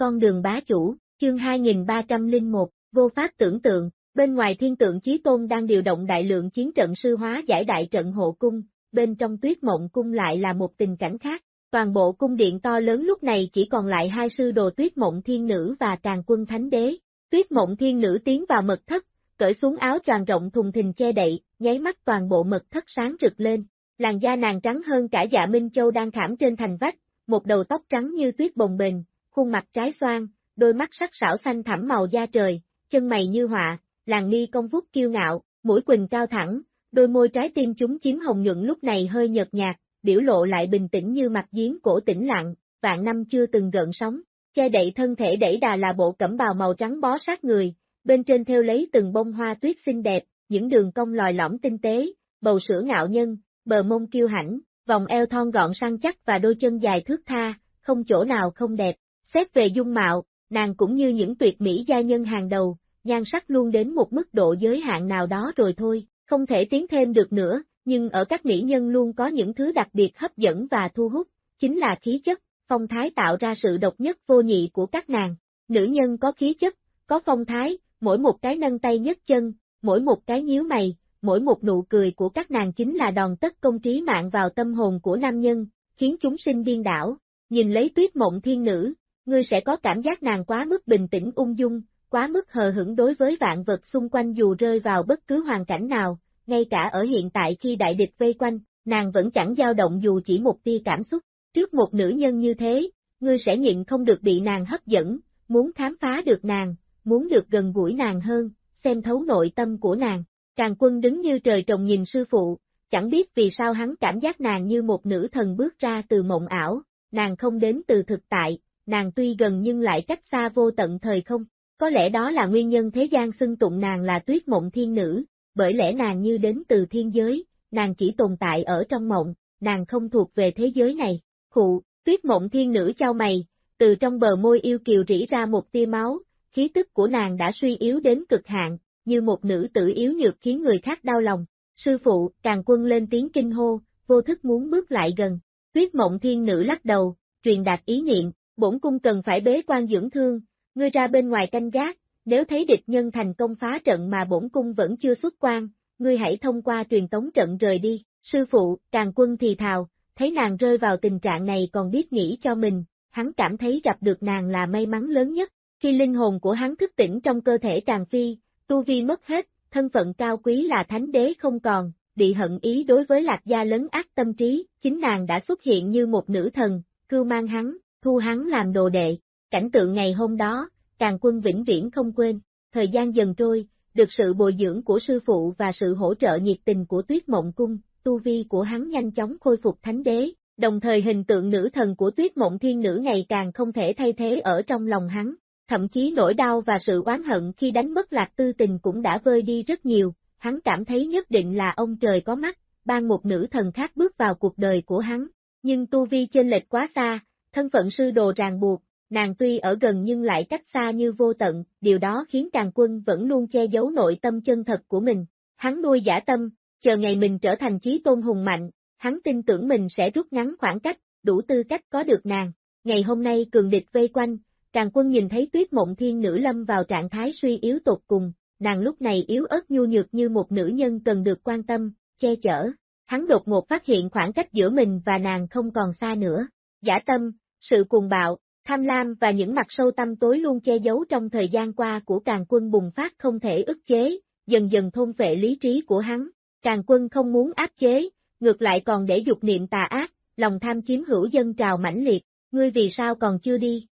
con đường bá chủ, chương 2301, vô pháp tưởng tượng, bên ngoài thiên tượng chí tôn đang điều động đại lượng chiến trận sư hóa giải đại trận hộ cung, bên trong tuyết mộng cung lại là một tình cảnh khác. Toàn bộ cung điện to lớn lúc này chỉ còn lại hai sư đồ tuyết mộng thiên nữ và tràng quân thánh đế. Tuyết mộng thiên nữ tiến vào mật thất, cởi xuống áo tràn rộng thùng thình che đậy, nháy mắt toàn bộ mật thất sáng rực lên. Làn da nàng trắng hơn cả dạ Minh Châu đang khảm trên thành vách, một đầu tóc trắng như tuyết bồng bềnh, khuôn mặt trái xoan, đôi mắt sắc sảo xanh thẳm màu da trời, chân mày như họa, làn mi công vút kiêu ngạo, mũi quỳnh cao thẳng, đôi môi trái tim chúng chiếm hồng nhuận lúc này hơi nhợt nhạt, biểu lộ lại bình tĩnh như mặt giếng cổ tĩnh lặng, vạn năm chưa từng gợn sóng, che đậy thân thể đẩy đà là bộ cẩm bào màu trắng bó sát người, bên trên theo lấy từng bông hoa tuyết xinh đẹp, những đường cong lòi lõm tinh tế, bầu sữa ngạo nhân, bờ mông kiêu hãnh, vòng eo thon gọn săn chắc và đôi chân dài thước tha, không chỗ nào không đẹp. Xét về dung mạo, nàng cũng như những tuyệt mỹ gia nhân hàng đầu, nhan sắc luôn đến một mức độ giới hạn nào đó rồi thôi, không thể tiến thêm được nữa, nhưng ở các mỹ nhân luôn có những thứ đặc biệt hấp dẫn và thu hút, chính là khí chất, phong thái tạo ra sự độc nhất vô nhị của các nàng. Nữ nhân có khí chất, có phong thái, mỗi một cái nâng tay nhất chân, mỗi một cái nhíu mày, mỗi một nụ cười của các nàng chính là đòn tất công trí mạng vào tâm hồn của nam nhân, khiến chúng sinh điên đảo. Nhìn lấy tuyết mộng thiên nữ, ngươi sẽ có cảm giác nàng quá mức bình tĩnh ung dung, quá mức hờ hững đối với vạn vật xung quanh dù rơi vào bất cứ hoàn cảnh nào, ngay cả ở hiện tại khi đại địch vây quanh, nàng vẫn chẳng dao động dù chỉ một tia cảm xúc. Trước một nữ nhân như thế, ngươi sẽ nhịn không được bị nàng hấp dẫn, muốn khám phá được nàng, muốn được gần gũi nàng hơn, xem thấu nội tâm của nàng. Càng quân đứng như trời trồng nhìn sư phụ, chẳng biết vì sao hắn cảm giác nàng như một nữ thần bước ra từ mộng ảo, nàng không đến từ thực tại, nàng tuy gần nhưng lại cách xa vô tận thời không. Có lẽ đó là nguyên nhân thế gian xưng tụng nàng là tuyết mộng thiên nữ, bởi lẽ nàng như đến từ thiên giới, nàng chỉ tồn tại ở trong mộng, nàng không thuộc về thế giới này. Khụ, tuyết mộng thiên nữ trao mày, từ trong bờ môi yêu kiều rỉ ra một tia máu, khí tức của nàng đã suy yếu đến cực hạn, như một nữ tử yếu nhược khiến người khác đau lòng. Sư phụ, càng quân lên tiếng kinh hô, vô thức muốn bước lại gần. Tuyết mộng thiên nữ lắc đầu, truyền đạt ý niệm, bổn cung cần phải bế quan dưỡng thương, ngươi ra bên ngoài canh gác, nếu thấy địch nhân thành công phá trận mà bổn cung vẫn chưa xuất quan, ngươi hãy thông qua truyền tống trận rời đi. Sư phụ, càng quân thì thào, thấy nàng rơi vào tình trạng này còn biết nghĩ cho mình, hắn cảm thấy gặp được nàng là may mắn lớn nhất. Khi linh hồn của hắn thức tỉnh trong cơ thể càng phi, tu vi mất hết, thân phận cao quý là thánh đế không còn, bị hận ý đối với lạc gia lớn ác tâm trí, chính nàng đã xuất hiện như một nữ thần, cưu mang hắn, thu hắn làm đồ đệ. Cảnh tượng ngày hôm đó, càng quân vĩnh viễn không quên, thời gian dần trôi, được sự bồi dưỡng của sư phụ và sự hỗ trợ nhiệt tình của tuyết mộng cung, tu vi của hắn nhanh chóng khôi phục thánh đế, đồng thời hình tượng nữ thần của tuyết mộng thiên nữ ngày càng không thể thay thế ở trong lòng hắn, thậm chí nỗi đau và sự oán hận khi đánh mất lạc tư tình cũng đã vơi đi rất nhiều, hắn cảm thấy nhất định là ông trời có mắt, ban một nữ thần khác bước vào cuộc đời của hắn, nhưng tu vi chênh lệch quá xa, thân phận sư đồ ràng buộc, nàng tuy ở gần nhưng lại cách xa như vô tận, điều đó khiến càng quân vẫn luôn che giấu nội tâm chân thật của mình. Hắn nuôi giả tâm, chờ ngày mình trở thành chí tôn hùng mạnh, hắn tin tưởng mình sẽ rút ngắn khoảng cách, đủ tư cách có được nàng. Ngày hôm nay cường địch vây quanh, càng quân nhìn thấy tuyết mộng thiên nữ lâm vào trạng thái suy yếu tột cùng, nàng lúc này yếu ớt nhu nhược như một nữ nhân cần được quan tâm, che chở. Hắn đột ngột phát hiện khoảng cách giữa mình và nàng không còn xa nữa. Giả tâm, sự cuồng bạo, Tham lam và những mặt sâu tâm tối luôn che giấu trong thời gian qua của càng quân bùng phát không thể ức chế, dần dần thôn vệ lý trí của hắn. Càng quân không muốn áp chế, ngược lại còn để dục niệm tà ác, lòng tham chiếm hữu dân trào mãnh liệt, ngươi vì sao còn chưa đi?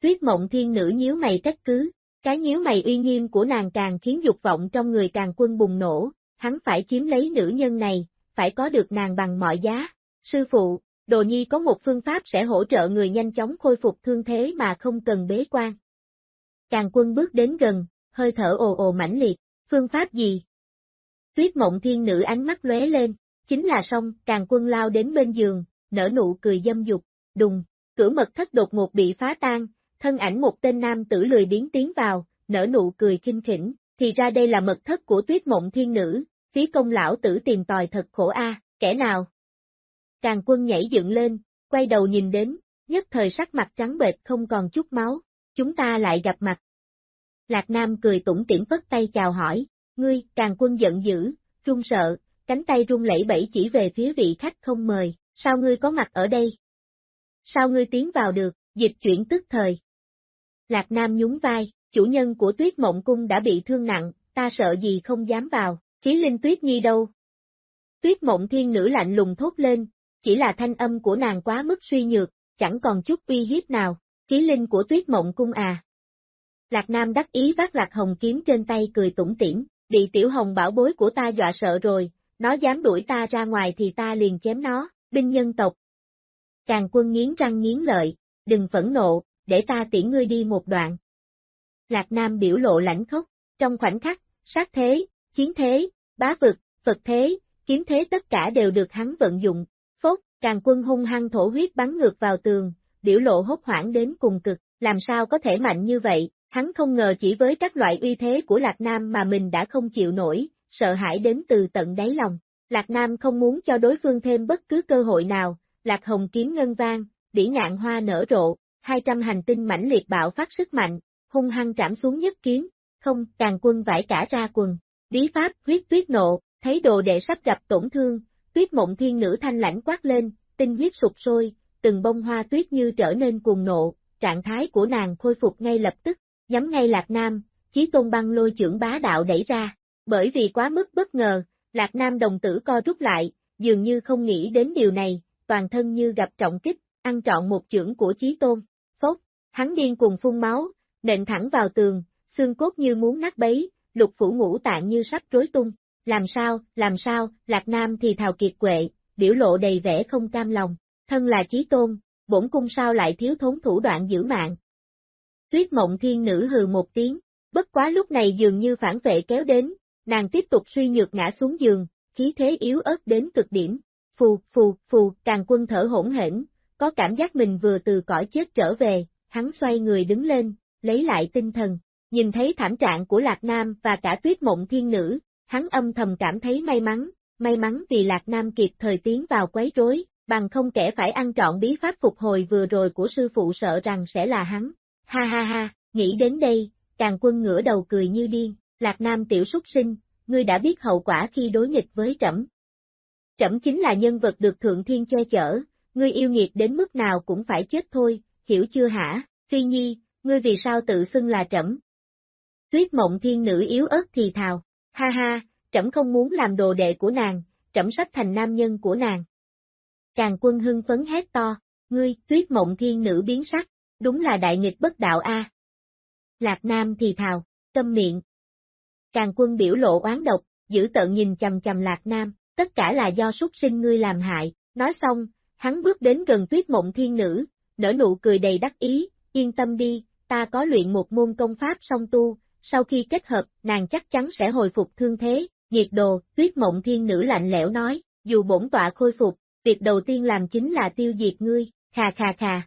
Tuyết mộng thiên nữ nhíu mày trách cứ, cái nhíu mày uy nghiêm của nàng càng khiến dục vọng trong người càng quân bùng nổ, hắn phải chiếm lấy nữ nhân này, phải có được nàng bằng mọi giá. Sư phụ, Đồ Nhi có một phương pháp sẽ hỗ trợ người nhanh chóng khôi phục thương thế mà không cần bế quan. Càng quân bước đến gần, hơi thở ồ ồ mãnh liệt, phương pháp gì? Tuyết mộng thiên nữ ánh mắt lóe lên, chính là xong, càng quân lao đến bên giường, nở nụ cười dâm dục, đùng, cửa mật thất đột ngột bị phá tan, thân ảnh một tên nam tử lười biến tiến vào, nở nụ cười kinh khỉnh, thì ra đây là mật thất của tuyết mộng thiên nữ, phí công lão tử tìm tòi thật khổ a, kẻ nào? Càng quân nhảy dựng lên, quay đầu nhìn đến, nhất thời sắc mặt trắng bệch không còn chút máu, chúng ta lại gặp mặt. Lạc Nam cười tủm tỉm phất tay chào hỏi, ngươi, càng quân giận dữ, run sợ, cánh tay run lẩy bẩy chỉ về phía vị khách không mời, sao ngươi có mặt ở đây? Sao ngươi tiến vào được, dịch chuyển tức thời. Lạc Nam nhún vai, chủ nhân của tuyết mộng cung đã bị thương nặng, ta sợ gì không dám vào, khí linh tuyết nhi đâu. Tuyết mộng thiên nữ lạnh lùng thốt lên, chỉ là thanh âm của nàng quá mức suy nhược, chẳng còn chút uy hiếp nào, khí linh của tuyết mộng cung à. Lạc Nam đắc ý vác lạc hồng kiếm trên tay cười tủm tỉm, bị tiểu hồng bảo bối của ta dọa sợ rồi, nó dám đuổi ta ra ngoài thì ta liền chém nó, binh nhân tộc. Càng quân nghiến răng nghiến lợi, đừng phẫn nộ, để ta tiễn ngươi đi một đoạn. Lạc Nam biểu lộ lãnh khốc, trong khoảnh khắc, sát thế, chiến thế, bá vực, Phật thế, kiếm thế tất cả đều được hắn vận dụng. Càng quân hung hăng thổ huyết bắn ngược vào tường, biểu lộ hốt hoảng đến cùng cực, làm sao có thể mạnh như vậy, hắn không ngờ chỉ với các loại uy thế của Lạc Nam mà mình đã không chịu nổi, sợ hãi đến từ tận đáy lòng. Lạc Nam không muốn cho đối phương thêm bất cứ cơ hội nào, Lạc Hồng kiếm ngân vang, đỉ ngạn hoa nở rộ, 200 hành tinh mãnh liệt bạo phát sức mạnh, hung hăng trảm xuống nhất kiếm, không, càng quân vải cả ra quần. Bí pháp, huyết tuyết nộ, thấy đồ đệ sắp gặp tổn thương, tuyết mộng thiên nữ thanh lãnh quát lên, tinh huyết sụp sôi, từng bông hoa tuyết như trở nên cuồng nộ, trạng thái của nàng khôi phục ngay lập tức, nhắm ngay Lạc Nam, chí tôn băng lôi trưởng bá đạo đẩy ra, bởi vì quá mức bất ngờ, Lạc Nam đồng tử co rút lại, dường như không nghĩ đến điều này, toàn thân như gặp trọng kích, ăn trọn một chưởng của chí tôn, phốt, hắn điên cùng phun máu, nện thẳng vào tường, xương cốt như muốn nát bấy, lục phủ ngũ tạng như sắp rối tung, làm sao, làm sao, Lạc Nam thì thào kiệt quệ, biểu lộ đầy vẻ không cam lòng, thân là chí tôn, bổn cung sao lại thiếu thốn thủ đoạn giữ mạng. Tuyết mộng thiên nữ hừ một tiếng, bất quá lúc này dường như phản vệ kéo đến, nàng tiếp tục suy nhược ngã xuống giường, khí thế yếu ớt đến cực điểm, phù, phù, phù, càng quân thở hỗn hển, có cảm giác mình vừa từ cõi chết trở về, hắn xoay người đứng lên, lấy lại tinh thần, nhìn thấy thảm trạng của Lạc Nam và cả tuyết mộng thiên nữ, hắn âm thầm cảm thấy may mắn, may mắn vì Lạc Nam kịp thời tiến vào quấy rối, bằng không kẻ phải ăn trọn bí pháp phục hồi vừa rồi của sư phụ sợ rằng sẽ là hắn. Ha ha ha, nghĩ đến đây, càng quân ngửa đầu cười như điên, Lạc Nam tiểu súc sinh, ngươi đã biết hậu quả khi đối nghịch với trẫm. Trẫm chính là nhân vật được thượng thiên che chở, ngươi yêu nghiệt đến mức nào cũng phải chết thôi, hiểu chưa hả, phi nhi, ngươi vì sao tự xưng là trẫm? Tuyết mộng thiên nữ yếu ớt thì thào, ha ha, trẫm không muốn làm đồ đệ của nàng, trẫm sắp thành nam nhân của nàng. Càng quân hưng phấn hét to, ngươi, tuyết mộng thiên nữ biến sắc, đúng là đại nghịch bất đạo a. Lạc Nam thì thào, câm miệng. Càng quân biểu lộ oán độc, giữ tợn nhìn chầm chầm Lạc Nam, tất cả là do súc sinh ngươi làm hại, nói xong, hắn bước đến gần tuyết mộng thiên nữ, nở nụ cười đầy đắc ý, yên tâm đi, ta có luyện một môn công pháp song tu, sau khi kết hợp, nàng chắc chắn sẽ hồi phục thương thế, nhiệt đồ, tuyết mộng thiên nữ lạnh lẽo nói, dù bổn tọa khôi phục, việc đầu tiên làm chính là tiêu diệt ngươi, khà khà khà.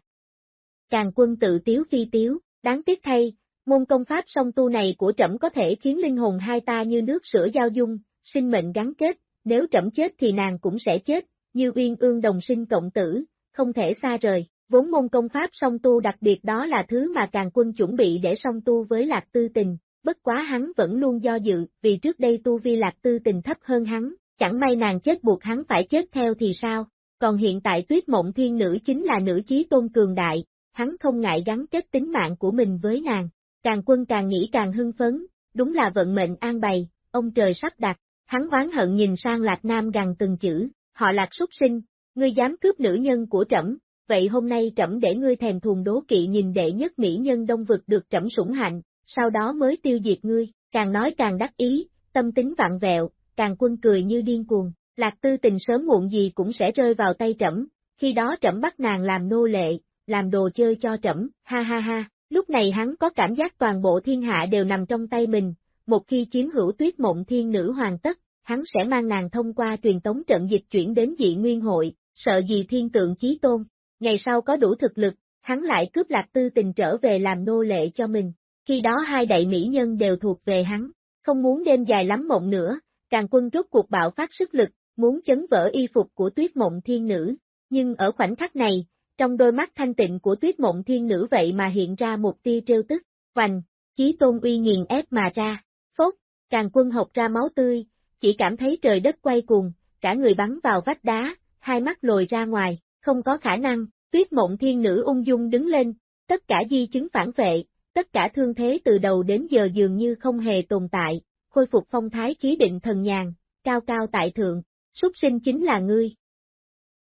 Càng quân tự tiếu phi tiếu, đáng tiếc thay, môn công pháp song tu này của trẫm có thể khiến linh hồn hai ta như nước sữa giao dung, sinh mệnh gắn kết, nếu trẫm chết thì nàng cũng sẽ chết, như uyên ương đồng sinh cộng tử, không thể xa rời. Vốn môn công pháp song tu đặc biệt đó là thứ mà càng quân chuẩn bị để song tu với lạc tư tình, bất quá hắn vẫn luôn do dự, vì trước đây tu vi lạc tư tình thấp hơn hắn, chẳng may nàng chết buộc hắn phải chết theo thì sao, còn hiện tại tuyết mộng thiên nữ chính là nữ chí tôn cường đại, hắn không ngại gắn kết tính mạng của mình với nàng, càng quân càng nghĩ càng hưng phấn, đúng là vận mệnh an bày, ông trời sắp đặt, hắn oán hận nhìn sang lạc nam gằn từng chữ, họ lạc súc sinh, ngươi dám cướp nữ nhân của trẫm, vậy hôm nay trẫm để ngươi thèm thuồng đố kỵ nhìn đệ nhất mỹ nhân đông vực được trẫm sủng hạnh, sau đó mới tiêu diệt ngươi, càng nói càng đắc ý, tâm tính vặn vẹo, càng quân cười như điên cuồng, lạc tư tình sớm muộn gì cũng sẽ rơi vào tay trẫm, khi đó trẫm bắt nàng làm nô lệ, làm đồ chơi cho trẫm, ha ha ha, lúc này hắn có cảm giác toàn bộ thiên hạ đều nằm trong tay mình, một khi chiếm hữu tuyết mộng thiên nữ hoàn tất, hắn sẽ mang nàng thông qua truyền tống trận dịch chuyển đến dị nguyên hội, sợ gì thiên tượng chí tôn, ngày sau có đủ thực lực, hắn lại cướp lạc tư tình trở về làm nô lệ cho mình, khi đó hai đại mỹ nhân đều thuộc về hắn, không muốn đêm dài lắm mộng nữa, càng quân rút cuộc bạo phát sức lực, muốn chấn vỡ y phục của tuyết mộng thiên nữ, nhưng ở khoảnh khắc này, trong đôi mắt thanh tịnh của tuyết mộng thiên nữ vậy mà hiện ra một tia trêu tức, hoành, chí tôn uy nghiền ép mà ra, phốt, càng quân học ra máu tươi, chỉ cảm thấy trời đất quay cuồng, cả người bắn vào vách đá, hai mắt lồi ra ngoài, không có khả năng, tuyết mộng thiên nữ ung dung đứng lên, tất cả di chứng phản vệ, tất cả thương thế từ đầu đến giờ dường như không hề tồn tại, khôi phục phong thái khí định thần nhàn, cao cao tại thượng, súc sinh chính là ngươi.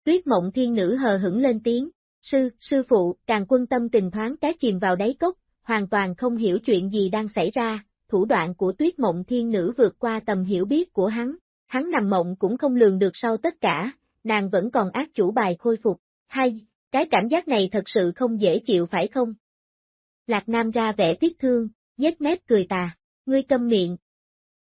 Tuyết mộng thiên nữ hờ hững lên tiếng, sư, sư phụ, càng quân tâm tình thoáng cái chìm vào đáy cốc, hoàn toàn không hiểu chuyện gì đang xảy ra, thủ đoạn của tuyết mộng thiên nữ vượt qua tầm hiểu biết của hắn, hắn nằm mộng cũng không lường được sau tất cả, nàng vẫn còn ác chủ bài khôi phục, hay, cái cảm giác này thật sự không dễ chịu phải không? Lạc Nam ra vẻ tiếc thương, nhếch mép cười tà, ngươi câm miệng.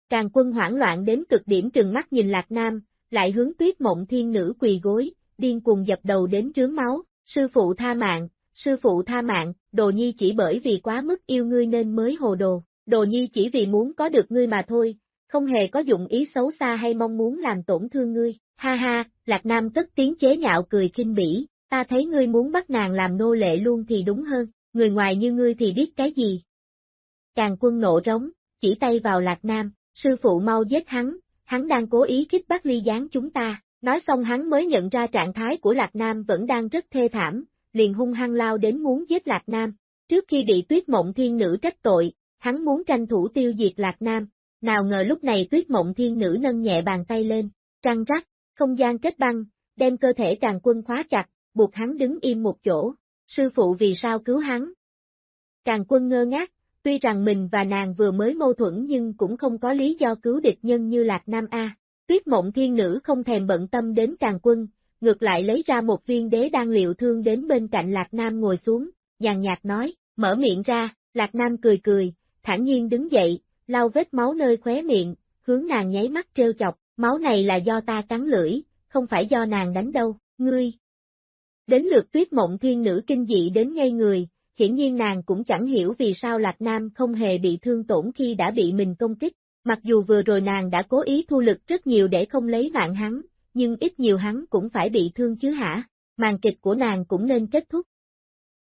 Càng quân hoảng loạn đến cực điểm trừng mắt nhìn Lạc Nam, lại hướng tuyết mộng thiên nữ quỳ gối, điên cuồng dập đầu đến trướng máu, sư phụ tha mạng, sư phụ tha mạng, đồ nhi chỉ bởi vì quá mức yêu ngươi nên mới hồ đồ, đồ nhi chỉ vì muốn có được ngươi mà thôi, không hề có dụng ý xấu xa hay mong muốn làm tổn thương ngươi, ha ha, Lạc Nam cất tiếng chế nhạo cười kinh bỉ, ta thấy ngươi muốn bắt nàng làm nô lệ luôn thì đúng hơn, người ngoài như ngươi thì biết cái gì. Càng quân nộ rống, chỉ tay vào Lạc Nam, sư phụ mau giết hắn, hắn đang cố ý khích bắt ly gián chúng ta, nói xong hắn mới nhận ra trạng thái của Lạc Nam vẫn đang rất thê thảm, liền hung hăng lao đến muốn giết Lạc Nam. Trước khi bị tuyết mộng thiên nữ trách tội, hắn muốn tranh thủ tiêu diệt Lạc Nam, nào ngờ lúc này tuyết mộng thiên nữ nâng nhẹ bàn tay lên, trăng rắc, không gian kết băng, đem cơ thể càng quân khóa chặt, buộc hắn đứng im một chỗ. Sư phụ vì sao cứu hắn? Càng quân ngơ ngác, tuy rằng mình và nàng vừa mới mâu thuẫn nhưng cũng không có lý do cứu địch nhân như Lạc Nam A. Tuyết mộng thiên nữ không thèm bận tâm đến càng quân, ngược lại lấy ra một viên đế đang liệu thương đến bên cạnh Lạc Nam ngồi xuống, nhàn nhạt nói, mở miệng ra, Lạc Nam cười cười, thản nhiên đứng dậy, lau vết máu nơi khóe miệng, hướng nàng nháy mắt trêu chọc, máu này là do ta cắn lưỡi, không phải do nàng đánh đâu, ngươi. Đến lượt tuyết mộng thiên nữ kinh dị đến ngay người, hiển nhiên nàng cũng chẳng hiểu vì sao Lạc Nam không hề bị thương tổn khi đã bị mình công kích, mặc dù vừa rồi nàng đã cố ý thu lực rất nhiều để không lấy mạng hắn, nhưng ít nhiều hắn cũng phải bị thương chứ hả, màn kịch của nàng cũng nên kết thúc.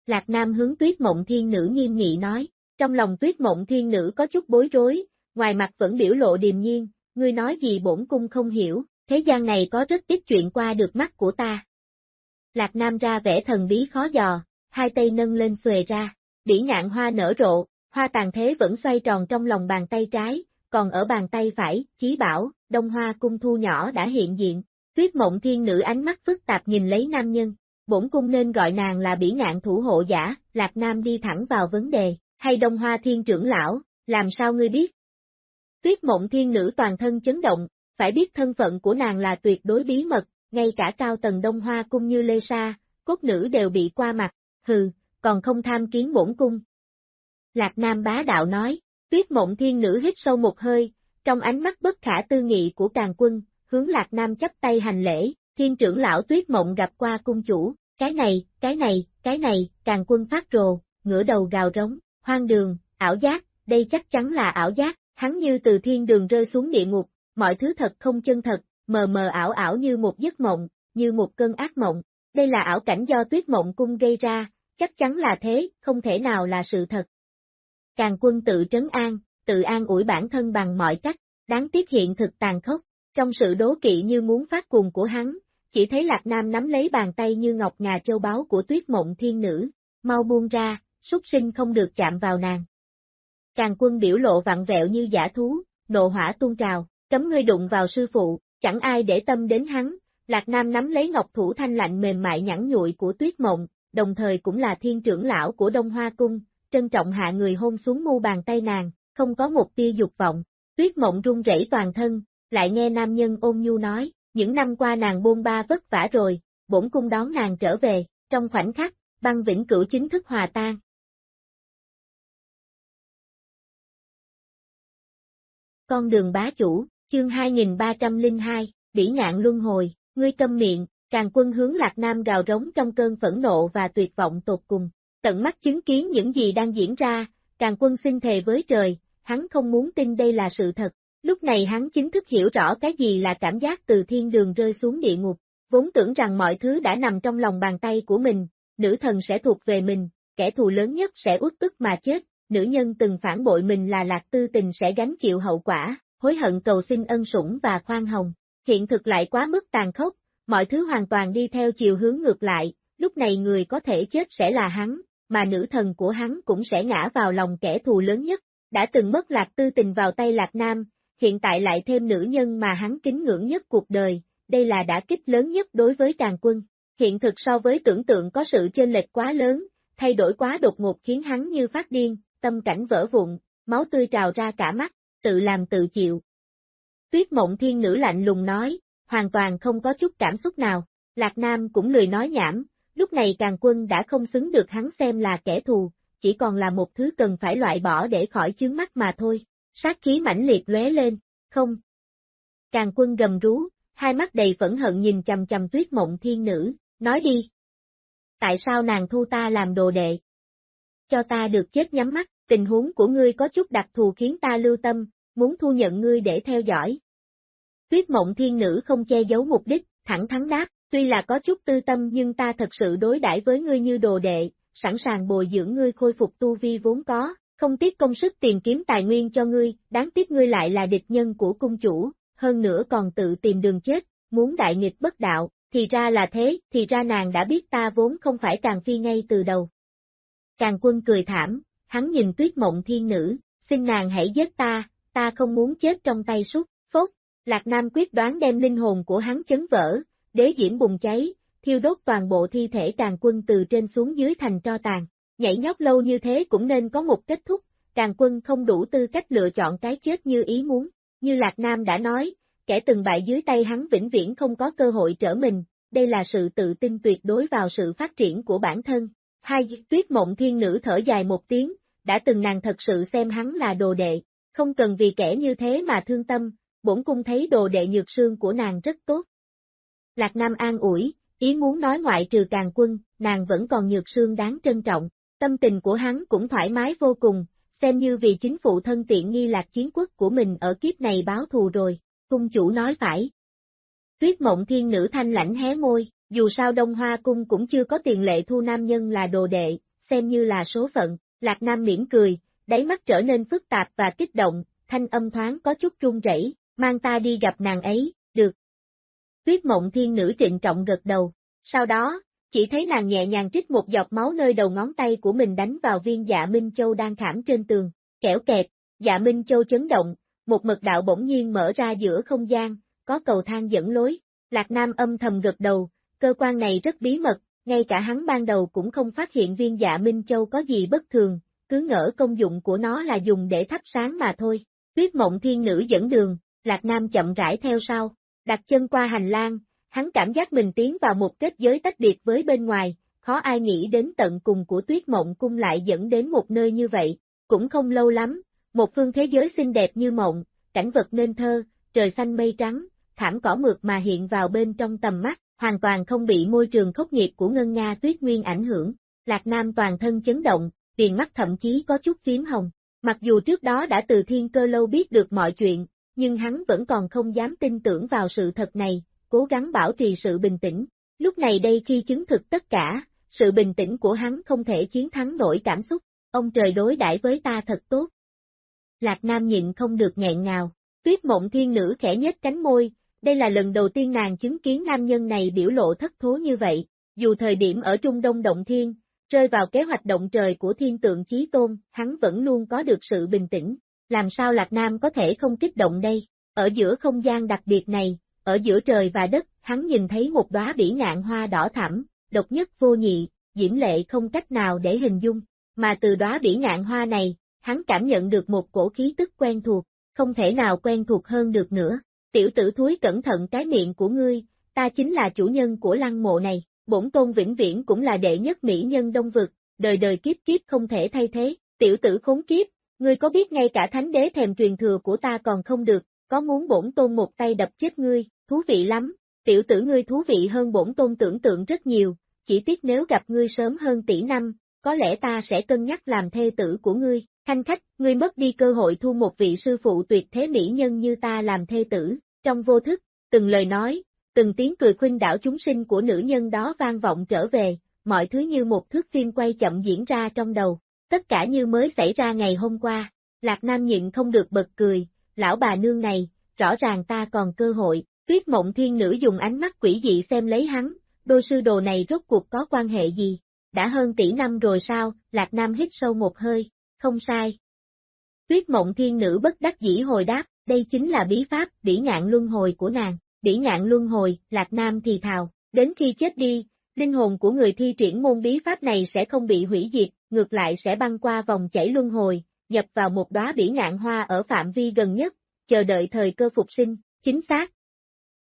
Lạc Nam hướng tuyết mộng thiên nữ nghiêm nghị nói, trong lòng tuyết mộng thiên nữ có chút bối rối, ngoài mặt vẫn biểu lộ điềm nhiên, ngươi nói gì bổn cung không hiểu, thế gian này có rất ít chuyện qua được mắt của ta. Lạc Nam ra vẻ thần bí khó dò, hai tay nâng lên xuề ra, bỉ ngạn hoa nở rộ, hoa tàn thế vẫn xoay tròn trong lòng bàn tay trái, còn ở bàn tay phải, chí bảo, đông hoa cung thu nhỏ đã hiện diện, tuyết mộng thiên nữ ánh mắt phức tạp nhìn lấy nam nhân, bổn cung nên gọi nàng là bỉ ngạn thủ hộ giả, lạc nam đi thẳng vào vấn đề, hay đông hoa thiên trưởng lão, làm sao ngươi biết? Tuyết mộng thiên nữ toàn thân chấn động, phải biết thân phận của nàng là tuyệt đối bí mật, ngay cả cao tầng đông hoa cung như Lê Sa, cốt nữ đều bị qua mặt, hừ, còn không tham kiến bổn cung. Lạc Nam bá đạo nói, tuyết mộng thiên nữ hít sâu một hơi, trong ánh mắt bất khả tư nghị của càng quân, hướng Lạc Nam chấp tay hành lễ, thiên trưởng lão tuyết mộng gặp qua cung chủ, cái này, cái này, cái này, càng quân phát rồ, ngửa đầu gào rống, hoang đường, ảo giác, đây chắc chắn là ảo giác, hắn như từ thiên đường rơi xuống địa ngục, mọi thứ thật không chân thật, mờ mờ ảo ảo như một giấc mộng, như một cơn ác mộng, đây là ảo cảnh do tuyết mộng cung gây ra, chắc chắn là thế, không thể nào là sự thật. Càng quân tự trấn an, tự an ủi bản thân bằng mọi cách, đáng tiếc hiện thực tàn khốc, trong sự đố kỵ như muốn phát cuồng của hắn, chỉ thấy Lạc Nam nắm lấy bàn tay như ngọc ngà châu báu của tuyết mộng thiên nữ, mau buông ra, súc sinh không được chạm vào nàng. Càng quân biểu lộ vặn vẹo như giả thú, nộ hỏa tuôn trào, cấm ngươi đụng vào sư phụ, chẳng ai để tâm đến hắn, Lạc Nam nắm lấy ngọc thủ thanh lạnh mềm mại nhẵn nhụi của tuyết mộng, đồng thời cũng là thiên trưởng lão của Đông Hoa Cung, trân trọng hạ người hôn xuống mu bàn tay nàng, không có một tia dục vọng, tuyết mộng run rẩy toàn thân, lại nghe nam nhân ôn nhu nói, những năm qua nàng bôn ba vất vả rồi, bổn cung đón nàng trở về, trong khoảnh khắc, băng vĩnh cửu chính thức hòa tan. Con đường bá chủ, chương 2302, Bỉ ngạn luân hồi, ngươi câm miệng, càng quân hướng Lạc Nam gào rống trong cơn phẫn nộ và tuyệt vọng tột cùng. Tận mắt chứng kiến những gì đang diễn ra, càng quân xin thề với trời, hắn không muốn tin đây là sự thật. Lúc này hắn chính thức hiểu rõ cái gì là cảm giác từ thiên đường rơi xuống địa ngục, vốn tưởng rằng mọi thứ đã nằm trong lòng bàn tay của mình, nữ thần sẽ thuộc về mình, kẻ thù lớn nhất sẽ uất tức mà chết, nữ nhân từng phản bội mình là lạc tư tình sẽ gánh chịu hậu quả, hối hận cầu xin ân sủng và khoan hồng. Hiện thực lại quá mức tàn khốc, mọi thứ hoàn toàn đi theo chiều hướng ngược lại, lúc này người có thể chết sẽ là hắn, mà nữ thần của hắn cũng sẽ ngã vào lòng kẻ thù lớn nhất, đã từng mất lạc tư tình vào tay lạc nam, hiện tại lại thêm nữ nhân mà hắn kính ngưỡng nhất cuộc đời, đây là đã kích lớn nhất đối với càng quân. Hiện thực so với tưởng tượng có sự chênh lệch quá lớn, thay đổi quá đột ngột khiến hắn như phát điên, tâm cảnh vỡ vụn, máu tươi trào ra cả mắt, tự làm tự chịu. Tuyết mộng thiên nữ lạnh lùng nói, hoàn toàn không có chút cảm xúc nào, Lạc Nam cũng lười nói nhảm, lúc này càng quân đã không xứng được hắn xem là kẻ thù, chỉ còn là một thứ cần phải loại bỏ để khỏi chướng mắt mà thôi, sát khí mãnh liệt lóe lên, không. Càng quân gầm rú, hai mắt đầy phẫn hận nhìn chầm chầm tuyết mộng thiên nữ, nói đi. Tại sao nàng thu ta làm đồ đệ? Cho ta được chết nhắm mắt, tình huống của ngươi có chút đặc thù khiến ta lưu tâm, muốn thu nhận ngươi để theo dõi. Tuyết mộng thiên nữ không che giấu mục đích, thẳng thắn đáp, tuy là có chút tư tâm nhưng ta thật sự đối đãi với ngươi như đồ đệ, sẵn sàng bồi dưỡng ngươi khôi phục tu vi vốn có, không tiếc công sức tìm kiếm tài nguyên cho ngươi, đáng tiếc ngươi lại là địch nhân của cung chủ, hơn nữa còn tự tìm đường chết, muốn đại nghịch bất đạo, thì ra là thế, thì ra nàng đã biết ta vốn không phải càng phi ngay từ đầu. Càng quân cười thảm, hắn nhìn tuyết mộng thiên nữ, xin nàng hãy giết ta, ta không muốn chết trong tay súc, phốt, Lạc Nam quyết đoán đem linh hồn của hắn chấn vỡ, đế diễm bùng cháy, thiêu đốt toàn bộ thi thể càng quân từ trên xuống dưới thành tro tàn. Nhảy nhóc lâu như thế cũng nên có một kết thúc, càng quân không đủ tư cách lựa chọn cái chết như ý muốn. Như Lạc Nam đã nói, kẻ từng bại dưới tay hắn vĩnh viễn không có cơ hội trở mình, đây là sự tự tin tuyệt đối vào sự phát triển của bản thân. Hai, tuyết mộng thiên nữ thở dài một tiếng, đã từng nàng thật sự xem hắn là đồ đệ, không cần vì kẻ như thế mà thương tâm, bổn cung thấy đồ đệ nhược sương của nàng rất tốt. Lạc Nam an ủi, ý muốn nói ngoại trừ càng quân, nàng vẫn còn nhược sương đáng trân trọng, tâm tình của hắn cũng thoải mái vô cùng, xem như vì chính phụ thân tiện nghi lạc chiến quốc của mình ở kiếp này báo thù rồi, cung chủ nói phải. Tuyết mộng thiên nữ thanh lãnh hé môi, dù sao Đông Hoa Cung cũng chưa có tiền lệ thu nam nhân là đồ đệ, xem như là số phận, Lạc Nam mỉm cười, đáy mắt trở nên phức tạp và kích động, thanh âm thoáng có chút run rẩy, mang ta đi gặp nàng ấy, được. Tuyết mộng thiên nữ trịnh trọng gật đầu, sau đó, chỉ thấy nàng nhẹ nhàng trích một giọt máu nơi đầu ngón tay của mình đánh vào viên dạ Minh Châu đang khảm trên tường, kẻo kẹt, dạ Minh Châu chấn động, một mật đạo bỗng nhiên mở ra giữa không gian, có cầu thang dẫn lối, Lạc Nam âm thầm gật đầu, cơ quan này rất bí mật, ngay cả hắn ban đầu cũng không phát hiện viên dạ Minh Châu có gì bất thường, cứ ngỡ công dụng của nó là dùng để thắp sáng mà thôi. Tuyết mộng thiên nữ dẫn đường, Lạc Nam chậm rãi theo sau, đặt chân qua hành lang, hắn cảm giác mình tiến vào một kết giới tách biệt với bên ngoài, khó ai nghĩ đến tận cùng của tuyết mộng cung lại dẫn đến một nơi như vậy, cũng không lâu lắm, một phương thế giới xinh đẹp như mộng, cảnh vật nên thơ, trời xanh mây trắng, thảm cỏ mượt mà hiện vào bên trong tầm mắt, hoàn toàn không bị môi trường khốc nghiệt của ngân Nga tuyết nguyên ảnh hưởng. Lạc Nam toàn thân chấn động, viền mắt thậm chí có chút phím hồng. Mặc dù trước đó đã từ thiên cơ lâu biết được mọi chuyện, nhưng hắn vẫn còn không dám tin tưởng vào sự thật này, cố gắng bảo trì sự bình tĩnh. Lúc này đây khi chứng thực tất cả, sự bình tĩnh của hắn không thể chiến thắng nổi cảm xúc, ông trời đối đãi với ta thật tốt. Lạc Nam nhịn không được nghẹn ngào, tuyết mộng thiên nữ khẽ nhếch cánh môi, đây là lần đầu tiên nàng chứng kiến nam nhân này biểu lộ thất thố như vậy, dù thời điểm ở Trung Đông Động Thiên, rơi vào kế hoạch động trời của thiên tượng chí tôn, hắn vẫn luôn có được sự bình tĩnh, làm sao Lạc Nam có thể không kích động đây, ở giữa không gian đặc biệt này, ở giữa trời và đất, hắn nhìn thấy một đóa bỉ ngạn hoa đỏ thẳm, độc nhất vô nhị, diễm lệ không cách nào để hình dung, mà từ đóa bỉ ngạn hoa này, hắn cảm nhận được một cổ khí tức quen thuộc, không thể nào quen thuộc hơn được nữa. Tiểu tử thúi cẩn thận cái miệng của ngươi, ta chính là chủ nhân của lăng mộ này, bổn tôn vĩnh viễn cũng là đệ nhất mỹ nhân đông vực, đời đời kiếp kiếp không thể thay thế, tiểu tử khốn kiếp, ngươi có biết ngay cả thánh đế thèm truyền thừa của ta còn không được, có muốn bổn tôn một tay đập chết ngươi, thú vị lắm, tiểu tử ngươi thú vị hơn bổn tôn tưởng tượng rất nhiều, chỉ tiếc nếu gặp ngươi sớm hơn tỷ năm, có lẽ ta sẽ cân nhắc làm thê tử của ngươi, khanh khách, ngươi mất đi cơ hội thu một vị sư phụ tuyệt thế mỹ nhân như ta làm thê tử, trong vô thức, từng lời nói, từng tiếng cười khuynh đảo chúng sinh của nữ nhân đó vang vọng trở về, mọi thứ như một thước phim quay chậm diễn ra trong đầu, tất cả như mới xảy ra ngày hôm qua, Lạc Nam nhịn không được bật cười, lão bà nương này, rõ ràng ta còn cơ hội, tuyết mộng thiên nữ dùng ánh mắt quỷ dị xem lấy hắn, đôi sư đồ này rốt cuộc có quan hệ gì, đã hơn tỷ năm rồi sao, Lạc Nam hít sâu một hơi, không sai. Tuyết mộng thiên nữ bất đắc dĩ hồi đáp, đây chính là bí pháp, bỉ ngạn luân hồi của nàng, bỉ ngạn luân hồi, Lạc Nam thì thào, đến khi chết đi, linh hồn của người thi triển môn bí pháp này sẽ không bị hủy diệt, ngược lại sẽ băng qua vòng chảy luân hồi, nhập vào một đóa bỉ ngạn hoa ở phạm vi gần nhất, chờ đợi thời cơ phục sinh, chính xác.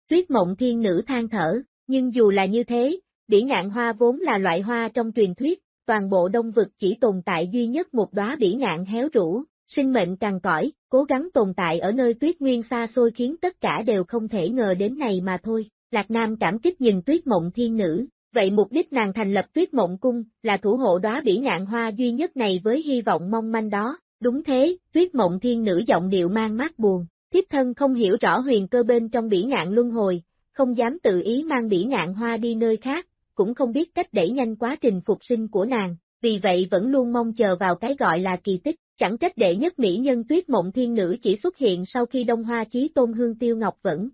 Tuyết mộng thiên nữ than thở, nhưng dù là như thế, bỉ ngạn hoa vốn là loại hoa trong truyền thuyết, toàn bộ đông vực chỉ tồn tại duy nhất một đóa bỉ ngạn héo rũ, sinh mệnh càng cõi, cố gắng tồn tại ở nơi tuyết nguyên xa xôi khiến tất cả đều không thể ngờ đến này mà thôi. Lạc Nam cảm kích nhìn tuyết mộng thiên nữ, vậy mục đích nàng thành lập tuyết mộng cung, là thủ hộ đóa bỉ ngạn hoa duy nhất này với hy vọng mong manh đó, đúng thế, tuyết mộng thiên nữ giọng điệu mang mát buồn, thiếp thân không hiểu rõ huyền cơ bên trong bỉ ngạn luân hồi, không dám tự ý mang bỉ ngạn hoa đi nơi khác, cũng không biết cách đẩy nhanh quá trình phục sinh của nàng, vì vậy vẫn luôn mong chờ vào cái gọi là kỳ tích, chẳng trách đệ nhất mỹ nhân tuyết mộng thiên nữ chỉ xuất hiện sau khi đông hoa chí tôn hương tiêu ngọc vẫn.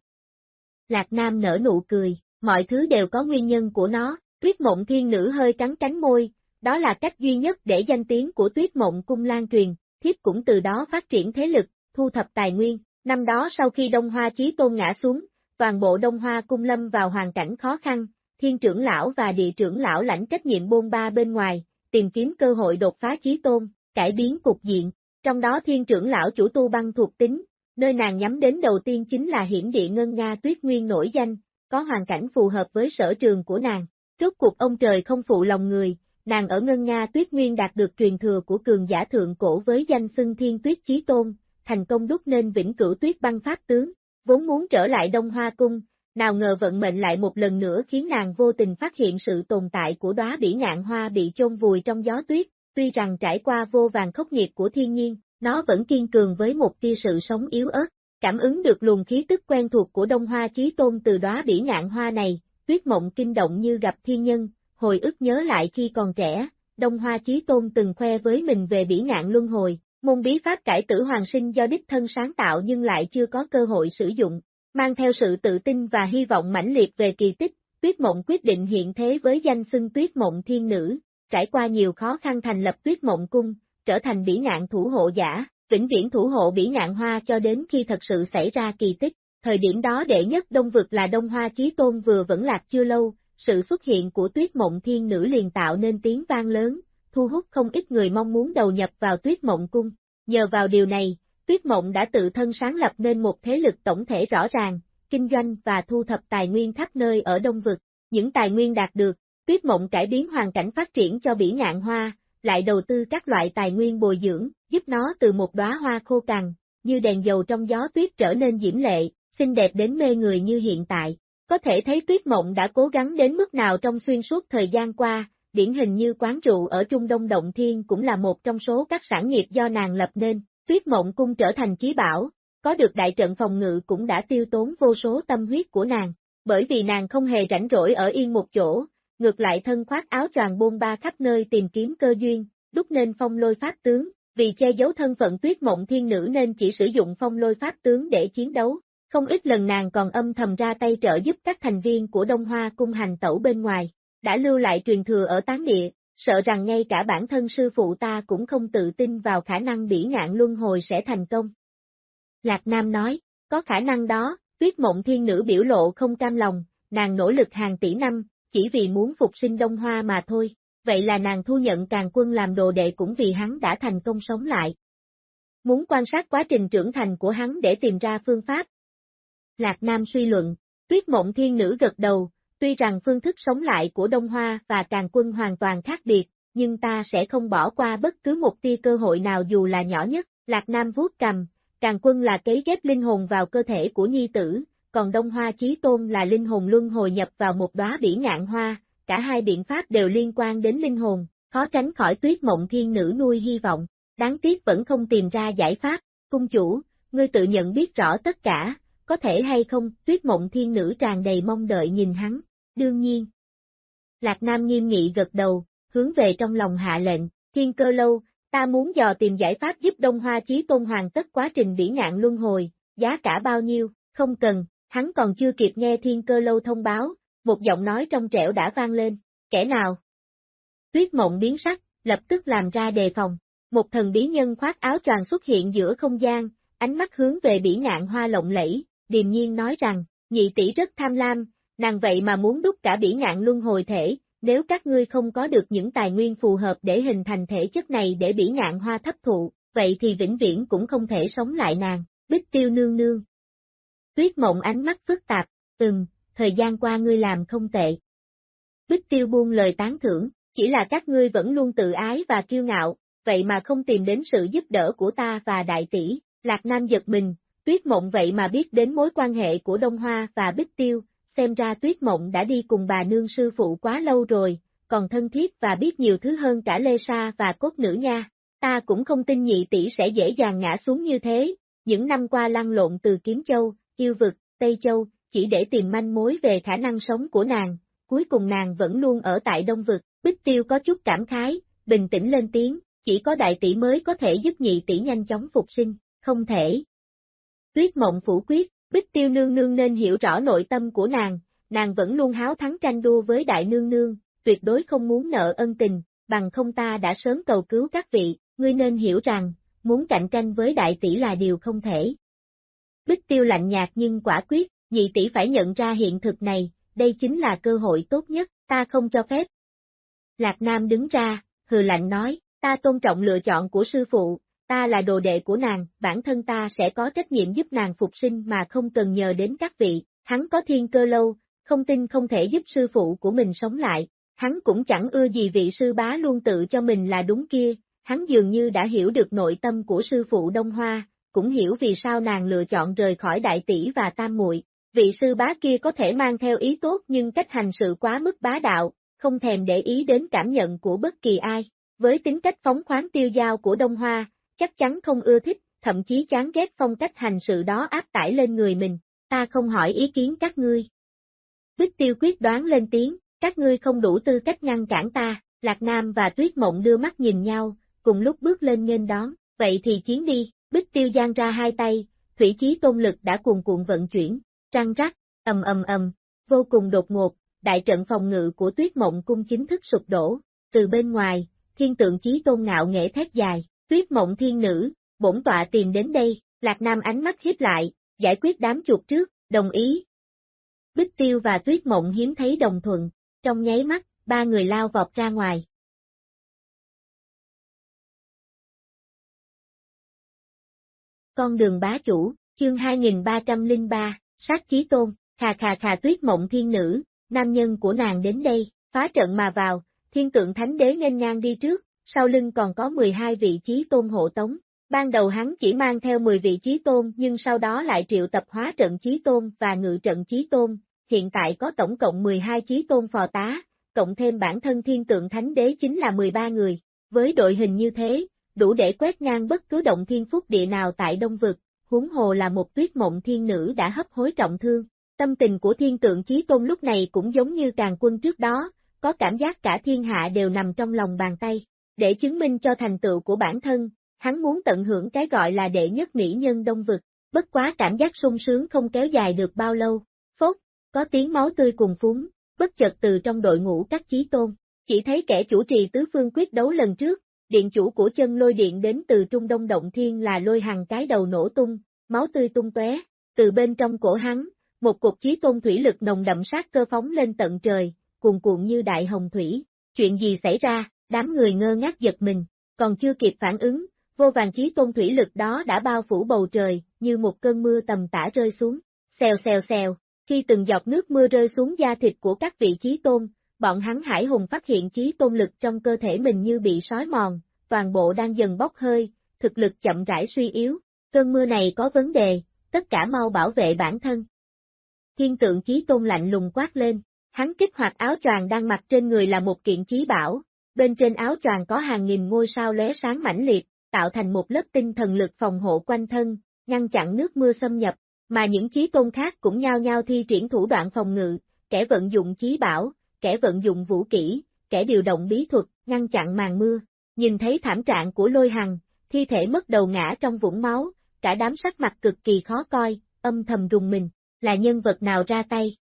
Lạc Nam nở nụ cười, mọi thứ đều có nguyên nhân của nó, tuyết mộng thiên nữ hơi cắn cánh môi, đó là cách duy nhất để danh tiếng của tuyết mộng cung lan truyền, thiếp cũng từ đó phát triển thế lực, thu thập tài nguyên, năm đó sau khi đông hoa chí tôn ngã xuống, toàn bộ đông hoa cung lâm vào hoàn cảnh khó khăn, thiên trưởng lão và địa trưởng lão lãnh trách nhiệm bôn ba bên ngoài, tìm kiếm cơ hội đột phá chí tôn, cải biến cục diện, trong đó thiên trưởng lão chủ tu băng thuộc tính, nơi nàng nhắm đến đầu tiên chính là hiển địa ngân Nga tuyết nguyên nổi danh, có hoàn cảnh phù hợp với sở trường của nàng. Rốt cuộc ông trời không phụ lòng người, nàng ở Ngân Nga tuyết nguyên đạt được truyền thừa của cường giả thượng cổ với danh xưng thiên tuyết chí tôn, thành công đúc nên vĩnh cửu tuyết băng pháp tướng, vốn muốn trở lại Đông Hoa Cung, nào ngờ vận mệnh lại một lần nữa khiến nàng vô tình phát hiện sự tồn tại của đóa bỉ ngạn hoa bị chôn vùi trong gió tuyết, tuy rằng trải qua vô vàng khốc nghiệt của thiên nhiên, nó vẫn kiên cường với một tia sự sống yếu ớt, cảm ứng được luồng khí tức quen thuộc của Đông Hoa Chí Tôn từ đóa bỉ ngạn hoa này, tuyết mộng kinh động như gặp thiên nhân, hồi ức nhớ lại khi còn trẻ, Đông Hoa Chí Tôn từng khoe với mình về bỉ ngạn luân hồi, môn bí pháp cải tử hoàng sinh do đích thân sáng tạo nhưng lại chưa có cơ hội sử dụng, mang theo sự tự tin và hy vọng mãnh liệt về kỳ tích, Tuyết Mộng quyết định hiện thế với danh xưng Tuyết Mộng Thiên Nữ, trải qua nhiều khó khăn thành lập Tuyết Mộng Cung, trở thành bỉ ngạn thủ hộ giả, vĩnh viễn thủ hộ bỉ ngạn hoa cho đến khi thật sự xảy ra kỳ tích. Thời điểm đó đệ nhất đông vực là Đông Hoa Chí Tôn vừa vẫn lạc chưa lâu, sự xuất hiện của tuyết mộng thiên nữ liền tạo nên tiếng vang lớn, thu hút không ít người mong muốn đầu nhập vào tuyết mộng cung. Nhờ vào điều này, tuyết mộng đã tự thân sáng lập nên một thế lực tổng thể rõ ràng, kinh doanh và thu thập tài nguyên khắp nơi ở Đông Vực. Những tài nguyên đạt được, tuyết mộng cải biến hoàn cảnh phát triển cho bỉ ngạn hoa, lại đầu tư các loại tài nguyên bồi dưỡng, giúp nó từ một đóa hoa khô cằn, như đèn dầu trong gió tuyết trở nên diễm lệ, xinh đẹp đến mê người như hiện tại. Có thể thấy tuyết mộng đã cố gắng đến mức nào trong xuyên suốt thời gian qua, điển hình như quán rượu ở Trung Đông Động Thiên cũng là một trong số các sản nghiệp do nàng lập nên, tuyết mộng cung trở thành chí bảo, có được đại trận phòng ngự cũng đã tiêu tốn vô số tâm huyết của nàng, bởi vì nàng không hề rảnh rỗi ở yên một chỗ, ngược lại thân khoác áo choàng bôn ba khắp nơi tìm kiếm cơ duyên, đúc nên phong lôi pháp tướng, vì che giấu thân phận tuyết mộng thiên nữ nên chỉ sử dụng phong lôi pháp tướng để chiến đấu, không ít lần nàng còn âm thầm ra tay trợ giúp các thành viên của Đông Hoa cung hành tẩu bên ngoài, đã lưu lại truyền thừa ở tán địa, sợ rằng ngay cả bản thân sư phụ ta cũng không tự tin vào khả năng bỉ ngạn luân hồi sẽ thành công. Lạc Nam nói, có khả năng đó, tuyết mộng thiên nữ biểu lộ không cam lòng, nàng nỗ lực hàng tỷ năm, chỉ vì muốn phục sinh Đông Hoa mà thôi, vậy là nàng thu nhận càng quân làm đồ đệ cũng vì hắn đã thành công sống lại. Muốn quan sát quá trình trưởng thành của hắn để tìm ra phương pháp, Lạc Nam suy luận, tuyết mộng thiên nữ gật đầu, tuy rằng phương thức sống lại của Đông Hoa và Càng quân hoàn toàn khác biệt, nhưng ta sẽ không bỏ qua bất cứ một tia cơ hội nào dù là nhỏ nhất, Lạc Nam vuốt cầm, Càng quân là cấy ghép linh hồn vào cơ thể của nhi tử, còn Đông Hoa Chí Tôn là linh hồn luân hồi nhập vào một đóa bỉ ngạn hoa, cả hai biện pháp đều liên quan đến linh hồn, khó tránh khỏi tuyết mộng thiên nữ nuôi hy vọng, đáng tiếc vẫn không tìm ra giải pháp, cung chủ, ngươi tự nhận biết rõ tất cả, có thể hay không, tuyết mộng thiên nữ tràn đầy mong đợi nhìn hắn, đương nhiên. Lạc Nam nghiêm nghị gật đầu, hướng về trong lòng hạ lệnh, thiên cơ lâu, ta muốn dò tìm giải pháp giúp Đông Hoa Chí Tôn hoàn tất quá trình bỉ ngạn luân hồi, giá cả bao nhiêu, không cần, hắn còn chưa kịp nghe thiên cơ lâu thông báo, một giọng nói trong trẻo đã vang lên, kẻ nào? Tuyết mộng biến sắc, lập tức làm ra đề phòng, một thần bí nhân khoác áo tròn xuất hiện giữa không gian, ánh mắt hướng về bỉ ngạn hoa lộng lẫy, điềm nhiên nói rằng, nhị tỷ rất tham lam, nàng vậy mà muốn đúc cả bỉ ngạn luân hồi thể, nếu các ngươi không có được những tài nguyên phù hợp để hình thành thể chất này để bỉ ngạn hoa thấp thụ, vậy thì vĩnh viễn cũng không thể sống lại nàng, bích tiêu nương nương. Tuyết mộng ánh mắt phức tạp, từng thời gian qua ngươi làm không tệ. Bích tiêu buông lời tán thưởng, chỉ là các ngươi vẫn luôn tự ái và kiêu ngạo, vậy mà không tìm đến sự giúp đỡ của ta và đại tỷ, Lạc Nam giật mình, tuyết mộng vậy mà biết đến mối quan hệ của Đông Hoa và Bích Tiêu, xem ra tuyết mộng đã đi cùng bà nương sư phụ quá lâu rồi, còn thân thiết và biết nhiều thứ hơn cả Lê Sa và cốt nữ nha. Ta cũng không tin nhị tỷ sẽ dễ dàng ngã xuống như thế, những năm qua lăn lộn từ Kiếm Châu, Yêu Vực, Tây Châu, chỉ để tìm manh mối về khả năng sống của nàng, cuối cùng nàng vẫn luôn ở tại Đông Vực, Bích Tiêu có chút cảm khái, bình tĩnh lên tiếng, chỉ có đại tỷ mới có thể giúp nhị tỷ nhanh chóng phục sinh, không thể. Tuyết mộng phủ quyết, Bích Tiêu nương nương nên hiểu rõ nội tâm của nàng, nàng vẫn luôn háo thắng tranh đua với đại nương nương, tuyệt đối không muốn nợ ân tình, bằng không ta đã sớm cầu cứu các vị, ngươi nên hiểu rằng, muốn cạnh tranh với đại tỷ là điều không thể. Bích Tiêu lạnh nhạt nhưng quả quyết, nhị tỷ phải nhận ra hiện thực này, đây chính là cơ hội tốt nhất, ta không cho phép. Lạc Nam đứng ra, hừ lạnh nói, ta tôn trọng lựa chọn của sư phụ, ta là đồ đệ của nàng, bản thân ta sẽ có trách nhiệm giúp nàng phục sinh mà không cần nhờ đến các vị, hắn có thiên cơ lâu, không tin không thể giúp sư phụ của mình sống lại, hắn cũng chẳng ưa gì vị sư bá luôn tự cho mình là đúng kia, hắn dường như đã hiểu được nội tâm của sư phụ Đông Hoa, cũng hiểu vì sao nàng lựa chọn rời khỏi đại tỷ và tam muội. Vị sư bá kia có thể mang theo ý tốt nhưng cách hành sự quá mức bá đạo, không thèm để ý đến cảm nhận của bất kỳ ai. Với tính cách phóng khoáng tiêu giao của Đông Hoa, chắc chắn không ưa thích, thậm chí chán ghét phong cách hành sự đó áp tải lên người mình, ta không hỏi ý kiến các ngươi. Bích tiêu quyết đoán lên tiếng, các ngươi không đủ tư cách ngăn cản ta, Lạc Nam và Tuyết Mộng đưa mắt nhìn nhau, cùng lúc bước lên nghênh đón, vậy thì chiến đi, Bích tiêu giang ra hai tay, thủy chí tôn lực đã cuồn cuộn vận chuyển, trăng rắc, ầm ầm ầm, vô cùng đột ngột, đại trận phòng ngự của Tuyết Mộng cung chính thức sụp đổ, từ bên ngoài, thiên tượng chí tôn ngạo nghệ thét dài, Tuyết mộng thiên nữ, bổn tọa tìm đến đây, Lạc Nam ánh mắt hiếp lại, giải quyết đám chuột trước, đồng ý. Bích tiêu và tuyết mộng hiếm thấy đồng thuận, trong nháy mắt, ba người lao vọt ra ngoài. Con đường bá chủ, chương 2303, sát chí tôn, khà khà khà tuyết mộng thiên nữ, nam nhân của nàng đến đây, phá trận mà vào, thiên tượng thánh đế nghênh ngang đi trước, sau lưng còn có 12 vị trí tôn hộ tống. Ban đầu hắn chỉ mang theo 10 vị trí tôn nhưng sau đó lại triệu tập hóa trận trí tôn và ngự trận trí tôn, hiện tại có tổng cộng 12 trí tôn phò tá, cộng thêm bản thân thiên tượng thánh đế chính là 13 người. Với đội hình như thế, đủ để quét ngang bất cứ động thiên phúc địa nào tại Đông Vực, huống hồ là một tuyết mộng thiên nữ đã hấp hối trọng thương. Tâm tình của thiên tượng trí tôn lúc này cũng giống như càng quân trước đó, có cảm giác cả thiên hạ đều nằm trong lòng bàn tay. Để chứng minh cho thành tựu của bản thân, hắn muốn tận hưởng cái gọi là đệ nhất mỹ nhân đông vực, bất quá cảm giác sung sướng không kéo dài được bao lâu. Phốt, có tiếng máu tươi cùng phúng, bất chợt từ trong đội ngũ các chí tôn, chỉ thấy kẻ chủ trì tứ phương quyết đấu lần trước, điện chủ của chân lôi điện đến từ trung đông động thiên là lôi hàng cái đầu nổ tung, máu tươi tung tóe, từ bên trong cổ hắn, một cục chí tôn thủy lực nồng đậm sát cơ phóng lên tận trời, cuồn cuộn như đại hồng thủy, chuyện gì xảy ra, Đám người ngơ ngác giật mình, còn chưa kịp phản ứng, vô vàng chí tôn thủy lực đó đã bao phủ bầu trời, như một cơn mưa tầm tã rơi xuống. Xèo xèo xèo, khi từng giọt nước mưa rơi xuống da thịt của các vị chí tôn, bọn hắn hải hùng phát hiện chí tôn lực trong cơ thể mình như bị sói mòn, toàn bộ đang dần bốc hơi, thực lực chậm rãi suy yếu. Cơn mưa này có vấn đề, tất cả mau bảo vệ bản thân. Thiên tượng chí tôn lạnh lùng quát lên, hắn kích hoạt áo choàng đang mặc trên người là một kiện chí bảo, bên trên áo choàng có hàng nghìn ngôi sao lóe sáng mãnh liệt, tạo thành một lớp tinh thần lực phòng hộ quanh thân, ngăn chặn nước mưa xâm nhập, mà những chí tôn khác cũng nhao nhao thi triển thủ đoạn phòng ngự, kẻ vận dụng chí bảo, kẻ vận dụng vũ kỹ, kẻ điều động bí thuật, ngăn chặn màn mưa. Nhìn thấy thảm trạng của lôi hằng, thi thể mất đầu ngã trong vũng máu, cả đám sắc mặt cực kỳ khó coi, âm thầm rùng mình, là nhân vật nào ra tay.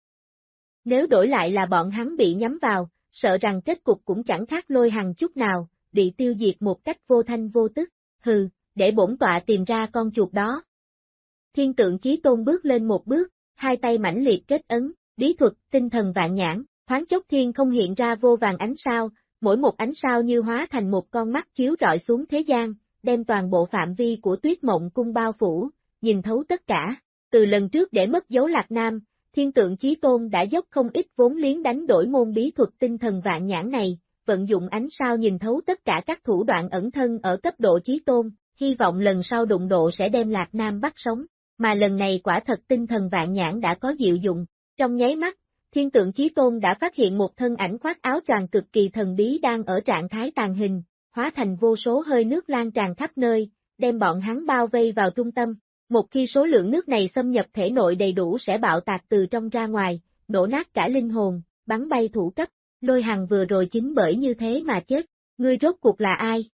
Nếu đổi lại là bọn hắn bị nhắm vào, sợ rằng kết cục cũng chẳng khác lôi hằng chút nào, bị tiêu diệt một cách vô thanh vô tức, hừ, để bổn tọa tìm ra con chuột đó. Thiên tượng chí tôn bước lên một bước, hai tay mãnh liệt kết ấn, bí thuật, tinh thần vạn nhãn, thoáng chốc thiên không hiện ra vô vàng ánh sao, mỗi một ánh sao như hóa thành một con mắt chiếu rọi xuống thế gian, đem toàn bộ phạm vi của tuyết mộng cung bao phủ, nhìn thấu tất cả. Từ lần trước để mất dấu Lạc Nam, thiên tượng chí tôn đã dốc không ít vốn liếng đánh đổi môn bí thuật tinh thần vạn nhãn này, vận dụng ánh sao nhìn thấu tất cả các thủ đoạn ẩn thân ở cấp độ chí tôn, hy vọng lần sau đụng độ sẽ đem Lạc Nam bắt sống, mà lần này quả thật tinh thần vạn nhãn đã có diệu dụng. Trong nháy mắt, thiên tượng chí tôn đã phát hiện một thân ảnh khoác áo choàng cực kỳ thần bí đang ở trạng thái tàn hình, hóa thành vô số hơi nước lan tràn khắp nơi, đem bọn hắn bao vây vào trung tâm. Một khi số lượng nước này xâm nhập thể nội đầy đủ sẽ bạo tạc từ trong ra ngoài, nổ nát cả linh hồn, bắn bay thủ cấp, lôi hằng vừa rồi chính bởi như thế mà chết, ngươi rốt cuộc là ai?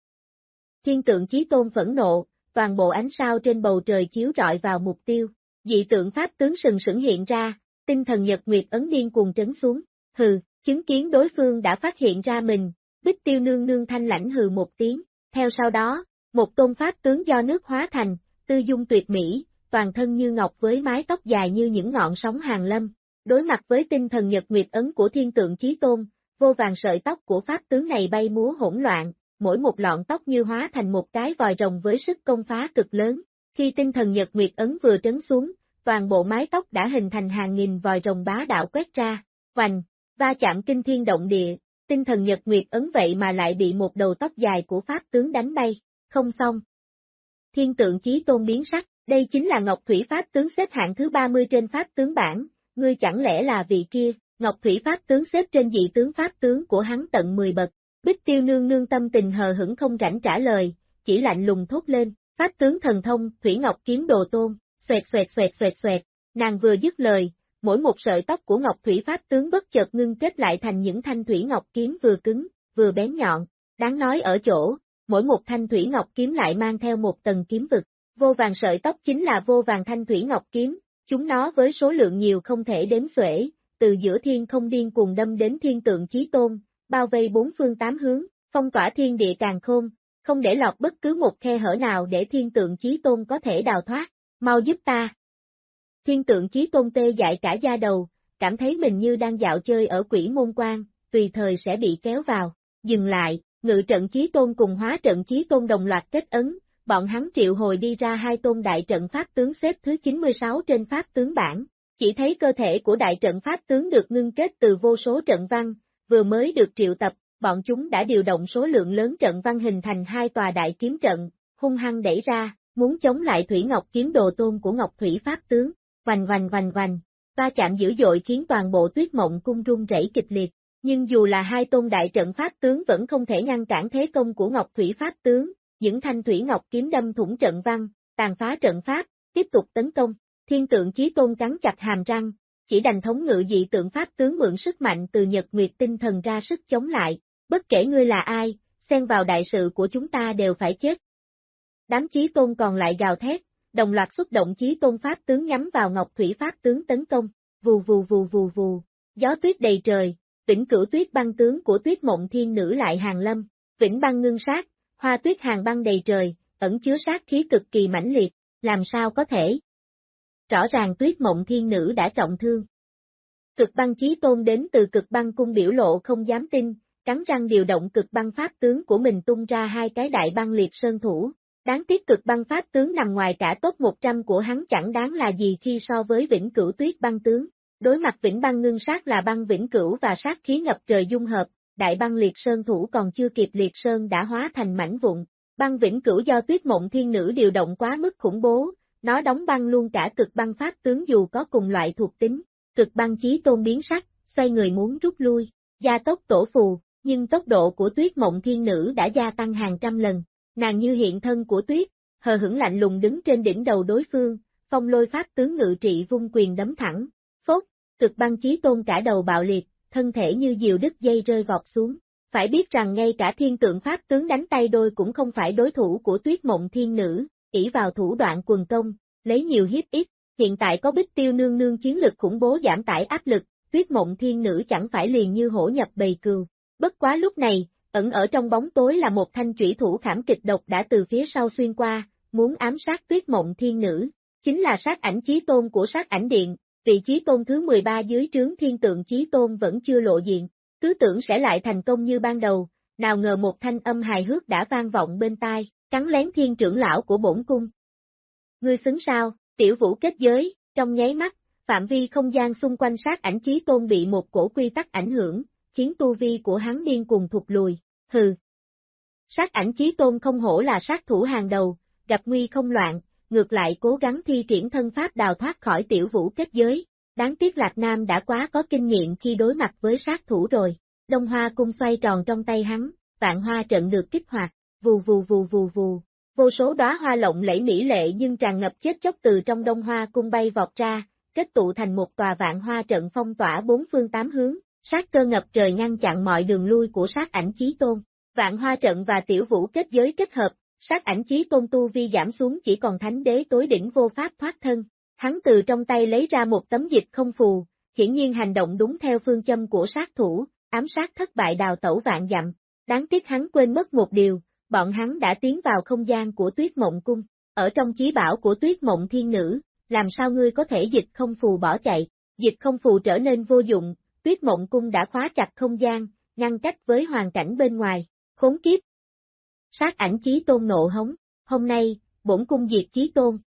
Thiên tượng chí tôn phẫn nộ, toàn bộ ánh sao trên bầu trời chiếu rọi vào mục tiêu, dị tượng pháp tướng sừng sững hiện ra, tinh thần nhật nguyệt ấn điên cuồng trấn xuống, hừ, chứng kiến đối phương đã phát hiện ra mình, bích tiêu nương nương thanh lãnh hừ một tiếng, theo sau đó, một tôn pháp tướng do nước hóa thành, tư dung tuyệt mỹ, toàn thân như ngọc với mái tóc dài như những ngọn sóng hàng lâm, đối mặt với tinh thần nhật nguyệt ấn của thiên tượng chí tôn, vô vàng sợi tóc của pháp tướng này bay múa hỗn loạn, mỗi một lọn tóc như hóa thành một cái vòi rồng với sức công phá cực lớn. Khi tinh thần nhật nguyệt ấn vừa trấn xuống, toàn bộ mái tóc đã hình thành hàng nghìn vòi rồng bá đạo quét ra, hoành, va chạm kinh thiên động địa, tinh thần nhật nguyệt ấn vậy mà lại bị một đầu tóc dài của pháp tướng đánh bay, không xong. Thiên tượng chí tôn biến sắc, đây chính là Ngọc Thủy Pháp tướng xếp hạng thứ 30 trên Pháp tướng bảng, ngươi chẳng lẽ là vị kia, Ngọc Thủy Pháp tướng xếp trên dị tướng Pháp tướng của hắn tận 10 bậc, Bích Tiêu nương nương tâm tình hờ hững không rảnh trả lời, chỉ lạnh lùng thốt lên, Pháp tướng thần thông, Thủy Ngọc kiếm đồ tôn, xoẹt xoẹt xoẹt xoẹt xoẹt, nàng vừa dứt lời, mỗi một sợi tóc của Ngọc Thủy Pháp tướng bất chợt ngưng kết lại thành những thanh Thủy Ngọc kiếm vừa cứng, vừa bén nhọn, đáng nói ở chỗ, mỗi một thanh Thủy Ngọc kiếm lại mang theo một tầng kiếm vực, vô vàng sợi tóc chính là vô vàng thanh Thủy Ngọc kiếm, chúng nó với số lượng nhiều không thể đếm xuể, từ giữa thiên không điên cuồng đâm đến thiên tượng chí tôn, bao vây bốn phương tám hướng, phong tỏa thiên địa càng khôn, không để lọt bất cứ một khe hở nào để thiên tượng chí tôn có thể đào thoát, mau giúp ta. Thiên tượng chí tôn tê dại cả da đầu, cảm thấy mình như đang dạo chơi ở quỷ môn quan, tùy thời sẽ bị kéo vào, dừng lại, ngự trận chí tôn cùng hóa trận chí tôn đồng loạt kết ấn, bọn hắn triệu hồi đi ra hai tôn đại trận pháp tướng xếp thứ 96 trên pháp tướng bảng, chỉ thấy cơ thể của đại trận pháp tướng được ngưng kết từ vô số trận văn, vừa mới được triệu tập, bọn chúng đã điều động số lượng lớn trận văn hình thành hai tòa đại kiếm trận, hung hăng đẩy ra, muốn chống lại Thủy Ngọc kiếm đồ tôn của Ngọc Thủy Pháp tướng, vành vành vành vành, va chạm dữ dội khiến toàn bộ tuyết mộng cung rung rẩy kịch liệt, nhưng dù là hai tôn đại trận Pháp tướng vẫn không thể ngăn cản thế công của Ngọc Thủy Pháp tướng, những thanh Thủy Ngọc kiếm đâm thủng trận văn, tàn phá trận Pháp, tiếp tục tấn công, thiên tượng chí tôn cắn chặt hàm răng, chỉ đành thống ngự dị tượng Pháp tướng mượn sức mạnh từ Nhật Nguyệt tinh thần ra sức chống lại, bất kể ngươi là ai, xen vào đại sự của chúng ta đều phải chết. Đám chí tôn còn lại gào thét, đồng loạt xuất động chí tôn Pháp tướng nhắm vào Ngọc Thủy Pháp tướng tấn công, vù vù vù vù vù, gió tuyết đầy trời, vĩnh cửu tuyết băng tướng của tuyết mộng thiên nữ lại hàng lâm, vĩnh băng ngưng sát, hoa tuyết hàng băng đầy trời, ẩn chứa sát khí cực kỳ mãnh liệt, làm sao có thể? Rõ ràng tuyết mộng thiên nữ đã trọng thương. Cực băng chí tôn đến từ cực băng cung biểu lộ không dám tin, cắn răng điều động cực băng pháp tướng của mình tung ra hai cái đại băng liệt sơn thủ. Đáng tiếc cực băng pháp tướng nằm ngoài cả top 100 của hắn chẳng đáng là gì khi so với vĩnh cửu tuyết băng tướng. Đối mặt vĩnh băng ngưng sát là băng vĩnh cửu và sát khí ngập trời dung hợp, đại băng liệt sơn thủ còn chưa kịp liệt sơn đã hóa thành mảnh vụn. Băng vĩnh cửu do tuyết mộng thiên nữ điều động quá mức khủng bố, nó đóng băng luôn cả cực băng pháp tướng dù có cùng loại thuộc tính. Cực băng chí tôn biến sắc, xoay người muốn rút lui, gia tốc tổ phù, nhưng tốc độ của tuyết mộng thiên nữ đã gia tăng hàng trăm lần. Nàng như hiện thân của tuyết, hờ hững lạnh lùng đứng trên đỉnh đầu đối phương, phong lôi pháp tướng ngự trị vung quyền đấm thẳng, cực băng chí tôn cả đầu bạo liệt, thân thể như diều đứt dây rơi vọt xuống. Phải biết rằng ngay cả thiên tượng pháp tướng đánh tay đôi cũng không phải đối thủ của tuyết mộng thiên nữ, ỷ vào thủ đoạn quần công, lấy nhiều hiếp ít, hiện tại có bích tiêu nương nương chiến lực khủng bố giảm tải áp lực, tuyết mộng thiên nữ chẳng phải liền như hổ nhập bầy cừu. Bất quá lúc này, ẩn ở trong bóng tối là một thanh chủy thủ khảm kịch độc đã từ phía sau xuyên qua, muốn ám sát tuyết mộng thiên nữ, chính là sát ảnh chí tôn của sát ảnh điện, vị trí tôn thứ 13 dưới trướng thiên tượng chí tôn vẫn chưa lộ diện, cứ tưởng sẽ lại thành công như ban đầu, nào ngờ một thanh âm hài hước đã vang vọng bên tai, cắn lén thiên trưởng lão của bổn cung. Ngươi xứng sao, tiểu vũ kết giới, trong nháy mắt, phạm vi không gian xung quanh sát ảnh chí tôn bị một cổ quy tắc ảnh hưởng, khiến tu vi của hắn điên cùng thụt lùi, hừ. Sát ảnh chí tôn không hổ là sát thủ hàng đầu, gặp nguy không loạn, ngược lại cố gắng thi triển thân pháp đào thoát khỏi tiểu vũ kết giới. Đáng tiếc Lạc Nam đã quá có kinh nghiệm khi đối mặt với sát thủ rồi. Đông hoa cung xoay tròn trong tay hắn, vạn hoa trận được kích hoạt, vù vù vù vù vù. Vô số đóa hoa lộng lẫy mỹ lệ nhưng tràn ngập chết chóc từ trong đông hoa cung bay vọt ra, kết tụ thành một tòa vạn hoa trận phong tỏa bốn phương tám hướng, sát cơ ngập trời ngăn chặn mọi đường lui của sát ảnh chí tôn. Vạn hoa trận và tiểu vũ kết giới kết hợp, sát ảnh chí tôn tu vi giảm xuống chỉ còn thánh đế tối đỉnh vô pháp thoát thân. Hắn từ trong tay lấy ra một tấm dịch không phù, hiển nhiên hành động đúng theo phương châm của sát thủ, ám sát thất bại đào tẩu vạn dặm. Đáng tiếc hắn quên mất một điều, bọn hắn đã tiến vào không gian của tuyết mộng cung. Ở trong chí bảo của tuyết mộng thiên nữ, làm sao ngươi có thể dịch không phù bỏ chạy, dịch không phù trở nên vô dụng, tuyết mộng cung đã khóa chặt không gian, ngăn cách với hoàn cảnh bên ngoài, khốn kiếp. Sát ảnh chí tôn nộ hống, hôm nay, bổn cung diệt chí tôn.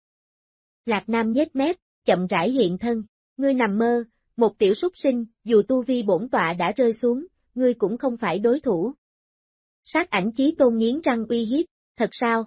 Lạc Nam nhếch mép, chậm rãi hiện thân, ngươi nằm mơ, một tiểu súc sinh, dù tu vi bổn tọa đã rơi xuống, ngươi cũng không phải đối thủ. Sát ảnh chí tôn nghiến răng uy hiếp, thật sao?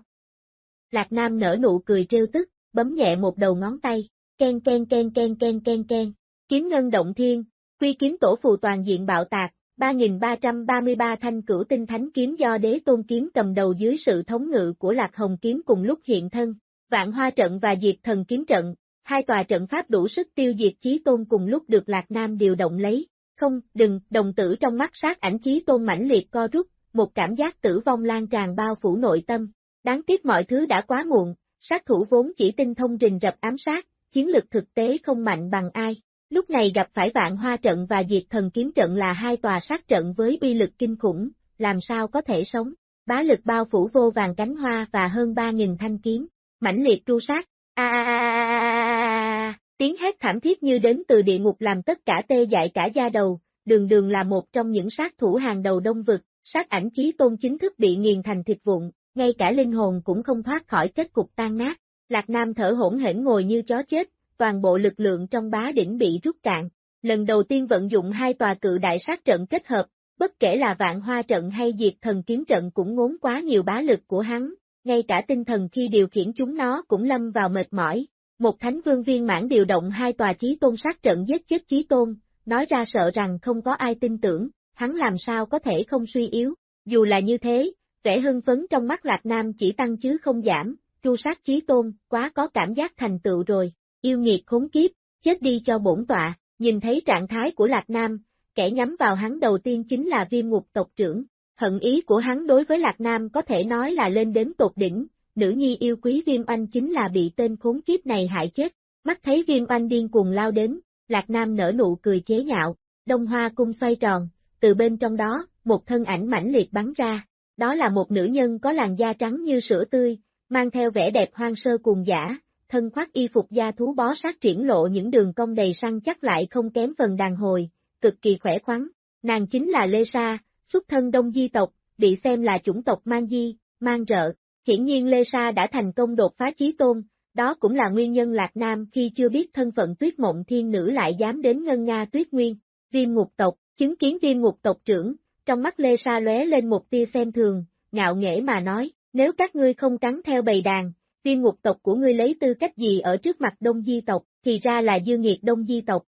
Lạc Nam nở nụ cười trêu tức, bấm nhẹ một đầu ngón tay, ken ken ken ken ken ken ken, kiếm ngân động thiên, quy kiếm tổ phù toàn diện bạo tạc, 3.333 thanh cửu tinh thánh kiếm do đế tôn kiếm cầm đầu dưới sự thống ngự của Lạc Hồng kiếm cùng lúc hiện thân, vạn hoa trận và diệt thần kiếm trận, hai tòa trận pháp đủ sức tiêu diệt chí tôn cùng lúc được Lạc Nam điều động lấy. Không, đừng, đồng tử trong mắt sát ảnh chí tôn mãnh liệt co rút, một cảm giác tử vong lan tràn bao phủ nội tâm. Đáng tiếc mọi thứ đã quá muộn, sát thủ vốn chỉ tinh thông rình rập ám sát, chiến lực thực tế không mạnh bằng ai. Lúc này gặp phải vạn hoa trận và diệt thần kiếm trận là hai tòa sát trận với bi lực kinh khủng, làm sao có thể sống. Bá lực bao phủ vô vàng cánh hoa và hơn 3.000 thanh kiếm, mãnh liệt tru sát, a a a a tiếng hét thảm thiết như đến từ địa ngục làm tất cả tê dại cả da đầu, đường đường là một trong những sát thủ hàng đầu đông vực, sát ảnh chí tôn chính thức bị nghiền thành thịt vụn, ngay cả linh hồn cũng không thoát khỏi kết cục tan nát. Lạc Nam thở hỗn hển ngồi như chó chết, toàn bộ lực lượng trong bá đỉnh bị rút cạn. Lần đầu tiên vận dụng hai tòa cự đại sát trận kết hợp, bất kể là vạn hoa trận hay diệt thần kiếm trận cũng ngốn quá nhiều bá lực của hắn, ngay cả tinh thần khi điều khiển chúng nó cũng lâm vào mệt mỏi. Một thánh vương viên mãn điều động hai tòa chí tôn sát trận giết chết chí tôn, nói ra sợ rằng không có ai tin tưởng, hắn làm sao có thể không suy yếu. Dù là như thế, vẻ hưng phấn trong mắt Lạc Nam chỉ tăng chứ không giảm, tru sát chí tôn, quá có cảm giác thành tựu rồi, yêu nghiệt khốn kiếp, chết đi cho bổn tọa, nhìn thấy trạng thái của Lạc Nam, kẻ nhắm vào hắn đầu tiên chính là viêm ngục tộc trưởng, hận ý của hắn đối với Lạc Nam có thể nói là lên đến tột đỉnh, nữ nhi yêu quý viêm oanh chính là bị tên khốn kiếp này hại chết, mắt thấy viêm oanh điên cuồng lao đến, Lạc Nam nở nụ cười chế nhạo, đông hoa cung xoay tròn, từ bên trong đó, một thân ảnh mãnh liệt bắn ra, đó là một nữ nhân có làn da trắng như sữa tươi, mang theo vẻ đẹp hoang sơ cuồng giả, thân khoác y phục da thú bó sát triển lộ những đường cong đầy săn chắc lại không kém phần đàn hồi, cực kỳ khỏe khoắn. Nàng chính là Lê Sa, xuất thân đông di tộc, bị xem là chủng tộc mang di, mang rợ. Hiển nhiên Lê Sa đã thành công đột phá chí tôn, đó cũng là nguyên nhân Lạc Nam khi chưa biết thân phận tuyết mộng thiên nữ lại dám đến ngân Nga tuyết nguyên, viêm ngục tộc, chứng kiến viêm ngục tộc trưởng, trong mắt Lê Sa lóe lên một tia xem thường, ngạo nghễ mà nói, nếu các ngươi không cắn theo bầy đàn, viêm ngục tộc của ngươi lấy tư cách gì ở trước mặt đông di tộc, thì ra là dư nghiệt đông di tộc.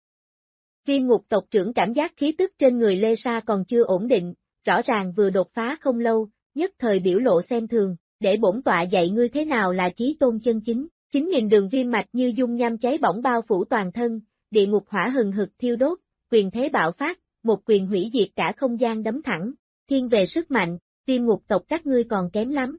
Viêm ngục tộc trưởng cảm giác khí tức trên người Lê Sa còn chưa ổn định, rõ ràng vừa đột phá không lâu, nhất thời biểu lộ xem thường, để bổn tọa dạy ngươi thế nào là trí tôn chân chính, chính nghìn đường viêm mạch như dung nham cháy bỏng bao phủ toàn thân, địa ngục hỏa hừng hực thiêu đốt, quyền thế bạo phát, một quyền hủy diệt cả không gian đấm thẳng, thiên về sức mạnh, viêm ngục tộc các ngươi còn kém lắm.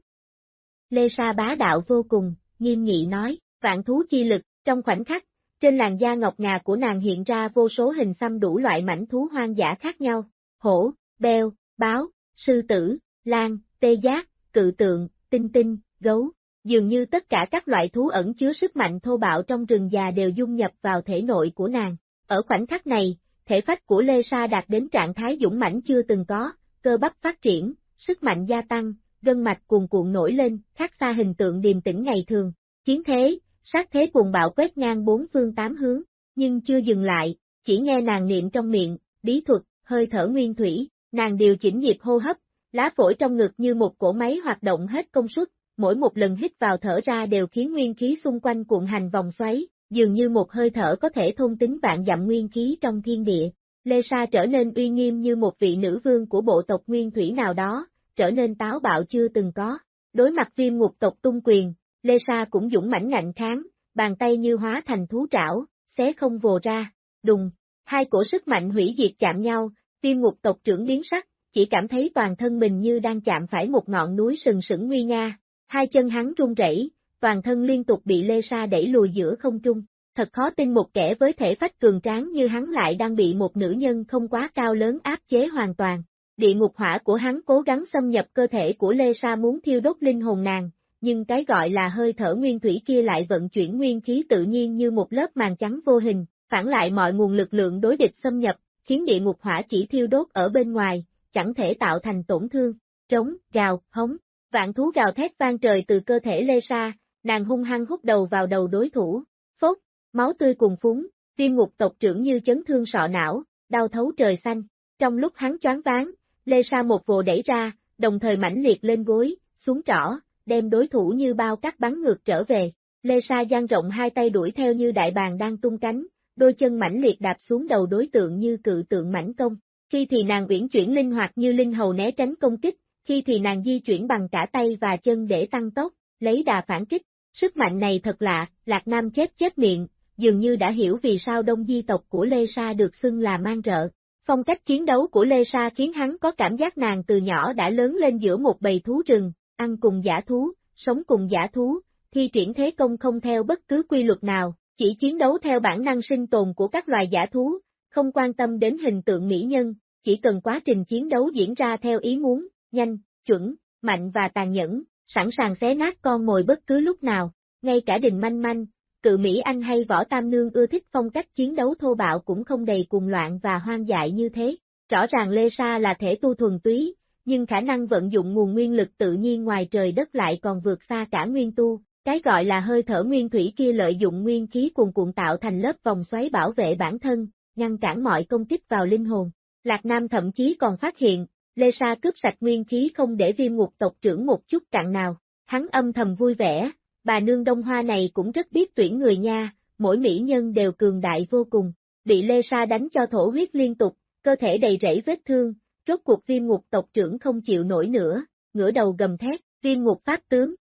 Lê Sa bá đạo vô cùng, nghiêm nghị nói, vạn thú chi lực, trong khoảnh khắc, trên làn da ngọc ngà của nàng hiện ra vô số hình xăm đủ loại mảnh thú hoang dã khác nhau, hổ, beo, báo, sư tử, lan, tê giác, cự tượng, tinh tinh, gấu, dường như tất cả các loại thú ẩn chứa sức mạnh thô bạo trong rừng già đều dung nhập vào thể nội của nàng. Ở khoảnh khắc này, thể phách của Lê Sa đạt đến trạng thái dũng mãnh chưa từng có, cơ bắp phát triển, sức mạnh gia tăng, gân mạch cuồn cuộn nổi lên, khác xa hình tượng điềm tĩnh ngày thường. Chiến thế, sát thế cuồng bạo quét ngang bốn phương tám hướng, nhưng chưa dừng lại, chỉ nghe nàng niệm trong miệng, bí thuật, hơi thở nguyên thủy, nàng điều chỉnh nhịp hô hấp, lá phổi trong ngực như một cổ máy hoạt động hết công suất, mỗi một lần hít vào thở ra đều khiến nguyên khí xung quanh cuộn hành vòng xoáy, dường như một hơi thở có thể thôn tính vạn dặm nguyên khí trong thiên địa. Lê Sa trở nên uy nghiêm như một vị nữ vương của bộ tộc nguyên thủy nào đó, trở nên táo bạo chưa từng có. Đối mặt viêm ngục tộc tung quyền, Lê Sa cũng dũng mãnh ngạnh kháng, bàn tay như hóa thành thú trảo, xé không vồ ra, đùng, hai cổ sức mạnh hủy diệt chạm nhau, viêm ngục tộc trưởng biến sắc, chỉ cảm thấy toàn thân mình như đang chạm phải một ngọn núi sừng sững nguy nga, hai chân hắn run rẩy, toàn thân liên tục bị Lê Sa đẩy lùi giữa không trung. Thật khó tin một kẻ với thể phách cường tráng như hắn lại đang bị một nữ nhân không quá cao lớn áp chế hoàn toàn. Địa ngục hỏa của hắn cố gắng xâm nhập cơ thể của Lê Sa muốn thiêu đốt linh hồn nàng, nhưng cái gọi là hơi thở nguyên thủy kia lại vận chuyển nguyên khí tự nhiên như một lớp màn trắng vô hình, phản lại mọi nguồn lực lượng đối địch xâm nhập, khiến địa ngục hỏa chỉ thiêu đốt ở bên ngoài, chẳng thể tạo thành tổn thương. Trống, gào, hống, vạn thú gào thét vang trời từ cơ thể Lê Sa, nàng hung hăng hút đầu vào đầu đối thủ, phốt, máu tươi cùng phúng, viêm ngục tộc trưởng như chấn thương sọ não, đau thấu trời xanh. Trong lúc hắn choáng váng, Lê Sa một vồ đẩy ra, đồng thời mãnh liệt lên gối, xuống trỏ, đem đối thủ như bao cắt bắn ngược trở về. Lê Sa giang rộng hai tay đuổi theo như đại bàng đang tung cánh, đôi chân mãnh liệt đạp xuống đầu đối tượng như cự tượng mãnh công. Khi thì nàng uyển chuyển linh hoạt như linh hầu né tránh công kích, khi thì nàng di chuyển bằng cả tay và chân để tăng tốc, lấy đà phản kích. Sức mạnh này thật lạ, Lạc Nam chết chết miệng, dường như đã hiểu vì sao đông di tộc của Lê Sa được xưng là mang rợ. Phong cách chiến đấu của Lê Sa khiến hắn có cảm giác nàng từ nhỏ đã lớn lên giữa một bầy thú rừng, ăn cùng giả thú, sống cùng giả thú, thi triển thế công không theo bất cứ quy luật nào, chỉ chiến đấu theo bản năng sinh tồn của các loài giả thú, không quan tâm đến hình tượng mỹ nhân, chỉ cần quá trình chiến đấu diễn ra theo ý muốn, nhanh, chuẩn, mạnh và tàn nhẫn, sẵn sàng xé nát con mồi bất cứ lúc nào, ngay cả đình manh manh, cự Mỹ Anh hay Võ Tam Nương ưa thích phong cách chiến đấu thô bạo cũng không đầy cuồng loạn và hoang dại như thế. Rõ ràng Lê Sa là thể tu thuần túy, nhưng khả năng vận dụng nguồn nguyên lực tự nhiên ngoài trời đất lại còn vượt xa cả nguyên tu, cái gọi là hơi thở nguyên thủy kia lợi dụng nguyên khí cuồn cuộn tạo thành lớp vòng xoáy bảo vệ bản thân, ngăn cản mọi công kích vào linh hồn. Lạc Nam thậm chí còn phát hiện, Lê Sa cướp sạch nguyên khí không để viêm ngục tộc trưởng một chút cạn nào, hắn âm thầm vui vẻ, bà nương đông hoa này cũng rất biết tuyển người nha, mỗi mỹ nhân đều cường đại vô cùng, bị Lê Sa đánh cho thổ huyết liên tục, cơ thể đầy rẫy vết thương, rốt cuộc viêm ngục tộc trưởng không chịu nổi nữa, ngửa đầu gầm thét, viêm ngục pháp tướng.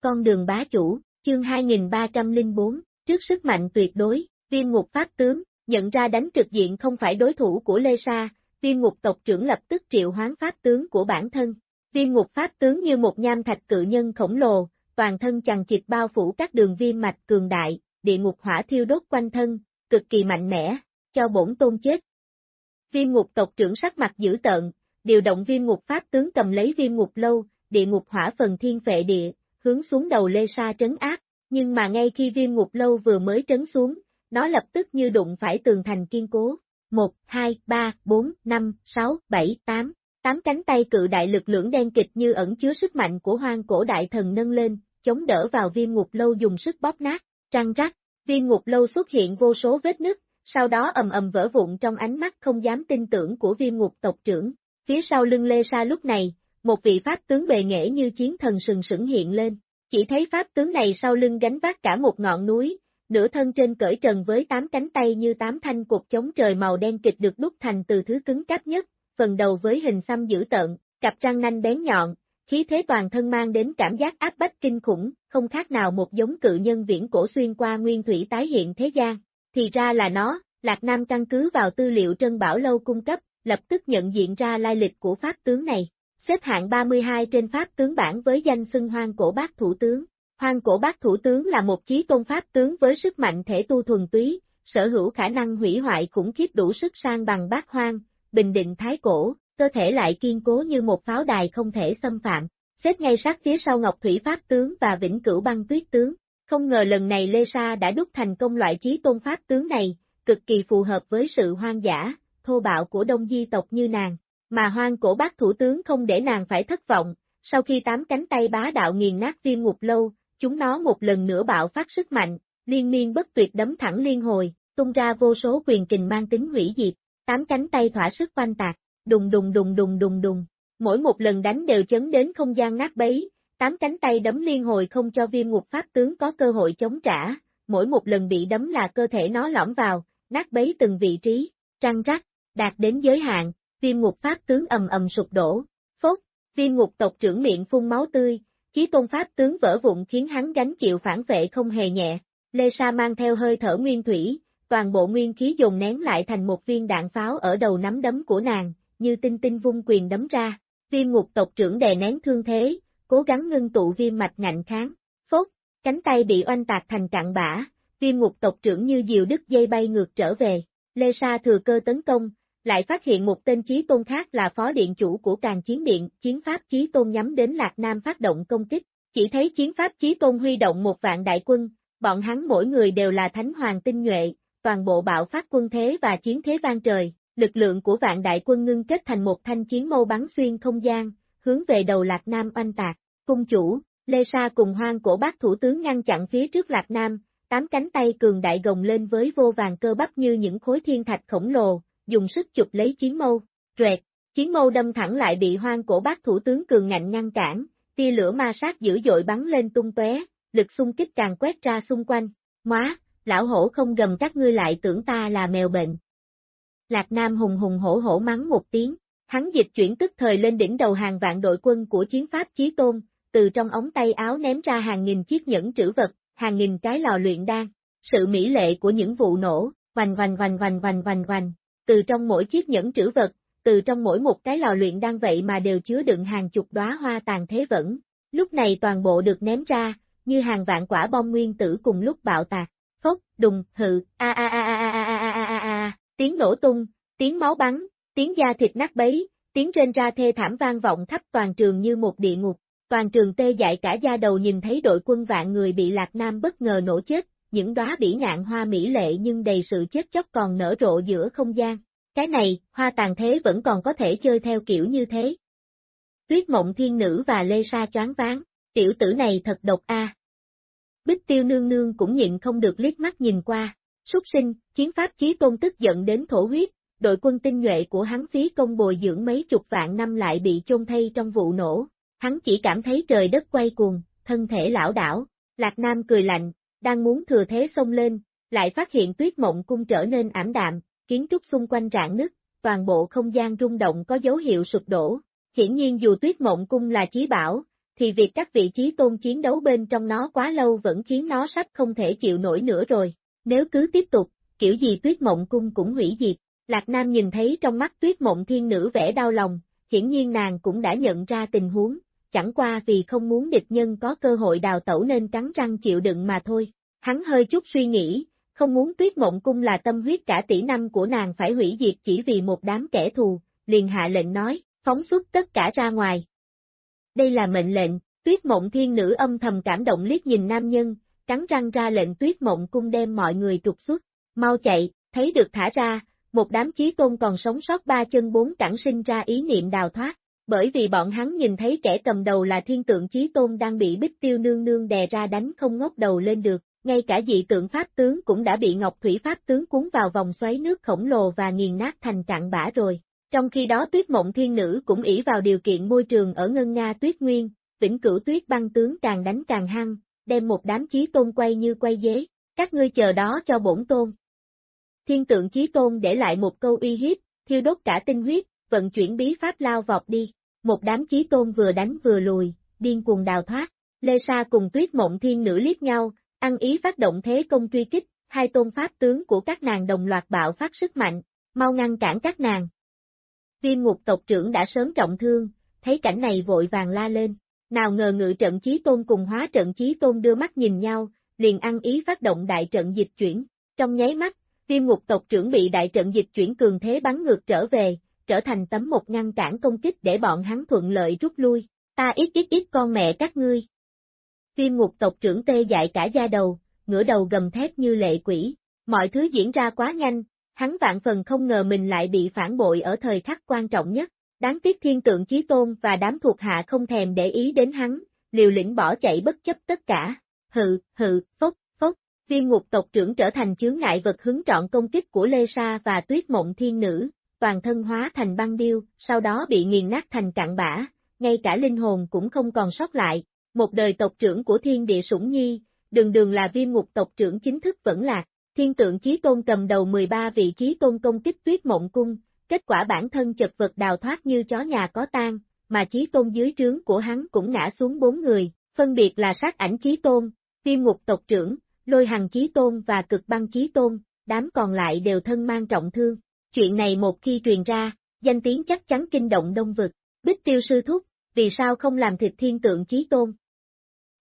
Con đường bá chủ, chương 2304, trước sức mạnh tuyệt đối, viêm ngục pháp tướng, nhận ra đánh trực diện không phải đối thủ của Lê Sa, viêm ngục tộc trưởng lập tức triệu hoán pháp tướng của bản thân. Viêm ngục pháp tướng như một nham thạch cự nhân khổng lồ, toàn thân chằng chịt bao phủ các đường viêm mạch cường đại, địa ngục hỏa thiêu đốt quanh thân, cực kỳ mạnh mẽ, cho bổn tôn chết. Viêm ngục tộc trưởng sắc mặt dữ tợn, điều động viêm ngục pháp tướng cầm lấy viêm ngục lâu, địa ngục hỏa phần thiên vệ địa, hướng xuống đầu Lê Sa trấn áp, nhưng mà ngay khi viêm ngục lâu vừa mới trấn xuống, nó lập tức như đụng phải tường thành kiên cố. 1, 2, 3, 4, 5, 6, 7, 8. Tám cánh tay cự đại lực lưỡng đen kịch như ẩn chứa sức mạnh của hoang cổ đại thần nâng lên, chống đỡ vào viêm ngục lâu dùng sức bóp nát, trăng rắc, viêm ngục lâu xuất hiện vô số vết nứt, sau đó ầm ầm vỡ vụn trong ánh mắt không dám tin tưởng của viêm ngục tộc trưởng. Phía sau lưng Lê Sa lúc này, một vị pháp tướng bề nghệ như chiến thần sừng sững hiện lên, chỉ thấy pháp tướng này sau lưng gánh vác cả một ngọn núi, nửa thân trên cởi trần với tám cánh tay như tám thanh cột chống trời màu đen kịch được đúc thành từ thứ cứng cáp nhất, phần đầu với hình xăm dữ tợn, cặp răng nanh bén nhọn, khí thế toàn thân mang đến cảm giác áp bách kinh khủng, không khác nào một giống cự nhân viễn cổ xuyên qua nguyên thủy tái hiện thế gian. Thì ra là nó, Lạc Nam căn cứ vào tư liệu Trân Bảo Lâu cung cấp, lập tức nhận diện ra lai lịch của pháp tướng này. Xếp hạng 32 trên pháp tướng bảng với danh xưng hoang cổ bác thủ tướng. Hoang cổ bác thủ tướng là một chí tôn pháp tướng với sức mạnh thể tu thuần túy, sở hữu khả năng hủy hoại khủng khiếp đủ sức sang bằng bát hoang, bình định thái cổ, cơ thể lại kiên cố như một pháo đài không thể xâm phạm, xếp ngay sát phía sau Ngọc Thủy Pháp tướng và Vĩnh Cửu Băng Tuyết tướng. Không ngờ lần này Lê Sa đã đúc thành công loại chí tôn pháp tướng này, cực kỳ phù hợp với sự hoang dã, thô bạo của đông di tộc như nàng, mà hoang cổ bác thủ tướng không để nàng phải thất vọng, sau khi tám cánh tay bá đạo nghiền nát viêm ngục lâu, chúng nó một lần nữa bạo phát sức mạnh, liên miên bất tuyệt đấm thẳng liên hồi, tung ra vô số quyền kình mang tính hủy diệt, tám cánh tay thỏa sức quanh tạc, đùng đùng đùng đùng đùng đùng, mỗi một lần đánh đều chấn đến không gian nát bấy, tám cánh tay đấm liên hồi không cho viêm ngục pháp tướng có cơ hội chống trả, mỗi một lần bị đấm là cơ thể nó lõm vào, nát bấy từng vị trí, trăng rắc, đạt đến giới hạn, viêm ngục pháp tướng ầm ầm sụp đổ, phốt, viêm ngục tộc trưởng miệng phun máu tươi, chí tôn pháp tướng vỡ vụn khiến hắn gánh chịu phản vệ không hề nhẹ, Lê Sa mang theo hơi thở nguyên thủy, toàn bộ nguyên khí dồn nén lại thành một viên đạn pháo ở đầu nắm đấm của nàng, như tinh tinh vung quyền đấm ra, viêm ngục tộc trưởng đè nén thương thế, cố gắng ngưng tụ viêm mạch ngạnh kháng, phốt, cánh tay bị oanh tạc thành cạn bã, viêm ngục tộc trưởng như diều đứt dây bay ngược trở về, Lê Sa thừa cơ tấn công, lại phát hiện một tên chí tôn khác là phó điện chủ của càng chiến điện, chiến pháp chí tôn nhắm đến Lạc Nam phát động công kích, chỉ thấy chiến pháp chí tôn huy động một vạn đại quân, bọn hắn mỗi người đều là thánh hoàng tinh nhuệ, toàn bộ bạo phát quân thế và chiến thế vang trời, lực lượng của vạn đại quân ngưng kết thành một thanh chiến mâu bắn xuyên không gian, hướng về đầu Lạc Nam oanh tạc, cung chủ, Lê Sa cùng hoang cổ bác thủ tướng ngăn chặn phía trước Lạc Nam, tám cánh tay cường đại gồng lên với vô vàng cơ bắp như những khối thiên thạch khổng lồ, dùng sức chụp lấy chiến mâu, rệt, chiến mâu đâm thẳng lại bị hoang cổ bác thủ tướng cường ngạnh ngăn cản, tia lửa ma sát dữ dội bắn lên tung tóe, lực xung kích càng quét ra xung quanh, móa, lão hổ không gầm các ngươi lại tưởng ta là mèo bệnh. Lạc Nam hùng hùng hổ hổ mắng một tiếng, hắn dịch chuyển tức thời lên đỉnh đầu hàng vạn đội quân của chiến pháp Chí Tôn, từ trong ống tay áo ném ra hàng nghìn chiếc nhẫn trữ vật, hàng nghìn cái lò luyện đan, sự mỹ lệ của những vụ nổ, vành vành vành vành vành vành vành, từ trong mỗi chiếc nhẫn trữ vật, từ trong mỗi một cái lò luyện đan vậy mà đều chứa đựng hàng chục đóa hoa tàn thế vẫn, lúc này toàn bộ được ném ra, như hàng vạn quả bom nguyên tử cùng lúc bạo tạc, phốc, đùng, hự, a a a a a a a a a, tiếng nổ tung, tiếng máu bắn, tiếng da thịt nát bấy, tiếng trên ra thê thảm vang vọng khắp toàn trường như một địa ngục. Toàn trường tê dại cả da đầu nhìn thấy đội quân vạn người bị Lạc Nam bất ngờ nổ chết, những đóa bỉ ngạn hoa mỹ lệ nhưng đầy sự chết chóc còn nở rộ giữa không gian. Cái này, hoa tàn thế vẫn còn có thể chơi theo kiểu như thế. Tuyết mộng thiên nữ và Lê Sa choáng váng, tiểu tử này thật độc a. Bích tiêu nương nương cũng nhịn không được liếc mắt nhìn qua, súc sinh, chiến pháp chí tôn tức giận đến thổ huyết, đội quân tinh nhuệ của hắn phí công bồi dưỡng mấy chục vạn năm lại bị chôn thay trong vụ nổ, hắn chỉ cảm thấy trời đất quay cuồng, thân thể lão đảo, Lạc Nam cười lạnh, đang muốn thừa thế xông lên, lại phát hiện tuyết mộng cung trở nên ảm đạm, kiến trúc xung quanh rạn nứt, toàn bộ không gian rung động có dấu hiệu sụp đổ. Hiển nhiên dù tuyết mộng cung là chí bảo, thì việc các vị trí tôn chiến đấu bên trong nó quá lâu vẫn khiến nó sắp không thể chịu nổi nữa rồi. Nếu cứ tiếp tục, kiểu gì tuyết mộng cung cũng hủy diệt. Lạc Nam nhìn thấy trong mắt tuyết mộng thiên nữ vẻ đau lòng, hiển nhiên nàng cũng đã nhận ra tình huống, chẳng qua vì không muốn địch nhân có cơ hội đào tẩu nên cắn răng chịu đựng mà thôi. Hắn hơi chút suy nghĩ, không muốn tuyết mộng cung là tâm huyết cả tỷ năm của nàng phải hủy diệt chỉ vì một đám kẻ thù, liền hạ lệnh nói, phóng xuất tất cả ra ngoài. Đây là mệnh lệnh, tuyết mộng thiên nữ âm thầm cảm động liếc nhìn nam nhân, cắn răng ra lệnh tuyết mộng cung đem mọi người trục xuất, mau chạy, thấy được thả ra, một đám chí tôn còn sống sót ba chân bốn cẳng sinh ra ý niệm đào thoát, bởi vì bọn hắn nhìn thấy kẻ cầm đầu là thiên tượng chí tôn đang bị bích tiêu nương nương đè ra đánh không ngóc đầu lên được, ngay cả dị tượng pháp tướng cũng đã bị Ngọc Thủy pháp tướng cuốn vào vòng xoáy nước khổng lồ và nghiền nát thành cạn bã rồi. Trong khi đó tuyết mộng thiên nữ cũng ỷ vào điều kiện môi trường ở Ngân Nga tuyết nguyên, vĩnh cửu tuyết băng tướng càng đánh càng hăng, đem một đám chí tôn quay như quay dế, các ngươi chờ đó cho bổn tôn. Thiên tượng chí tôn để lại một câu uy hiếp, thiêu đốt cả tinh huyết, vận chuyển bí pháp lao vọt đi, một đám chí tôn vừa đánh vừa lùi, điên cuồng đào thoát, Lê Sa cùng tuyết mộng thiên nữ liếc nhau, ăn ý phát động thế công truy kích, hai tôn pháp tướng của các nàng đồng loạt bạo phát sức mạnh, mau ngăn cản các nàng. Viêm ngục tộc trưởng đã sớm trọng thương, thấy cảnh này vội vàng la lên, nào ngờ ngự trận chí tôn cùng hóa trận chí tôn đưa mắt nhìn nhau, liền ăn ý phát động đại trận dịch chuyển, trong nháy mắt, viêm ngục tộc trưởng bị đại trận dịch chuyển cường thế bắn ngược trở về, trở thành tấm một ngăn cản công kích để bọn hắn thuận lợi rút lui, ta ít ít ít con mẹ các ngươi. Viêm ngục tộc trưởng tê dại cả da đầu, ngửa đầu gầm thét như lệ quỷ, mọi thứ diễn ra quá nhanh, hắn vạn phần không ngờ mình lại bị phản bội ở thời khắc quan trọng nhất, đáng tiếc thiên tượng chí tôn và đám thuộc hạ không thèm để ý đến hắn, liều lĩnh bỏ chạy bất chấp tất cả, hự, hự, phốc, phốc, viêm ngục tộc trưởng trở thành chướng ngại vật hứng trọn công kích của Lê Sa và tuyết mộng thiên nữ, toàn thân hóa thành băng điêu, sau đó bị nghiền nát thành cạn bã, ngay cả linh hồn cũng không còn sót lại, một đời tộc trưởng của thiên địa sủng nhi, đường đường là viêm ngục tộc trưởng chính thức vẫn lạc, thiên tượng chí tôn cầm đầu 13 vị chí tôn công kích tuyết mộng cung, kết quả bản thân chật vật đào thoát như chó nhà có tan, mà chí tôn dưới trướng của hắn cũng ngã xuống bốn người, phân biệt là sát ảnh chí tôn, viêm ngục tộc trưởng, lôi hằng chí tôn và cực băng chí tôn, đám còn lại đều thân mang trọng thương. Chuyện này một khi truyền ra, danh tiếng chắc chắn kinh động đông vực, bích tiêu sư thúc, vì sao không làm thịt thiên tượng chí tôn?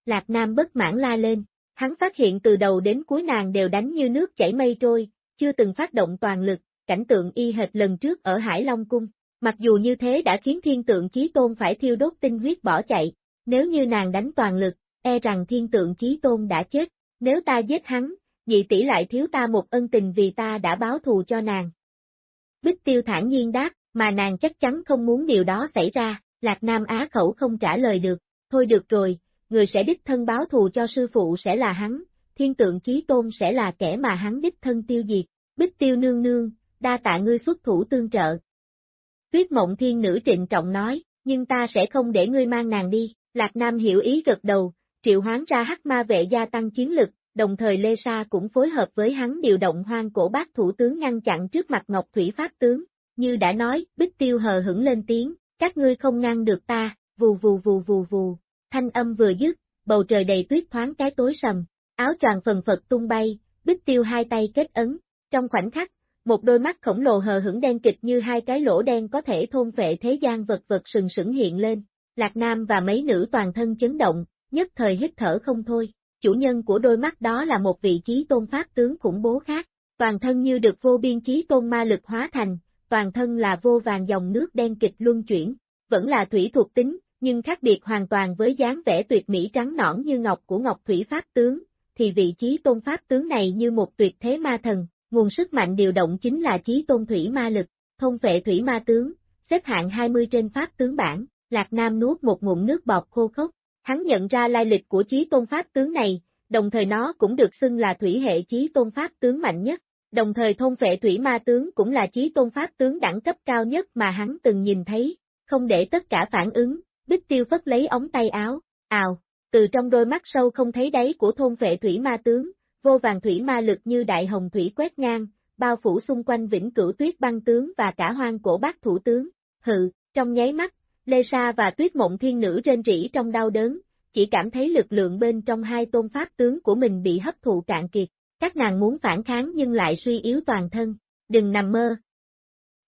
Lạc Nam bất mãn la lên, hắn phát hiện từ đầu đến cuối nàng đều đánh như nước chảy mây trôi, chưa từng phát động toàn lực, cảnh tượng y hệt lần trước ở Hải Long Cung. Mặc dù như thế đã khiến thiên tượng chí tôn phải thiêu đốt tinh huyết bỏ chạy, nếu như nàng đánh toàn lực, e rằng thiên tượng chí tôn đã chết, nếu ta giết hắn, nhị tỷ lại thiếu ta một ân tình vì ta đã báo thù cho nàng. Bích tiêu thản nhiên đáp, mà nàng chắc chắn không muốn điều đó xảy ra, Lạc Nam Á khẩu không trả lời được, thôi được rồi, người sẽ đích thân báo thù cho sư phụ sẽ là hắn, thiên tượng chí tôn sẽ là kẻ mà hắn đích thân tiêu diệt, bích tiêu nương nương, đa tạ ngươi xuất thủ tương trợ. Tuyết mộng thiên nữ trịnh trọng nói, nhưng ta sẽ không để ngươi mang nàng đi, Lạc Nam hiểu ý gật đầu, triệu hoán ra hắc ma vệ gia tăng chiến lực, đồng thời Lê Sa cũng phối hợp với hắn điều động hoang cổ bác thủ tướng ngăn chặn trước mặt Ngọc Thủy Pháp tướng, như đã nói, Bích Tiêu hờ hững lên tiếng, các ngươi không ngăn được ta, vù vù vù vù vù, thanh âm vừa dứt, bầu trời đầy tuyết thoáng cái tối sầm, áo choàng phần phật tung bay, Bích Tiêu hai tay kết ấn, trong khoảnh khắc, một đôi mắt khổng lồ hờ hững đen kịch như hai cái lỗ đen có thể thôn phệ thế gian vật vật sừng sững hiện lên, Lạc Nam và mấy nữ toàn thân chấn động, nhất thời hít thở không thôi, chủ nhân của đôi mắt đó là một vị trí tôn pháp tướng khủng bố khác, toàn thân như được vô biên trí tôn ma lực hóa thành, toàn thân là vô vàng dòng nước đen kịch luân chuyển, vẫn là thủy thuộc tính, nhưng khác biệt hoàn toàn với dáng vẻ tuyệt mỹ trắng nõn như ngọc của Ngọc Thủy Pháp tướng, thì vị trí tôn Pháp tướng này như một tuyệt thế ma thần, nguồn sức mạnh điều động chính là trí tôn thủy ma lực, thông vệ thủy ma tướng, xếp hạng 20 trên Pháp tướng bảng, Lạc Nam nuốt một ngụm nước bọt khô khốc, hắn nhận ra lai lịch của trí tôn Pháp tướng này, đồng thời nó cũng được xưng là thủy hệ trí tôn Pháp tướng mạnh nhất, đồng thời thôn vệ thủy ma tướng cũng là trí tôn Pháp tướng đẳng cấp cao nhất mà hắn từng nhìn thấy, không để tất cả phản ứng, Bích tiêu phất lấy ống tay áo, ào, từ trong đôi mắt sâu không thấy đáy của thôn vệ thủy ma tướng, vô vàng thủy ma lực như đại hồng thủy quét ngang, bao phủ xung quanh vĩnh cửu tuyết băng tướng và cả hoang cổ bác thủ tướng. Hừ, trong nháy mắt, Lê Sa và tuyết mộng thiên nữ trên rỉ trong đau đớn, chỉ cảm thấy lực lượng bên trong hai tôn pháp tướng của mình bị hấp thụ cạn kiệt. Các nàng muốn phản kháng nhưng lại suy yếu toàn thân, đừng nằm mơ.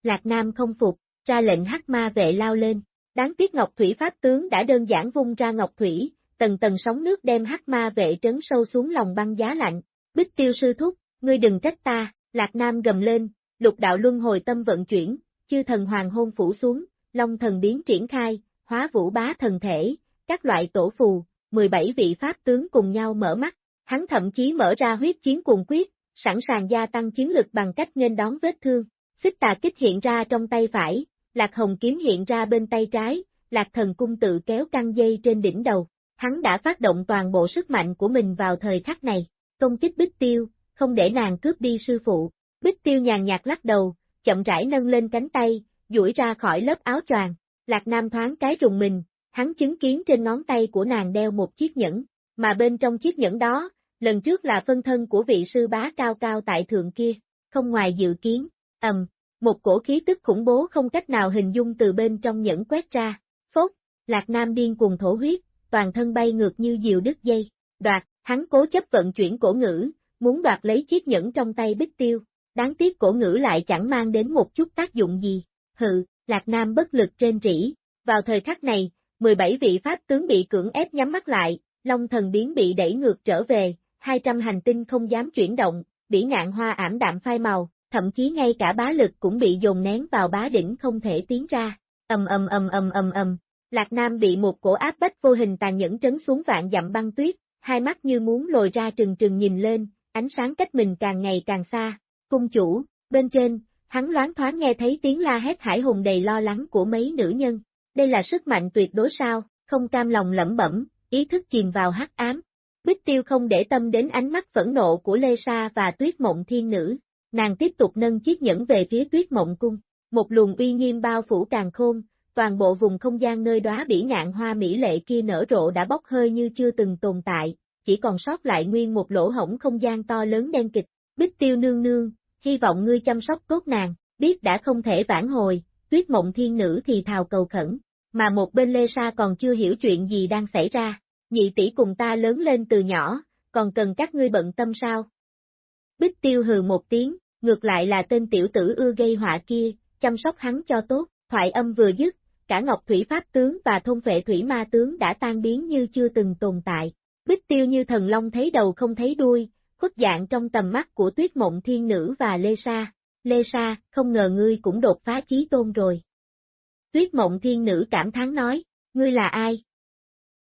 Lạc Nam không phục, ra lệnh hắc ma vệ lao lên, Đáng tiếc Ngọc Thủy Pháp tướng đã đơn giản vung ra Ngọc Thủy, tầng tầng sóng nước đem hắc ma vệ trấn sâu xuống lòng băng giá lạnh. Bích tiêu sư thúc, ngươi đừng trách ta, Lạc Nam gầm lên, lục đạo luân hồi tâm vận chuyển, chư thần hoàng hôn phủ xuống, long thần biến triển khai, hóa vũ bá thần thể, các loại tổ phù, 17 vị pháp tướng cùng nhau mở mắt, hắn thậm chí mở ra huyết chiến cuồng quyết, sẵn sàng gia tăng chiến lực bằng cách nên đón vết thương. Xích tà kích hiện ra trong tay phải, Lạc Hồng kiếm hiện ra bên tay trái, Lạc Thần cung tự kéo căng dây trên đỉnh đầu. Hắn đã phát động toàn bộ sức mạnh của mình vào thời khắc này, công kích Bích Tiêu, không để nàng cướp đi sư phụ. Bích Tiêu nhàn nhạt lắc đầu, chậm rãi nâng lên cánh tay, duỗi ra khỏi lớp áo choàng. Lạc Nam thoáng cái rùng mình, hắn chứng kiến trên ngón tay của nàng đeo một chiếc nhẫn, mà bên trong chiếc nhẫn đó, lần trước là phân thân của vị sư bá cao cao tại thượng kia, không ngoài dự kiến, ầm, một cổ khí tức khủng bố không cách nào hình dung từ bên trong nhẫn quét ra. Phốt, Lạc Nam điên cùng thổ huyết, toàn thân bay ngược như diều đứt dây. Đoạt, hắn cố chấp vận chuyển cổ ngữ, muốn đoạt lấy chiếc nhẫn trong tay Bích Tiêu. Đáng tiếc cổ ngữ lại chẳng mang đến một chút tác dụng gì. Hừ, Lạc Nam bất lực trên rỉ. Vào thời khắc này, 17 vị pháp tướng bị cưỡng ép nhắm mắt lại, Long thần biến bị đẩy ngược trở về, 200 hành tinh không dám chuyển động, bỉ ngạn hoa ảm đạm phai màu, thậm chí ngay cả bá lực cũng bị dồn nén vào bá đỉnh không thể tiến ra. Ầm ầm ầm ầm ầm ầm, Lạc Nam bị một cổ áp bách vô hình tàn nhẫn trấn xuống vạn dặm băng tuyết, hai mắt như muốn lồi ra trừng trừng nhìn lên, ánh sáng cách mình càng ngày càng xa. Cung chủ, bên trên, hắn loáng thoáng nghe thấy tiếng la hét hải hùng đầy lo lắng của mấy nữ nhân. Đây là sức mạnh tuyệt đối sao, không cam lòng lẩm bẩm, ý thức chìm vào hắc ám. Bích tiêu không để tâm đến ánh mắt phẫn nộ của Lê Sa và tuyết mộng thiên nữ, nàng tiếp tục nâng chiếc nhẫn về phía tuyết mộng cung. Một luồng uy nghiêm bao phủ càng khôn, toàn bộ vùng không gian nơi đóa bỉ ngạn hoa mỹ lệ kia nở rộ đã bốc hơi như chưa từng tồn tại, chỉ còn sót lại nguyên một lỗ hổng không gian to lớn đen kịch. Bích tiêu nương nương, hy vọng ngươi chăm sóc tốt nàng, biết đã không thể vãn hồi, tuyết mộng thiên nữ thì thào cầu khẩn, mà một bên Lê Sa còn chưa hiểu chuyện gì đang xảy ra, nhị tỷ cùng ta lớn lên từ nhỏ, còn cần các ngươi bận tâm sao? Bích tiêu hừ một tiếng, ngược lại là tên tiểu tử ưa gây họa kia, chăm sóc hắn cho tốt, thoại âm vừa dứt, cả Ngọc Thủy Pháp tướng và thôn vệ Thủy Ma tướng đã tan biến như chưa từng tồn tại. Bích tiêu như thần long thấy đầu không thấy đuôi, khuất dạng trong tầm mắt của tuyết mộng thiên nữ và Lê Sa. Lê Sa, không ngờ ngươi cũng đột phá chí tôn rồi. Tuyết mộng thiên nữ cảm thán nói, ngươi là ai?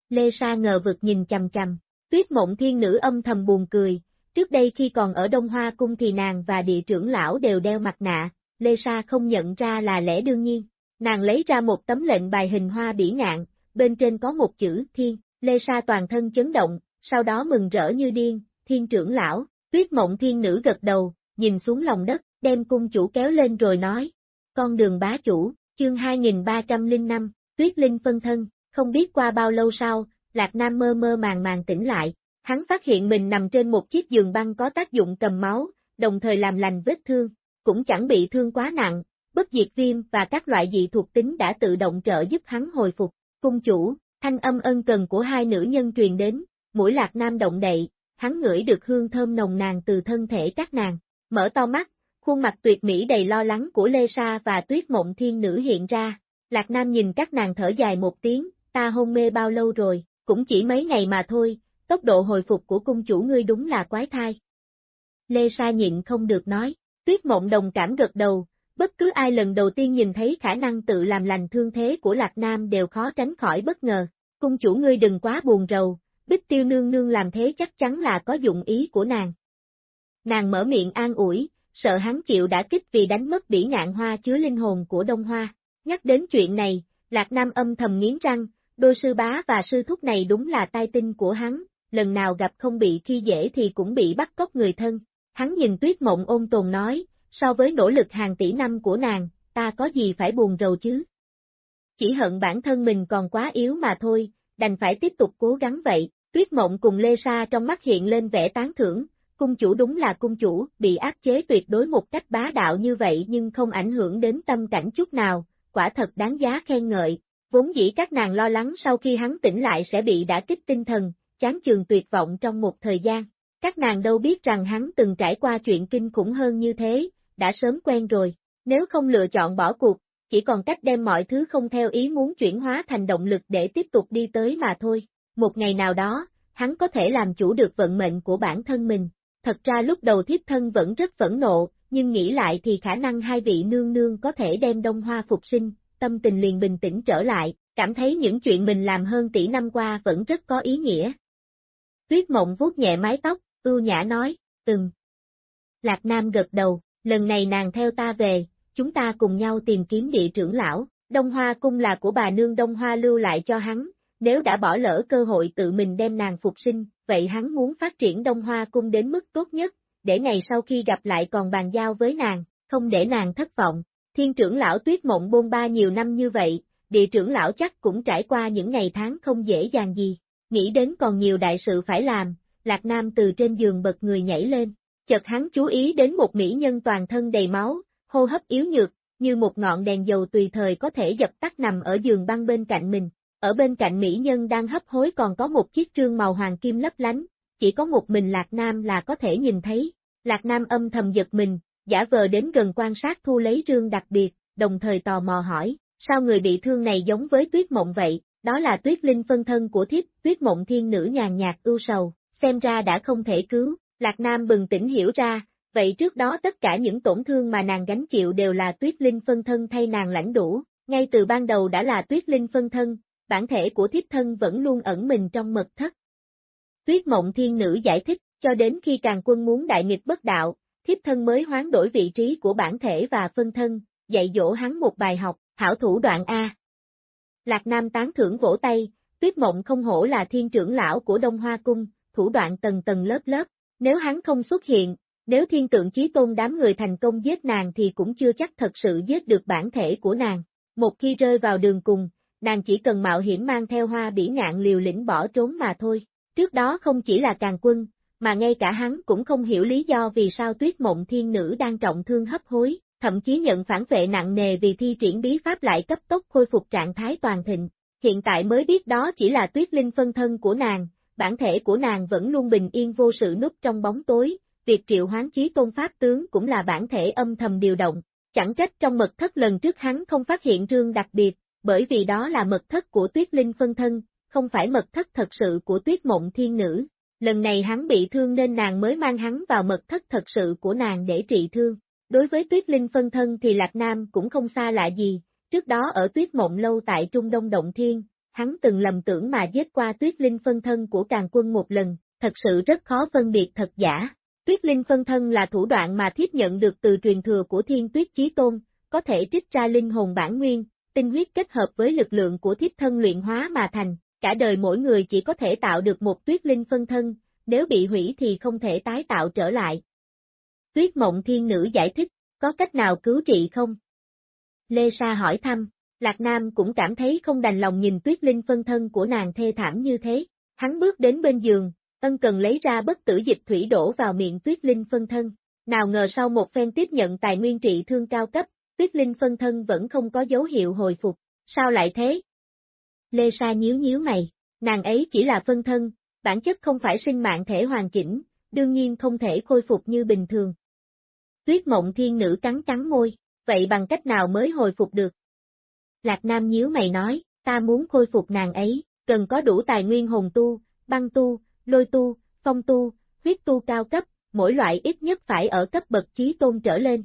Lê Sa ngờ vực nhìn chầm chầm, tuyết mộng thiên nữ âm thầm buồn cười, trước đây khi còn ở Đông Hoa Cung thì nàng và địa trưởng lão đều đeo mặt nạ, Lê Sa không nhận ra là lẽ đương nhiên. Nàng lấy ra một tấm lệnh bài hình hoa bỉ ngạn, bên trên có một chữ thiên, Lê Sa toàn thân chấn động, sau đó mừng rỡ như điên, thiên trưởng lão, tuyết mộng thiên nữ gật đầu, nhìn xuống lòng đất, đem cung chủ kéo lên rồi nói, con đường bá chủ, chương 2305, tuyết linh phân thân, không biết qua bao lâu sau, Lạc Nam mơ mơ màng màng tỉnh lại, hắn phát hiện mình nằm trên một chiếc giường băng có tác dụng cầm máu, đồng thời làm lành vết thương, cũng chẳng bị thương quá nặng, bất diệt viêm và các loại dị thuộc tính đã tự động trợ giúp hắn hồi phục. Cung chủ, thanh âm ân cần của hai nữ nhân truyền đến, mũi lạc nam động đậy, hắn ngửi được hương thơm nồng nàn từ thân thể các nàng, mở to mắt, khuôn mặt tuyệt mỹ đầy lo lắng của Lê Sa và tuyết mộng thiên nữ hiện ra, lạc nam nhìn các nàng thở dài một tiếng, ta hôn mê bao lâu rồi, cũng chỉ mấy ngày mà thôi, tốc độ hồi phục của cung chủ ngươi đúng là quái thai. Lê Sa nhịn không được nói, tuyết mộng đồng cảm gật đầu, bất cứ ai lần đầu tiên nhìn thấy khả năng tự làm lành thương thế của Lạc Nam đều khó tránh khỏi bất ngờ. Cung chủ ngươi đừng quá buồn rầu, Bích Tiêu Nương Nương làm thế chắc chắn là có dụng ý của nàng. Nàng mở miệng an ủi, sợ hắn chịu đã kích vì đánh mất bỉ ngạn hoa chứa linh hồn của Đông Hoa. Nhắc đến chuyện này, Lạc Nam âm thầm nghiến răng, đôi sư bá và sư thúc này đúng là tai tinh của hắn, lần nào gặp không bị khi dễ thì cũng bị bắt cóc người thân. Hắn nhìn tuyết mộng ôn tồn nói, so với nỗ lực hàng tỷ năm của nàng, ta có gì phải buồn rầu chứ? Chỉ hận bản thân mình còn quá yếu mà thôi, đành phải tiếp tục cố gắng vậy, tuyết mộng cùng Lê Sa trong mắt hiện lên vẻ tán thưởng, cung chủ đúng là cung chủ, bị áp chế tuyệt đối một cách bá đạo như vậy nhưng không ảnh hưởng đến tâm cảnh chút nào, quả thật đáng giá khen ngợi, vốn dĩ các nàng lo lắng sau khi hắn tỉnh lại sẽ bị đả kích tinh thần, chán chường tuyệt vọng trong một thời gian. Các nàng đâu biết rằng hắn từng trải qua chuyện kinh khủng hơn như thế, đã sớm quen rồi, nếu không lựa chọn bỏ cuộc, chỉ còn cách đem mọi thứ không theo ý muốn chuyển hóa thành động lực để tiếp tục đi tới mà thôi. Một ngày nào đó, hắn có thể làm chủ được vận mệnh của bản thân mình. Thật ra lúc đầu thiếp thân vẫn rất phẫn nộ, nhưng nghĩ lại thì khả năng hai vị nương nương có thể đem đông hoa phục sinh, tâm tình liền bình tĩnh trở lại, cảm thấy những chuyện mình làm hơn tỷ năm qua vẫn rất có ý nghĩa. Tuyết mộng vuốt nhẹ mái tóc, ưu nhã nói, từng. Lạc Nam gật đầu, lần này nàng theo ta về, chúng ta cùng nhau tìm kiếm địa trưởng lão, Đông Hoa cung là của bà nương Đông Hoa lưu lại cho hắn, nếu đã bỏ lỡ cơ hội tự mình đem nàng phục sinh, vậy hắn muốn phát triển Đông Hoa cung đến mức tốt nhất, để ngày sau khi gặp lại còn bàn giao với nàng, không để nàng thất vọng. Thiên trưởng lão tuyết mộng bôn ba nhiều năm như vậy, địa trưởng lão chắc cũng trải qua những ngày tháng không dễ dàng gì, nghĩ đến còn nhiều đại sự phải làm, Lạc Nam từ trên giường bật người nhảy lên, chợt hắn chú ý đến một mỹ nhân toàn thân đầy máu, hô hấp yếu nhược, như một ngọn đèn dầu tùy thời có thể dập tắt nằm ở giường băng bên cạnh mình. Ở bên cạnh mỹ nhân đang hấp hối còn có một chiếc trương màu hoàng kim lấp lánh, chỉ có một mình Lạc Nam là có thể nhìn thấy. Lạc Nam âm thầm giật mình, giả vờ đến gần quan sát thu lấy rương đặc biệt, đồng thời tò mò hỏi, sao người bị thương này giống với tuyết mộng vậy, đó là tuyết linh phân thân của thiếp, tuyết mộng thiên nữ nhàn nhạt ưu sầu, xem ra đã không thể cứu, Lạc Nam bừng tỉnh hiểu ra, vậy trước đó tất cả những tổn thương mà nàng gánh chịu đều là tuyết linh phân thân thay nàng lãnh đủ, ngay từ ban đầu đã là tuyết linh phân thân, bản thể của thiếp thân vẫn luôn ẩn mình trong mật thất. Tuyết mộng thiên nữ giải thích, cho đến khi càng quân muốn đại nghịch bất đạo, thiếp thân mới hoán đổi vị trí của bản thể và phân thân, dạy dỗ hắn một bài học, hảo thủ đoạn A. Lạc Nam tán thưởng vỗ tay, tuyết mộng không hổ là thiên trưởng lão của Đông Hoa Cung, thủ đoạn tầng tầng lớp lớp, nếu hắn không xuất hiện, nếu thiên tượng chí tôn đám người thành công giết nàng thì cũng chưa chắc thật sự giết được bản thể của nàng. Một khi rơi vào đường cùng, nàng chỉ cần mạo hiểm mang theo hoa bỉ ngạn liều lĩnh bỏ trốn mà thôi. Trước đó không chỉ là càng quân, mà ngay cả hắn cũng không hiểu lý do vì sao tuyết mộng thiên nữ đang trọng thương hấp hối, thậm chí nhận phản vệ nặng nề vì thi triển bí pháp lại cấp tốc khôi phục trạng thái toàn thịnh. Hiện tại mới biết đó chỉ là tuyết linh phân thân của nàng, bản thể của nàng vẫn luôn bình yên vô sự núp trong bóng tối, việc triệu hoán chí tôn pháp tướng cũng là bản thể âm thầm điều động. Chẳng trách trong mật thất lần trước hắn không phát hiện rương đặc biệt, bởi vì đó là mật thất của tuyết linh phân thân, không phải mật thất thật sự của tuyết mộng thiên nữ. Lần này hắn bị thương nên nàng mới mang hắn vào mật thất thật sự của nàng để trị thương. Đối với tuyết linh phân thân thì Lạc Nam cũng không xa lạ gì, trước đó ở tuyết mộng lâu tại Trung Đông Động Thiên, hắn từng lầm tưởng mà giết qua tuyết linh phân thân của càng quân một lần, thật sự rất khó phân biệt thật giả. Tuyết linh phân thân là thủ đoạn mà thiếp nhận được từ truyền thừa của thiên tuyết chí tôn, có thể trích ra linh hồn bản nguyên, tinh huyết kết hợp với lực lượng của thiếp thân luyện hóa mà thành, cả đời mỗi người chỉ có thể tạo được một tuyết linh phân thân, nếu bị hủy thì không thể tái tạo trở lại. Tuyết mộng thiên nữ giải thích, có cách nào cứu trị không? Lê Sa hỏi thăm, Lạc Nam cũng cảm thấy không đành lòng nhìn tuyết linh phân thân của nàng thê thảm như thế. Hắn bước đến bên giường, ân cần lấy ra bất tử dịch thủy đổ vào miệng tuyết linh phân thân. Nào ngờ sau một phen tiếp nhận tài nguyên trị thương cao cấp, tuyết linh phân thân vẫn không có dấu hiệu hồi phục. Sao lại thế? Lê Sa nhíu nhíu mày, nàng ấy chỉ là phân thân, bản chất không phải sinh mạng thể hoàn chỉnh, đương nhiên không thể khôi phục như bình thường. Tuyết mộng thiên nữ cắn cắn môi, vậy bằng cách nào mới hồi phục được? Lạc Nam nhíu mày nói, ta muốn khôi phục nàng ấy, cần có đủ tài nguyên hồn tu, băng tu, lôi tu, phong tu, huyết tu cao cấp, mỗi loại ít nhất phải ở cấp bậc chí tôn trở lên.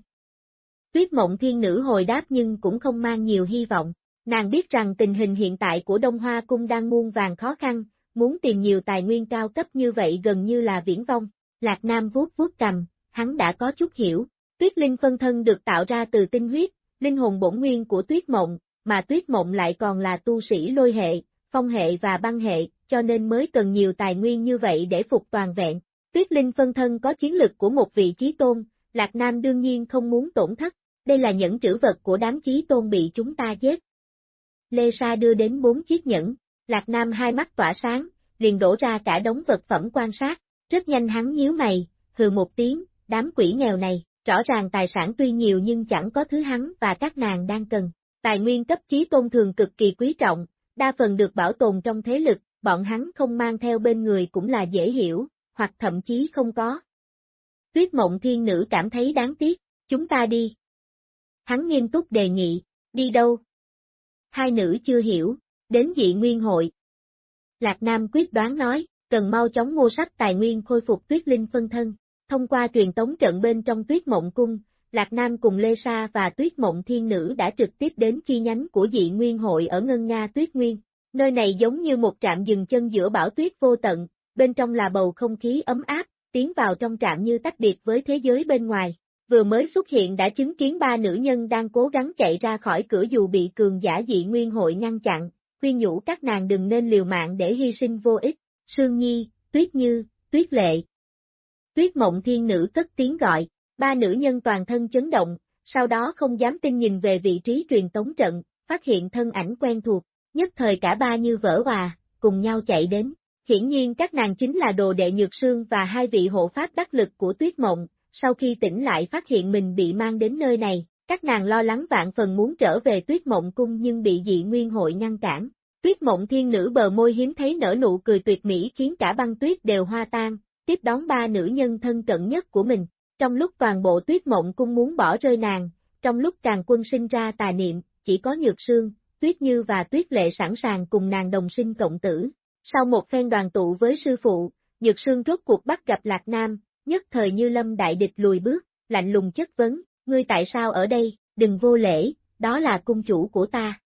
Tuyết mộng thiên nữ hồi đáp nhưng cũng không mang nhiều hy vọng, nàng biết rằng tình hình hiện tại của Đông Hoa Cung đang muôn vàng khó khăn, muốn tìm nhiều tài nguyên cao cấp như vậy gần như là viễn vong. Lạc Nam vuốt vuốt cầm, hắn đã có chút hiểu, tuyết linh phân thân được tạo ra từ tinh huyết, linh hồn bổn nguyên của tuyết mộng, mà tuyết mộng lại còn là tu sĩ lôi hệ, phong hệ và băng hệ, cho nên mới cần nhiều tài nguyên như vậy để phục toàn vẹn. Tuyết linh phân thân có chiến lực của một vị trí tôn, Lạc Nam đương nhiên không muốn tổn thất, đây là những trữ vật của đám chí tôn bị chúng ta giết. Lê Sa đưa đến bốn chiếc nhẫn, Lạc Nam hai mắt tỏa sáng, liền đổ ra cả đống vật phẩm quan sát, rất nhanh hắn nhíu mày, hừ một tiếng, đám quỷ nghèo này, rõ ràng tài sản tuy nhiều nhưng chẳng có thứ hắn và các nàng đang cần. Tài nguyên cấp trí tôn thường cực kỳ quý trọng, đa phần được bảo tồn trong thế lực, bọn hắn không mang theo bên người cũng là dễ hiểu, hoặc thậm chí không có. Tuyết mộng thiên nữ cảm thấy đáng tiếc, chúng ta đi. Hắn nghiêm túc đề nghị, đi đâu? Hai nữ chưa hiểu, đến dị nguyên hội. Lạc Nam quyết đoán nói, cần mau chóng mua sách tài nguyên khôi phục tuyết linh phân thân. Thông qua truyền tống trận bên trong tuyết mộng cung, Lạc Nam cùng Lê Sa và tuyết mộng thiên nữ đã trực tiếp đến chi nhánh của dị nguyên hội ở Ngân Nga Tuyết Nguyên. Nơi này giống như một trạm dừng chân giữa bão tuyết vô tận, bên trong là bầu không khí ấm áp, tiến vào trong trạm như tách biệt với thế giới bên ngoài. Vừa mới xuất hiện đã chứng kiến ba nữ nhân đang cố gắng chạy ra khỏi cửa dù bị cường giả dị nguyên hội ngăn chặn, khuyên nhủ các nàng đừng nên liều mạng để hy sinh vô ích. Sương Nhi, Tuyết Như, Tuyết Lệ. Tuyết Mộng Thiên Nữ cất tiếng gọi, ba nữ nhân toàn thân chấn động, sau đó không dám tin nhìn về vị trí truyền tống trận, phát hiện thân ảnh quen thuộc, nhất thời cả ba như vỡ hòa, cùng nhau chạy đến. Hiển nhiên các nàng chính là đồ đệ nhược sương và hai vị hộ pháp đắc lực của Tuyết Mộng, sau khi tỉnh lại phát hiện mình bị mang đến nơi này, các nàng lo lắng vạn phần muốn trở về tuyết mộng cung nhưng bị dị nguyên hội ngăn cản. Tuyết mộng thiên nữ bờ môi hiếm thấy nở nụ cười tuyệt mỹ khiến cả băng tuyết đều hoa tan, tiếp đón ba nữ nhân thân cận nhất của mình. Trong lúc toàn bộ tuyết mộng cung muốn bỏ rơi nàng, trong lúc càng quân sinh ra tà niệm, chỉ có nhược sương, tuyết như và tuyết lệ sẵn sàng cùng nàng đồng sinh cộng tử. Sau một phen đoàn tụ với sư phụ, nhược sương rốt cuộc bắt gặp Lạc Nam, nhất thời như lâm đại địch lùi bước, lạnh lùng chất vấn, ngươi tại sao ở đây, đừng vô lễ, đó là cung chủ của ta.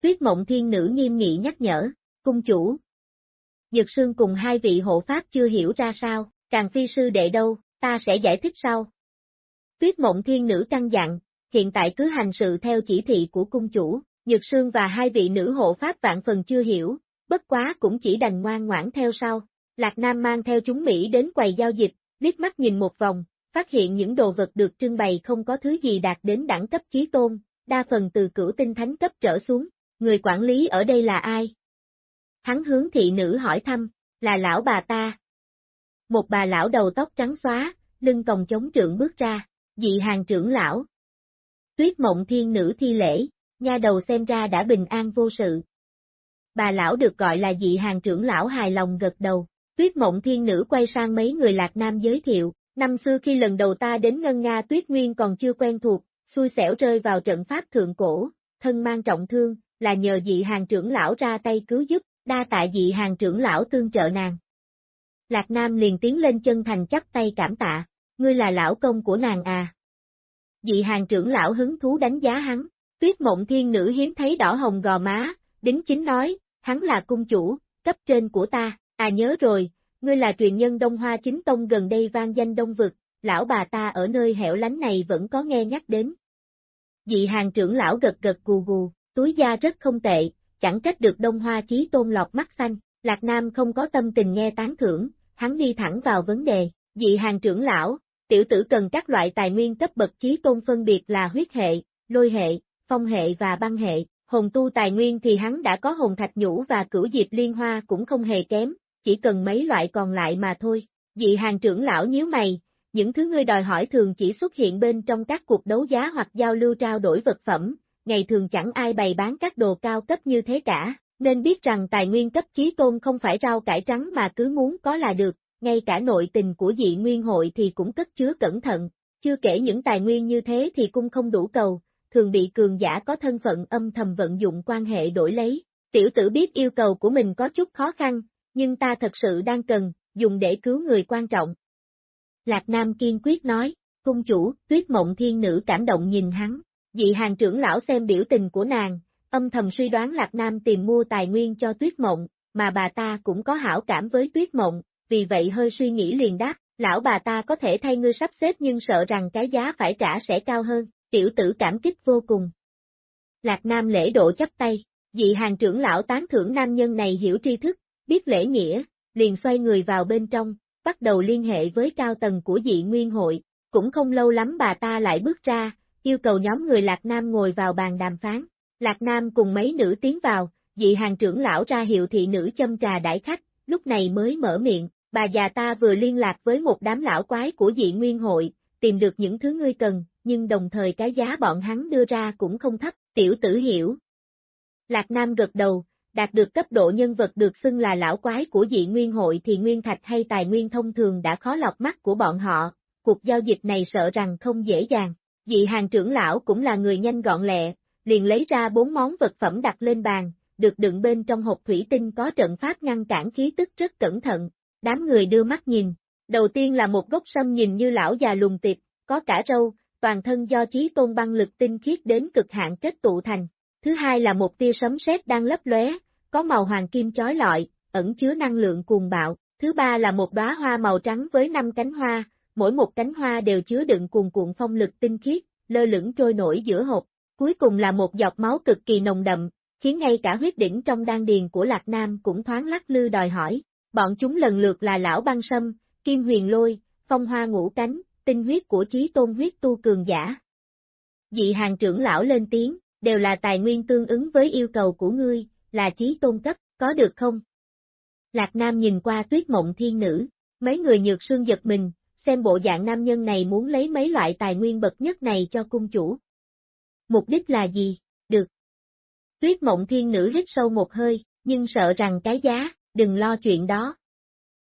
Tuyết mộng thiên nữ nghiêm nghị nhắc nhở, cung chủ. Dược sương cùng hai vị hộ pháp chưa hiểu ra sao, càng phi sư đệ đâu, ta sẽ giải thích sau. Tuyết mộng thiên nữ căng dặn, hiện tại cứ hành sự theo chỉ thị của cung chủ, Dược Sương và hai vị nữ hộ pháp vạn phần chưa hiểu, bất quá cũng chỉ đành ngoan ngoãn theo sau. Lạc Nam mang theo chúng Mỹ đến quầy giao dịch, liếc mắt nhìn một vòng, phát hiện những đồ vật được trưng bày không có thứ gì đạt đến đẳng cấp chí tôn, đa phần từ cửu tinh thánh cấp trở xuống. Người quản lý ở đây là ai? Hắn hướng thị nữ hỏi thăm, là lão bà ta. Một bà lão đầu tóc trắng xóa, lưng còng chống trượng bước ra, dị hàng trưởng lão. Tuyết mộng thiên nữ thi lễ, nha đầu xem ra đã bình an vô sự. Bà lão được gọi là dị hàng trưởng lão hài lòng gật đầu, tuyết mộng thiên nữ quay sang mấy người lạc nam giới thiệu, năm xưa khi lần đầu ta đến Ngân Nga tuyết nguyên còn chưa quen thuộc, xui xẻo rơi vào trận pháp thượng cổ, thân mang trọng thương, là nhờ dị hàng trưởng lão ra tay cứu giúp, đa tạ dị hàng trưởng lão tương trợ nàng. Lạc Nam liền tiến lên chân thành chắp tay cảm tạ, ngươi là lão công của nàng à. Dị hàng trưởng lão hứng thú đánh giá hắn, tuyết mộng thiên nữ hiếm thấy đỏ hồng gò má, đính chính nói, hắn là cung chủ, cấp trên của ta, à nhớ rồi, ngươi là truyền nhân Đông Hoa chính tông gần đây vang danh Đông Vực, lão bà ta ở nơi hẻo lánh này vẫn có nghe nhắc đến. Dị hàng trưởng lão gật gật gù gù, túi da rất không tệ, chẳng trách được Đông Hoa chí tôn lọt mắt xanh, Lạc Nam không có tâm tình nghe tán thưởng, hắn đi thẳng vào vấn đề, dị hàng trưởng lão, tiểu tử cần các loại tài nguyên cấp bậc chí tôn phân biệt là huyết hệ, lôi hệ, phong hệ và băng hệ, hồn tu tài nguyên thì hắn đã có hồn thạch nhũ và cửu diệp liên hoa cũng không hề kém, chỉ cần mấy loại còn lại mà thôi. Dị hàng trưởng lão nhíu mày, những thứ ngươi đòi hỏi thường chỉ xuất hiện bên trong các cuộc đấu giá hoặc giao lưu trao đổi vật phẩm, ngày thường chẳng ai bày bán các đồ cao cấp như thế cả, nên biết rằng tài nguyên cấp chí tôn không phải rau cải trắng mà cứ muốn có là được, ngay cả nội tình của dị nguyên hội thì cũng cất chứa cẩn thận, chưa kể những tài nguyên như thế thì cung không đủ cầu, thường bị cường giả có thân phận âm thầm vận dụng quan hệ đổi lấy. Tiểu tử biết yêu cầu của mình có chút khó khăn, nhưng ta thật sự đang cần, dùng để cứu người quan trọng. Lạc Nam kiên quyết nói, cung chủ, tuyết mộng thiên nữ cảm động nhìn hắn, dị hàng trưởng lão xem biểu tình của nàng, âm thầm suy đoán Lạc Nam tìm mua tài nguyên cho tuyết mộng, mà bà ta cũng có hảo cảm với tuyết mộng, vì vậy hơi suy nghĩ liền đáp, lão bà ta có thể thay ngươi sắp xếp nhưng sợ rằng cái giá phải trả sẽ cao hơn, tiểu tử cảm kích vô cùng. Lạc Nam lễ độ chấp tay, dị hàng trưởng lão tán thưởng nam nhân này hiểu tri thức, biết lễ nghĩa, liền xoay người vào bên trong, bắt đầu liên hệ với cao tầng của dị nguyên hội, cũng không lâu lắm bà ta lại bước ra, yêu cầu nhóm người Lạc Nam ngồi vào bàn đàm phán. Lạc Nam cùng mấy nữ tiến vào, dị hàng trưởng lão ra hiệu thị nữ châm trà đãi khách, lúc này mới mở miệng, bà già ta vừa liên lạc với một đám lão quái của dị nguyên hội, tìm được những thứ ngươi cần, nhưng đồng thời cái giá bọn hắn đưa ra cũng không thấp, tiểu tử hiểu. Lạc Nam gật đầu, đạt được cấp độ nhân vật được xưng là lão quái của dị nguyên hội thì nguyên thạch hay tài nguyên thông thường đã khó lọc mắt của bọn họ, cuộc giao dịch này sợ rằng không dễ dàng. Dị hàng trưởng lão cũng là người nhanh gọn lẹ, liền lấy ra bốn món vật phẩm đặt lên bàn, được đựng bên trong hộp thủy tinh có trận pháp ngăn cản khí tức rất cẩn thận, đám người đưa mắt nhìn. Đầu tiên là một gốc sâm nhìn như lão già lùng tiệp, có cả râu, toàn thân do chí tôn băng lực tinh khiết đến cực hạn kết tụ thành. Thứ hai là một tia sấm sét đang lấp lóe, có màu hoàng kim chói lọi, ẩn chứa năng lượng cuồng bạo. Thứ ba là một đóa hoa màu trắng với năm cánh hoa, mỗi một cánh hoa đều chứa đựng cuồn cuộn phong lực tinh khiết, lơ lửng trôi nổi giữa hộp. Cuối cùng là một giọt máu cực kỳ nồng đậm, khiến ngay cả huyết đỉnh trong đan điền của Lạc Nam cũng thoáng lắc lư đòi hỏi. Bọn chúng lần lượt là lão băng sâm, kim huyền lôi, phong hoa ngũ cánh, tinh huyết của chí tôn huyết tu cường giả. Dị hàng trưởng lão lên tiếng, đều là tài nguyên tương ứng với yêu cầu của ngươi, là chí tôn cấp, có được không? Lạc Nam nhìn qua tuyết mộng thiên nữ, mấy người nhược sương giật mình, xem bộ dạng nam nhân này muốn lấy mấy loại tài nguyên bậc nhất này cho cung chủ. Mục đích là gì? Được. Tuyết mộng thiên nữ hít sâu một hơi, nhưng sợ rằng cái giá, đừng lo chuyện đó.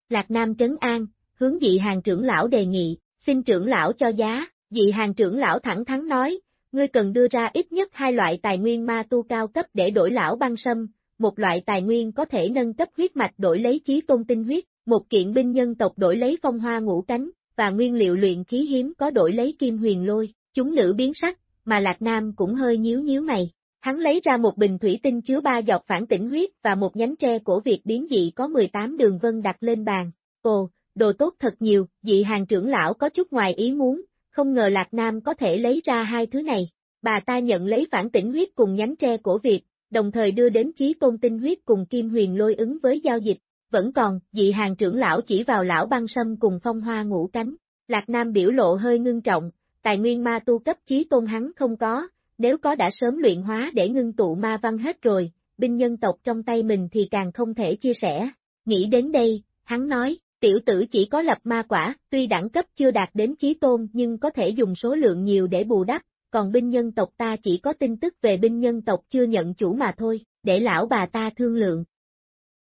Lạc Nam trấn an, hướng dị hàng trưởng lão đề nghị, xin trưởng lão cho giá, dị hàng trưởng lão thẳng thắn nói, ngươi cần đưa ra ít nhất hai loại tài nguyên ma tu cao cấp để đổi lão băng sâm, một loại tài nguyên có thể nâng cấp huyết mạch đổi lấy chí tôn tinh huyết, một kiện binh nhân tộc đổi lấy phong hoa ngũ cánh, và nguyên liệu luyện khí hiếm có đổi lấy kim huyền lôi, chúng nữ biến sắc, mà Lạc Nam cũng hơi nhíu nhíu mày. Hắn lấy ra một bình thủy tinh chứa ba giọt phản tỉnh huyết và một nhánh tre cổ Việt biến dị có 18 đường vân đặt lên bàn. Ồ, đồ tốt thật nhiều, dị hàng trưởng lão có chút ngoài ý muốn, không ngờ Lạc Nam có thể lấy ra hai thứ này. Bà ta nhận lấy phản tỉnh huyết cùng nhánh tre cổ Việt, đồng thời đưa đến chí tôn tinh huyết cùng kim huyền lôi ứng với giao dịch. Vẫn còn, dị hàng trưởng lão chỉ vào lão băng sâm cùng phong hoa ngũ cánh. Lạc Nam biểu lộ hơi ngưng trọng, tài nguyên ma tu cấp chí tôn hắn không có, nếu có đã sớm luyện hóa để ngưng tụ ma văn hết rồi, binh nhân tộc trong tay mình thì càng không thể chia sẻ. Nghĩ đến đây, hắn nói, tiểu tử chỉ có lập ma quả, tuy đẳng cấp chưa đạt đến chí tôn nhưng có thể dùng số lượng nhiều để bù đắp, còn binh nhân tộc ta chỉ có tin tức về binh nhân tộc chưa nhận chủ mà thôi, để lão bà ta thương lượng.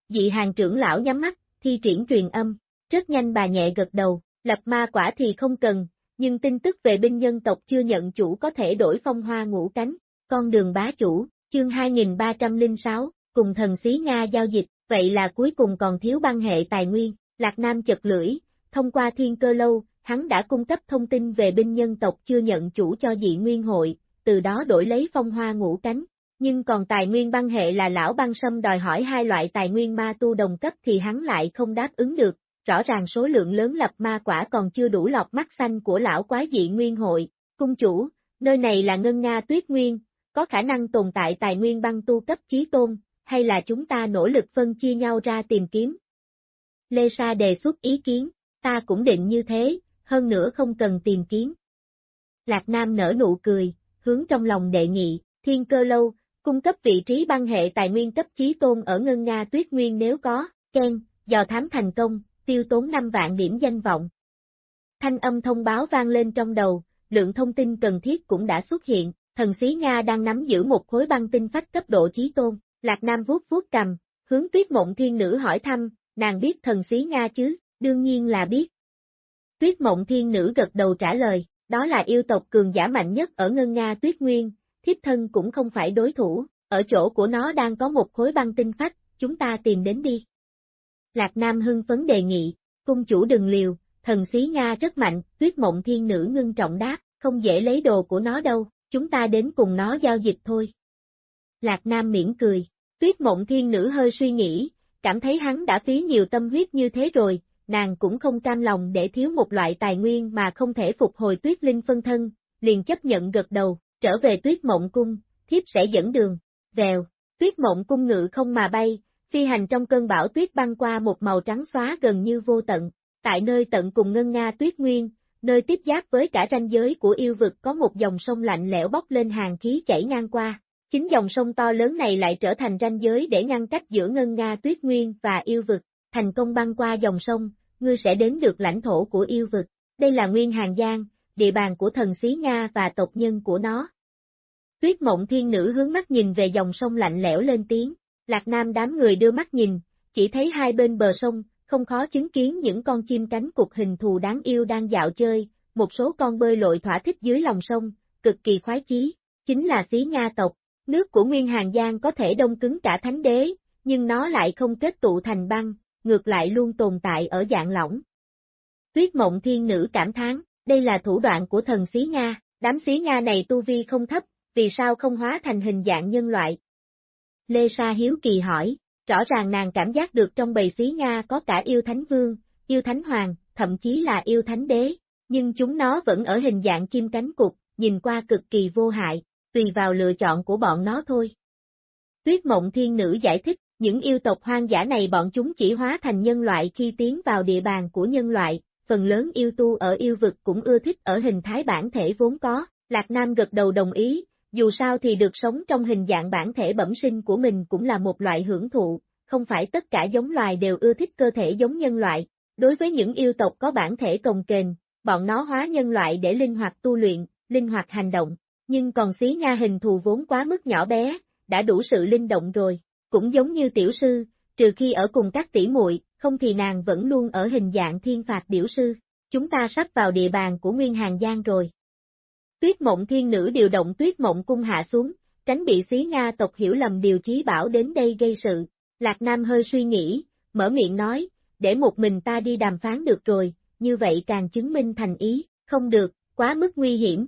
Dị hàng trưởng lão nhắm mắt, thi triển truyền âm, rất nhanh bà nhẹ gật đầu, lập ma quả thì không cần, nhưng tin tức về binh nhân tộc chưa nhận chủ có thể đổi phong hoa ngũ cánh, con đường bá chủ, chương 2306, cùng thần xí Nga giao dịch, vậy là cuối cùng còn thiếu băng hệ tài nguyên, Lạc Nam chật lưỡi, thông qua thiên cơ lâu, hắn đã cung cấp thông tin về binh nhân tộc chưa nhận chủ cho dị nguyên hội, từ đó đổi lấy phong hoa ngũ cánh. Nhưng còn tài nguyên băng hệ là lão băng sâm đòi hỏi hai loại tài nguyên ma tu đồng cấp thì hắn lại không đáp ứng được, rõ ràng số lượng lớn lập ma quả còn chưa đủ lọt mắt xanh của lão quái dị nguyên hội. Cung chủ, nơi này là ngân Nga tuyết nguyên, có khả năng tồn tại tài nguyên băng tu cấp chí tôn, hay là chúng ta nỗ lực phân chia nhau ra tìm kiếm? Lê Sa đề xuất ý kiến, ta cũng định như thế, hơn nữa không cần tìm kiếm. Lạc Nam nở nụ cười, hướng trong lòng đệ nghị, thiên cơ lâu, cung cấp vị trí băng hệ tài nguyên cấp chí tôn ở Ngân Nga Tuyết Nguyên nếu có, Ken, dò thám thành công, tiêu tốn 5 vạn điểm danh vọng. Thanh âm thông báo vang lên trong đầu, lượng thông tin cần thiết cũng đã xuất hiện, thần xí Nga đang nắm giữ một khối băng tinh phách cấp độ chí tôn, Lạc Nam vuốt vuốt cầm, hướng tuyết mộng thiên nữ hỏi thăm, nàng biết thần xí Nga chứ, đương nhiên là biết. Tuyết mộng thiên nữ gật đầu trả lời, đó là yêu tộc cường giả mạnh nhất ở Ngân Nga Tuyết Nguyên, thiếp thân cũng không phải đối thủ, ở chỗ của nó đang có một khối băng tinh phách, chúng ta tìm đến đi. Lạc Nam hưng phấn đề nghị, cung chủ đừng liều, thần xí Nga rất mạnh, tuyết mộng thiên nữ ngưng trọng đáp, không dễ lấy đồ của nó đâu, chúng ta đến cùng nó giao dịch thôi. Lạc Nam miễn cười, tuyết mộng thiên nữ hơi suy nghĩ, cảm thấy hắn đã phí nhiều tâm huyết như thế rồi, nàng cũng không cam lòng để thiếu một loại tài nguyên mà không thể phục hồi tuyết linh phân thân, liền chấp nhận gật đầu, trở về tuyết mộng cung, thiếp sẽ dẫn đường, vèo, tuyết mộng cung ngự không mà bay, phi hành trong cơn bão tuyết băng qua một màu trắng xóa gần như vô tận, tại nơi tận cùng ngân nga tuyết nguyên, nơi tiếp giáp với cả ranh giới của yêu vực có một dòng sông lạnh lẽo bốc lên hàng khí chảy ngang qua. Chính dòng sông to lớn này lại trở thành ranh giới để ngăn cách giữa ngân nga tuyết nguyên và yêu vực, thành công băng qua dòng sông, ngươi sẽ đến được lãnh thổ của yêu vực. Đây là nguyên hàng giang, địa bàn của thần xí Nga và tộc nhân của nó. Tuyết mộng thiên nữ hướng mắt nhìn về dòng sông lạnh lẽo lên tiếng, Lạc Nam đám người đưa mắt nhìn, chỉ thấy hai bên bờ sông, không khó chứng kiến những con chim cánh cục hình thù đáng yêu đang dạo chơi, một số con bơi lội thỏa thích dưới lòng sông, cực kỳ khoái chí, chính là xí Nga tộc. Nước của Nguyên Hàng Giang có thể đông cứng cả thánh đế, nhưng nó lại không kết tụ thành băng, ngược lại luôn tồn tại ở dạng lỏng. Tuyết mộng thiên nữ cảm thán, đây là thủ đoạn của thần xí Nga, đám xí Nga này tu vi không thấp, vì sao không hóa thành hình dạng nhân loại, Lê Sa hiếu kỳ hỏi, rõ ràng nàng cảm giác được trong bầy xí Nga có cả yêu thánh vương, yêu thánh hoàng, thậm chí là yêu thánh đế, nhưng chúng nó vẫn ở hình dạng chim cánh cục, nhìn qua cực kỳ vô hại, tùy vào lựa chọn của bọn nó thôi. Tuyết mộng thiên nữ giải thích, những yêu tộc hoang dã này bọn chúng chỉ hóa thành nhân loại khi tiến vào địa bàn của nhân loại, phần lớn yêu tu ở yêu vực cũng ưa thích ở hình thái bản thể vốn có, Lạc Nam gật đầu đồng ý, dù sao thì được sống trong hình dạng bản thể bẩm sinh của mình cũng là một loại hưởng thụ, không phải tất cả giống loài đều ưa thích cơ thể giống nhân loại. Đối với những yêu tộc có bản thể cồng kềnh, bọn nó hóa nhân loại để linh hoạt tu luyện, linh hoạt hành động, nhưng còn xí nha hình thù vốn quá mức nhỏ bé, đã đủ sự linh động rồi, cũng giống như tiểu sư, trừ khi ở cùng các tỷ muội, không thì nàng vẫn luôn ở hình dạng thiên phạt điểu sư. Chúng ta sắp vào địa bàn của Nguyên Hàng Giang rồi. Tuyết mộng thiên nữ điều động tuyết mộng cung hạ xuống, tránh bị xí Nga tộc hiểu lầm điều chí bảo đến đây gây sự. Lạc Nam hơi suy nghĩ, mở miệng nói, để một mình ta đi đàm phán được rồi, như vậy càng chứng minh thành ý, không được, quá mức nguy hiểm.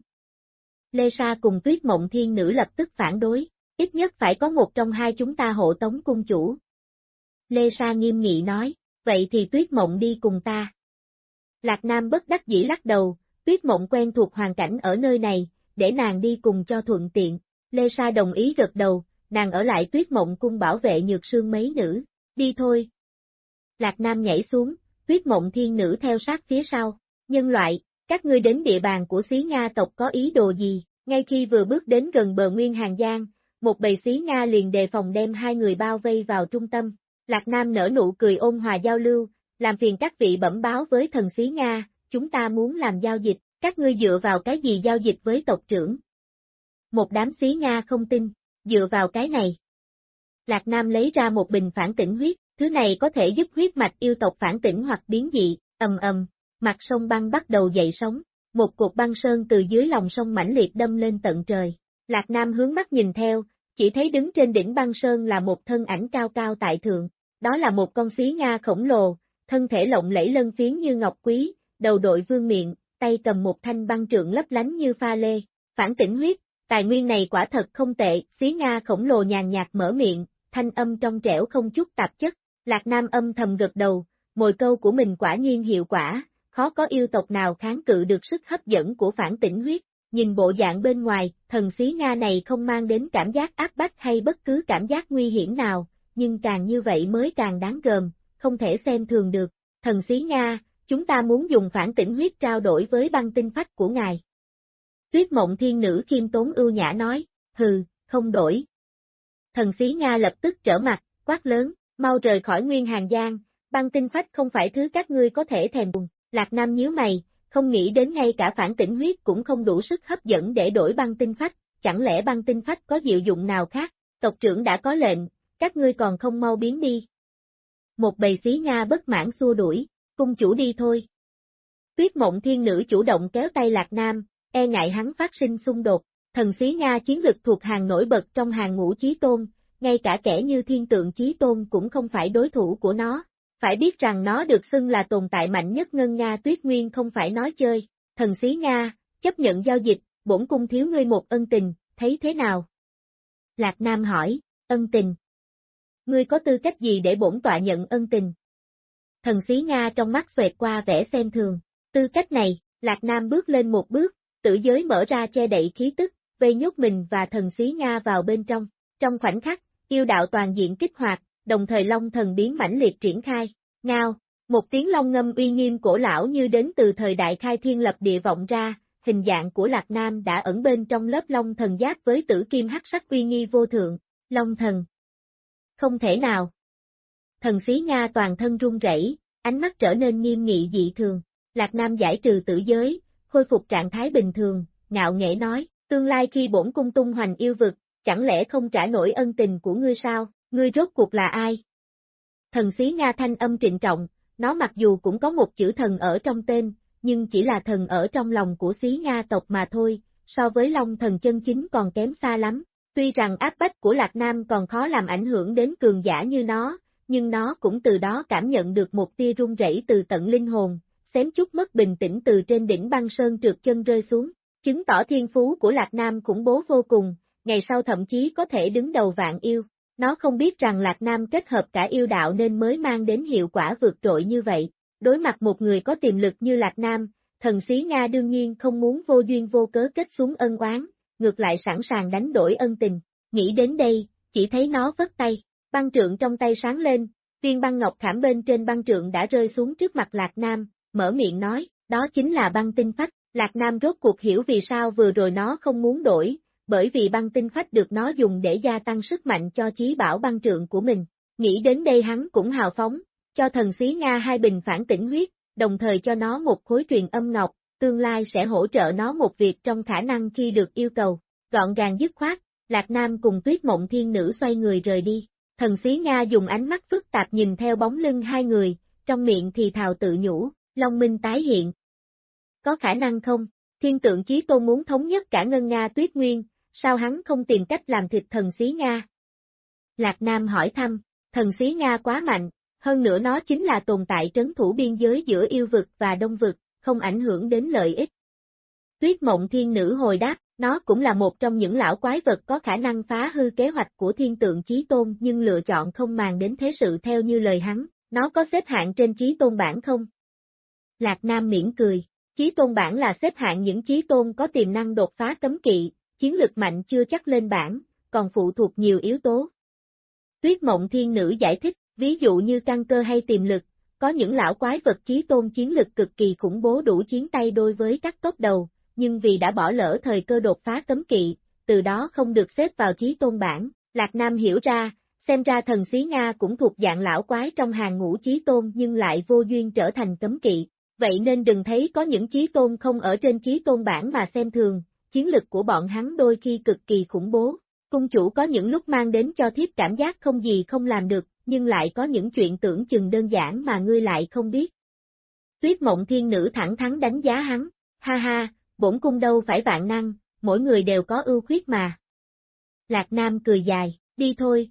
Lê Sa cùng tuyết mộng thiên nữ lập tức phản đối, ít nhất phải có một trong hai chúng ta hộ tống cung chủ. Lê Sa nghiêm nghị nói, vậy thì tuyết mộng đi cùng ta. Lạc Nam bất đắc dĩ lắc đầu, tuyết mộng quen thuộc hoàn cảnh ở nơi này, để nàng đi cùng cho thuận tiện. Lê Sa đồng ý gật đầu, nàng ở lại tuyết mộng cung bảo vệ nhược sương mấy nữ, đi thôi. Lạc Nam nhảy xuống, tuyết mộng thiên nữ theo sát phía sau, nhân loại, các ngươi đến địa bàn của xí Nga tộc có ý đồ gì, ngay khi vừa bước đến gần bờ nguyên hàng giang, một bầy xí Nga liền đề phòng đem hai người bao vây vào trung tâm. Lạc Nam nở nụ cười ôn hòa giao lưu, làm phiền các vị bẩm báo với thần xí Nga, chúng ta muốn làm giao dịch, các ngươi dựa vào cái gì giao dịch với tộc trưởng? Một đám xí Nga không tin, dựa vào cái này. Lạc Nam lấy ra một bình phản tỉnh huyết, thứ này có thể giúp huyết mạch yêu tộc phản tỉnh hoặc biến dị, ầm ầm, mặt sông băng bắt đầu dậy sóng, một cột băng sơn từ dưới lòng sông mãnh liệt đâm lên tận trời. Lạc Nam hướng mắt nhìn theo, chỉ thấy đứng trên đỉnh băng sơn là một thân ảnh cao cao tại thượng, đó là một con xí Nga khổng lồ, thân thể lộng lẫy lân phiến như ngọc quý, đầu đội vương miệng, tay cầm một thanh băng trượng lấp lánh như pha lê, phản tỉnh huyết, tài nguyên này quả thật không tệ, xí Nga khổng lồ nhàn nhạt mở miệng, thanh âm trong trẻo không chút tạp chất, Lạc Nam âm thầm gật đầu, mồi câu của mình quả nhiên hiệu quả, khó có yêu tộc nào kháng cự được sức hấp dẫn của phản tỉnh huyết, nhìn bộ dạng bên ngoài, thần xí Nga này không mang đến cảm giác áp bách hay bất cứ cảm giác nguy hiểm nào, nhưng càng như vậy mới càng đáng gờm, không thể xem thường được. Thần xí Nga, chúng ta muốn dùng phản tỉnh huyết trao đổi với băng tinh phách của ngài. Tuyết mộng thiên nữ khiêm tốn ưu nhã nói, hừ, không đổi. Thần xí Nga lập tức trở mặt, quát lớn, mau rời khỏi nguyên hàng giang, băng tinh phách không phải thứ các ngươi có thể thèm buồn. Lạc Nam nhíu mày, không nghĩ đến ngay cả phản tỉnh huyết cũng không đủ sức hấp dẫn để đổi băng tinh phách, chẳng lẽ băng tinh phách có diệu dụng nào khác, tộc trưởng đã có lệnh, các ngươi còn không mau biến đi. Một bầy xí Nga bất mãn xua đuổi, cung chủ đi thôi. Tuyết mộng thiên nữ chủ động kéo tay Lạc Nam, e ngại hắn phát sinh xung đột, thần xí Nga chiến lực thuộc hàng nổi bật trong hàng ngũ chí tôn, ngay cả kẻ như thiên tượng chí tôn cũng không phải đối thủ của nó. Phải biết rằng nó được xưng là tồn tại mạnh nhất ngân Nga tuyết nguyên không phải nói chơi, thần xí Nga, chấp nhận giao dịch, bổn cung thiếu ngươi một ân tình, thấy thế nào? Lạc Nam hỏi, ân tình. Ngươi có tư cách gì để bổn tọa nhận ân tình? Thần xí Nga trong mắt xoẹt qua vẻ xem thường, tư cách này, Lạc Nam bước lên một bước, tử giới mở ra che đậy khí tức, vây nhốt mình và thần xí Nga vào bên trong. Trong khoảnh khắc, yêu đạo toàn diện kích hoạt, đồng thời long thần biến mãnh liệt triển khai. Ngao, một tiếng long ngâm uy nghiêm cổ lão như đến từ thời đại khai thiên lập địa vọng ra, hình dạng của Lạc Nam đã ẩn bên trong lớp long thần giáp với tử kim hắc sắc uy nghi vô thượng, long thần. Không thể nào. Thần xí Nga toàn thân run rẩy, ánh mắt trở nên nghiêm nghị dị thường, Lạc Nam giải trừ tử giới, khôi phục trạng thái bình thường, ngạo nghễ nói, tương lai khi bổn cung tung hoành yêu vực, chẳng lẽ không trả nổi ân tình của ngươi sao, ngươi rốt cuộc là ai? Thần xí Nga thanh âm trịnh trọng, nó mặc dù cũng có một chữ thần ở trong tên, nhưng chỉ là thần ở trong lòng của xí Nga tộc mà thôi, so với Long thần chân chính còn kém xa lắm. Tuy rằng áp bách của Lạc Nam còn khó làm ảnh hưởng đến cường giả như nó, nhưng nó cũng từ đó cảm nhận được một tia rung rẩy từ tận linh hồn, xém chút mất bình tĩnh từ trên đỉnh băng sơn trượt chân rơi xuống, chứng tỏ thiên phú của Lạc Nam khủng bố vô cùng, ngày sau thậm chí có thể đứng đầu vạn yêu. Nó không biết rằng Lạc Nam kết hợp cả yêu đạo nên mới mang đến hiệu quả vượt trội như vậy. Đối mặt một người có tiềm lực như Lạc Nam, thần xí Nga đương nhiên không muốn vô duyên vô cớ kết xuống ân oán, ngược lại sẵn sàng đánh đổi ân tình. Nghĩ đến đây, chỉ thấy nó vất tay, băng trượng trong tay sáng lên, viên băng ngọc khảm bên trên băng trượng đã rơi xuống trước mặt Lạc Nam, mở miệng nói, đó chính là băng tinh phách. Lạc Nam rốt cuộc hiểu vì sao vừa rồi nó không muốn đổi, bởi vì băng tinh phách được nó dùng để gia tăng sức mạnh cho chí bảo băng trượng của mình. Nghĩ đến đây hắn cũng hào phóng, cho thần xí Nga hai bình phản tỉnh huyết, đồng thời cho nó một khối truyền âm ngọc, tương lai sẽ hỗ trợ nó một việc trong khả năng khi được yêu cầu. Gọn gàng dứt khoát, Lạc Nam cùng tuyết mộng thiên nữ xoay người rời đi. Thần xí Nga dùng ánh mắt phức tạp nhìn theo bóng lưng hai người, trong miệng thì thào tự nhủ, Long Minh tái hiện. Có khả năng không? Thiên tượng chí tôn muốn thống nhất cả ngân Nga tuyết nguyên, sao hắn không tìm cách làm thịt thần xí Nga? Lạc Nam hỏi thăm, thần xí Nga quá mạnh, hơn nữa nó chính là tồn tại trấn thủ biên giới giữa yêu vực và đông vực, không ảnh hưởng đến lợi ích. Tuyết mộng thiên nữ hồi đáp, nó cũng là một trong những lão quái vật có khả năng phá hư kế hoạch của thiên tượng chí tôn nhưng lựa chọn không màng đến thế sự theo như lời hắn, nó có xếp hạng trên chí tôn bản không? Lạc Nam miễn cười, chí tôn bản là xếp hạng những chí tôn có tiềm năng đột phá cấm kỵ, chiến lực mạnh chưa chắc lên bản, còn phụ thuộc nhiều yếu tố. Tuyết mộng thiên nữ giải thích, ví dụ như căn cơ hay tiềm lực, có những lão quái vật chí tôn chiến lực cực kỳ khủng bố đủ chiến tay đôi với các tốt đầu, nhưng vì đã bỏ lỡ thời cơ đột phá cấm kỵ, từ đó không được xếp vào chí tôn bản, Lạc Nam hiểu ra, xem ra thần xí Nga cũng thuộc dạng lão quái trong hàng ngũ chí tôn nhưng lại vô duyên trở thành cấm kỵ, vậy nên đừng thấy có những chí tôn không ở trên chí tôn bản mà xem thường, chiến lực của bọn hắn đôi khi cực kỳ khủng bố. Cung chủ có những lúc mang đến cho thiếp cảm giác không gì không làm được, nhưng lại có những chuyện tưởng chừng đơn giản mà ngươi lại không biết. Tuyết mộng thiên nữ thẳng thắn đánh giá hắn, ha ha, bổn cung đâu phải vạn năng, mỗi người đều có ưu khuyết mà. Lạc Nam cười dài, đi thôi.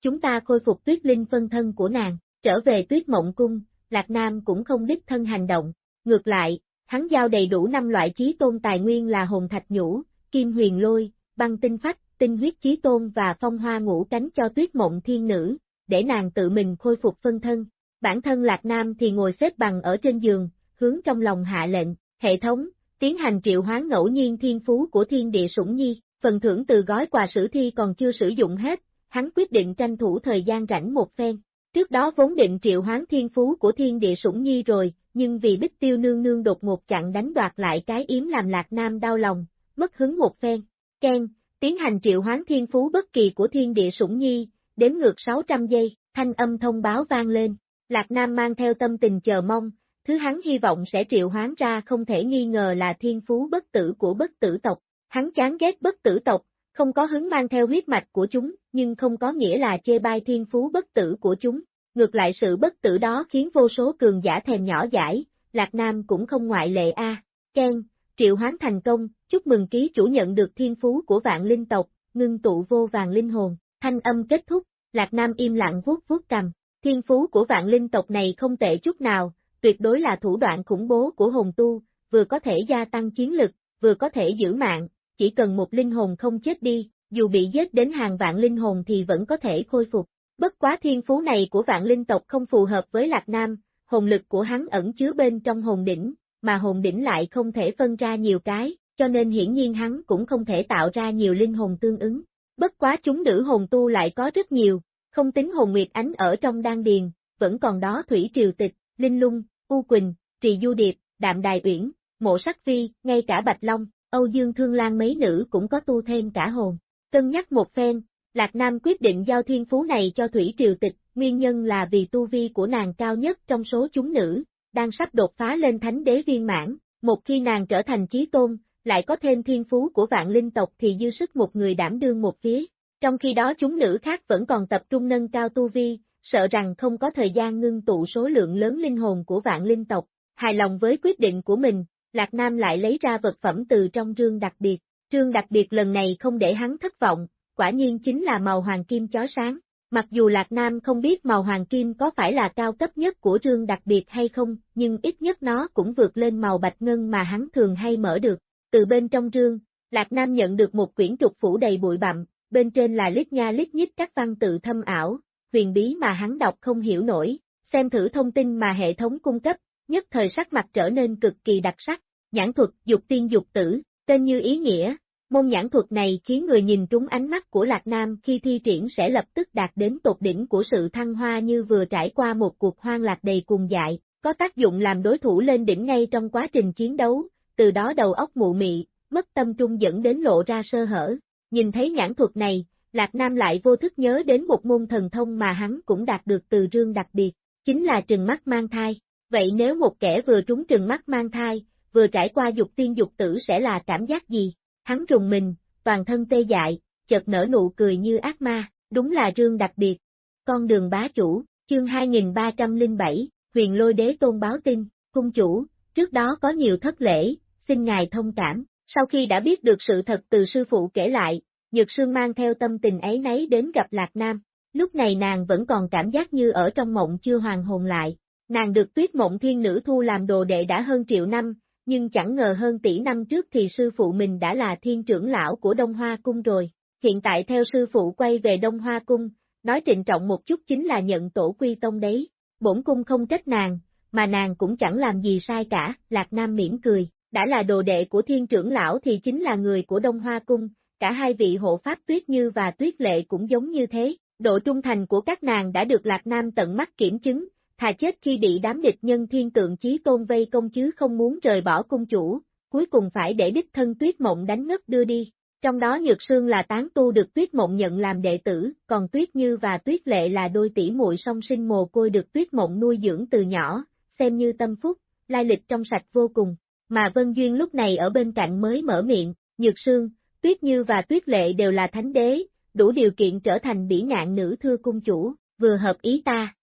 Chúng ta khôi phục tuyết linh phân thân của nàng, trở về tuyết mộng cung, Lạc Nam cũng không đích thân hành động, ngược lại, hắn giao đầy đủ năm loại trí tôn tài nguyên là hồn thạch nhũ, kim huyền lôi, băng tinh phách, tinh huyết trí tôn và phong hoa ngũ cánh cho tuyết mộng thiên nữ, để nàng tự mình khôi phục phân thân. Bản thân Lạc Nam thì ngồi xếp bằng ở trên giường, hướng trong lòng hạ lệnh, hệ thống, tiến hành triệu hoán ngẫu nhiên thiên phú của thiên địa sủng nhi, phần thưởng từ gói quà sử thi còn chưa sử dụng hết, hắn quyết định tranh thủ thời gian rảnh một phen. Trước đó vốn định triệu hoán thiên phú của thiên địa sủng nhi rồi, nhưng vì bích tiêu nương nương đột ngột chặn đánh đoạt lại cái yếm làm lạc nam đau lòng, mất hứng một phen. Ken, tiến hành triệu hoán thiên phú bất kỳ của thiên địa sủng nhi, đếm ngược 600 giây, thanh âm thông báo vang lên. Lạc Nam mang theo tâm tình chờ mong, thứ hắn hy vọng sẽ triệu hoán ra không thể nghi ngờ là thiên phú bất tử của bất tử tộc. Hắn chán ghét bất tử tộc, không có hứng mang theo huyết mạch của chúng, nhưng không có nghĩa là chê bai thiên phú bất tử của chúng. Ngược lại sự bất tử đó khiến vô số cường giả thèm nhỏ giải, Lạc Nam cũng không ngoại lệ a. Ken, triệu hoán thành công, chúc mừng ký chủ nhận được thiên phú của vạn linh tộc, ngưng tụ vô vàng linh hồn, thanh âm kết thúc, Lạc Nam im lặng vuốt vuốt cầm, thiên phú của vạn linh tộc này không tệ chút nào, tuyệt đối là thủ đoạn khủng bố của hồn tu, vừa có thể gia tăng chiến lực, vừa có thể giữ mạng, chỉ cần một linh hồn không chết đi, dù bị giết đến hàng vạn linh hồn thì vẫn có thể khôi phục. Bất quá thiên phú này của vạn linh tộc không phù hợp với Lạc Nam, hồn lực của hắn ẩn chứa bên trong hồn đỉnh, mà hồn đỉnh lại không thể phân ra nhiều cái, cho nên hiển nhiên hắn cũng không thể tạo ra nhiều linh hồn tương ứng. Bất quá chúng nữ hồn tu lại có rất nhiều, không tính hồn nguyệt ánh ở trong đan điền, vẫn còn đó thủy triều tịch, linh lung, u quỳnh, trì du điệp, đạm đài uyển, mộ sắc phi, ngay cả bạch long, Âu Dương Thương Lan mấy nữ cũng có tu thêm cả hồn. Cân nhắc một phen, Lạc Nam quyết định giao thiên phú này cho Thủy Triều Tịch, nguyên nhân là vì tu vi của nàng cao nhất trong số chúng nữ, đang sắp đột phá lên thánh đế viên mãn, một khi nàng trở thành chí tôn, lại có thêm thiên phú của vạn linh tộc thì dư sức một người đảm đương một phía. Trong khi đó chúng nữ khác vẫn còn tập trung nâng cao tu vi, sợ rằng không có thời gian ngưng tụ số lượng lớn linh hồn của vạn linh tộc. Hài lòng với quyết định của mình, Lạc Nam lại lấy ra vật phẩm từ trong rương đặc biệt. Trương đặc biệt lần này không để hắn thất vọng, quả nhiên chính là màu hoàng kim chói sáng. Mặc dù Lạc Nam không biết màu hoàng kim có phải là cao cấp nhất của rương đặc biệt hay không, nhưng ít nhất nó cũng vượt lên màu bạch ngân mà hắn thường hay mở được. Từ bên trong rương, Lạc Nam nhận được một quyển trục phủ đầy bụi bặm, bên trên là lít nha lít nhít các văn tự thâm ảo, huyền bí mà hắn đọc không hiểu nổi, xem thử thông tin mà hệ thống cung cấp, nhất thời sắc mặt trở nên cực kỳ đặc sắc, nhãn thuật dục tiên dục tử, tên như ý nghĩa, môn nhãn thuật này khiến người nhìn trúng ánh mắt của Lạc Nam khi thi triển sẽ lập tức đạt đến tột đỉnh của sự thăng hoa như vừa trải qua một cuộc hoang lạc đầy cùng dại, có tác dụng làm đối thủ lên đỉnh ngay trong quá trình chiến đấu, từ đó đầu óc mụ mị, mất tâm trung dẫn đến lộ ra sơ hở. Nhìn thấy nhãn thuật này, Lạc Nam lại vô thức nhớ đến một môn thần thông mà hắn cũng đạt được từ rương đặc biệt, chính là trừng mắt mang thai. Vậy nếu một kẻ vừa trúng trừng mắt mang thai, vừa trải qua dục tiên dục tử sẽ là cảm giác gì? Hắn rùng mình, toàn thân tê dại, chợt nở nụ cười như ác ma, đúng là rương đặc biệt. Con đường bá chủ, chương 2307, huyền lôi đế tôn báo tin, cung chủ, trước đó có nhiều thất lễ, xin ngài thông cảm. Sau khi đã biết được sự thật từ sư phụ kể lại, Nhược Sương mang theo tâm tình ấy nấy đến gặp Lạc Nam. Lúc này nàng vẫn còn cảm giác như ở trong mộng chưa hoàn hồn lại. Nàng được tuyết mộng thiên nữ thu làm đồ đệ đã hơn triệu năm, nhưng chẳng ngờ hơn tỷ năm trước thì sư phụ mình đã là thiên trưởng lão của Đông Hoa Cung rồi. Hiện tại theo sư phụ quay về Đông Hoa Cung, nói trịnh trọng một chút chính là nhận tổ quy tông đấy. Bổn cung không trách nàng, mà nàng cũng chẳng làm gì sai cả, Lạc Nam mỉm cười, đã là đồ đệ của thiên trưởng lão thì chính là người của Đông Hoa Cung, cả hai vị hộ pháp Tuyết Như và Tuyết Lệ cũng giống như thế, độ trung thành của các nàng đã được Lạc Nam tận mắt kiểm chứng, thà chết khi bị đám địch nhân thiên tượng chí tôn vây công chứ không muốn rời bỏ cung chủ, cuối cùng phải để đích thân Tuyết Mộng đánh ngất đưa đi. Trong đó Nhược Sương là tán tu được Tuyết Mộng nhận làm đệ tử, còn Tuyết Như và Tuyết Lệ là đôi tỷ muội song sinh mồ côi được Tuyết Mộng nuôi dưỡng từ nhỏ, xem như tâm phúc, lai lịch trong sạch vô cùng. Mà Vân Duyên lúc này ở bên cạnh mới mở miệng, Nhược Sương, Tuyết Như và Tuyết Lệ đều là thánh đế, đủ điều kiện trở thành bỉ ngạn nữ thư cung chủ, vừa hợp ý ta.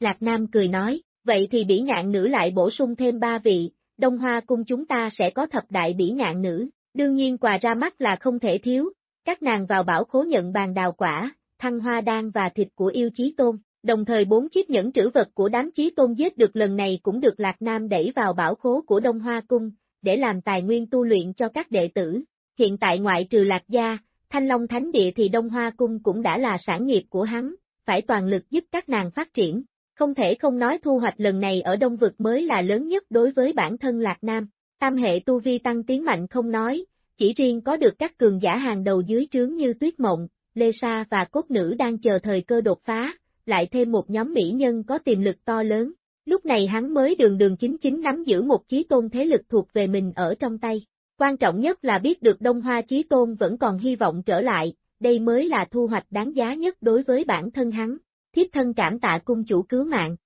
Lạc Nam cười nói, vậy thì bỉ ngạn nữ lại bổ sung thêm ba vị, Đông Hoa cung chúng ta sẽ có thập đại bỉ ngạn nữ, đương nhiên quà ra mắt là không thể thiếu, các nàng vào bảo khố nhận bàn đào quả, thăng hoa đan và thịt của yêu chí tôn, đồng thời bốn chiếc nhẫn trữ vật của đám chí tôn giết được lần này cũng được Lạc Nam đẩy vào bảo khố của Đông Hoa cung, để làm tài nguyên tu luyện cho các đệ tử. Hiện tại ngoại trừ Lạc Gia, Thanh Long Thánh Địa thì Đông Hoa Cung cũng đã là sản nghiệp của hắn, phải toàn lực giúp các nàng phát triển. Không thể không nói thu hoạch lần này ở Đông Vực mới là lớn nhất đối với bản thân Lạc Nam. Tam hệ tu vi tăng tiến mạnh không nói, chỉ riêng có được các cường giả hàng đầu dưới trướng như Tuyết Mộng, Lê Sa và Cốt Nữ đang chờ thời cơ đột phá, lại thêm một nhóm mỹ nhân có tiềm lực to lớn. Lúc này hắn mới đường đường chính chính nắm giữ một chí tôn thế lực thuộc về mình ở trong tay. Quan trọng nhất là biết được Đông Hoa Chí Tôn vẫn còn hy vọng trở lại, đây mới là thu hoạch đáng giá nhất đối với bản thân hắn. Thiếp thân cảm tạ cung chủ cứu mạng.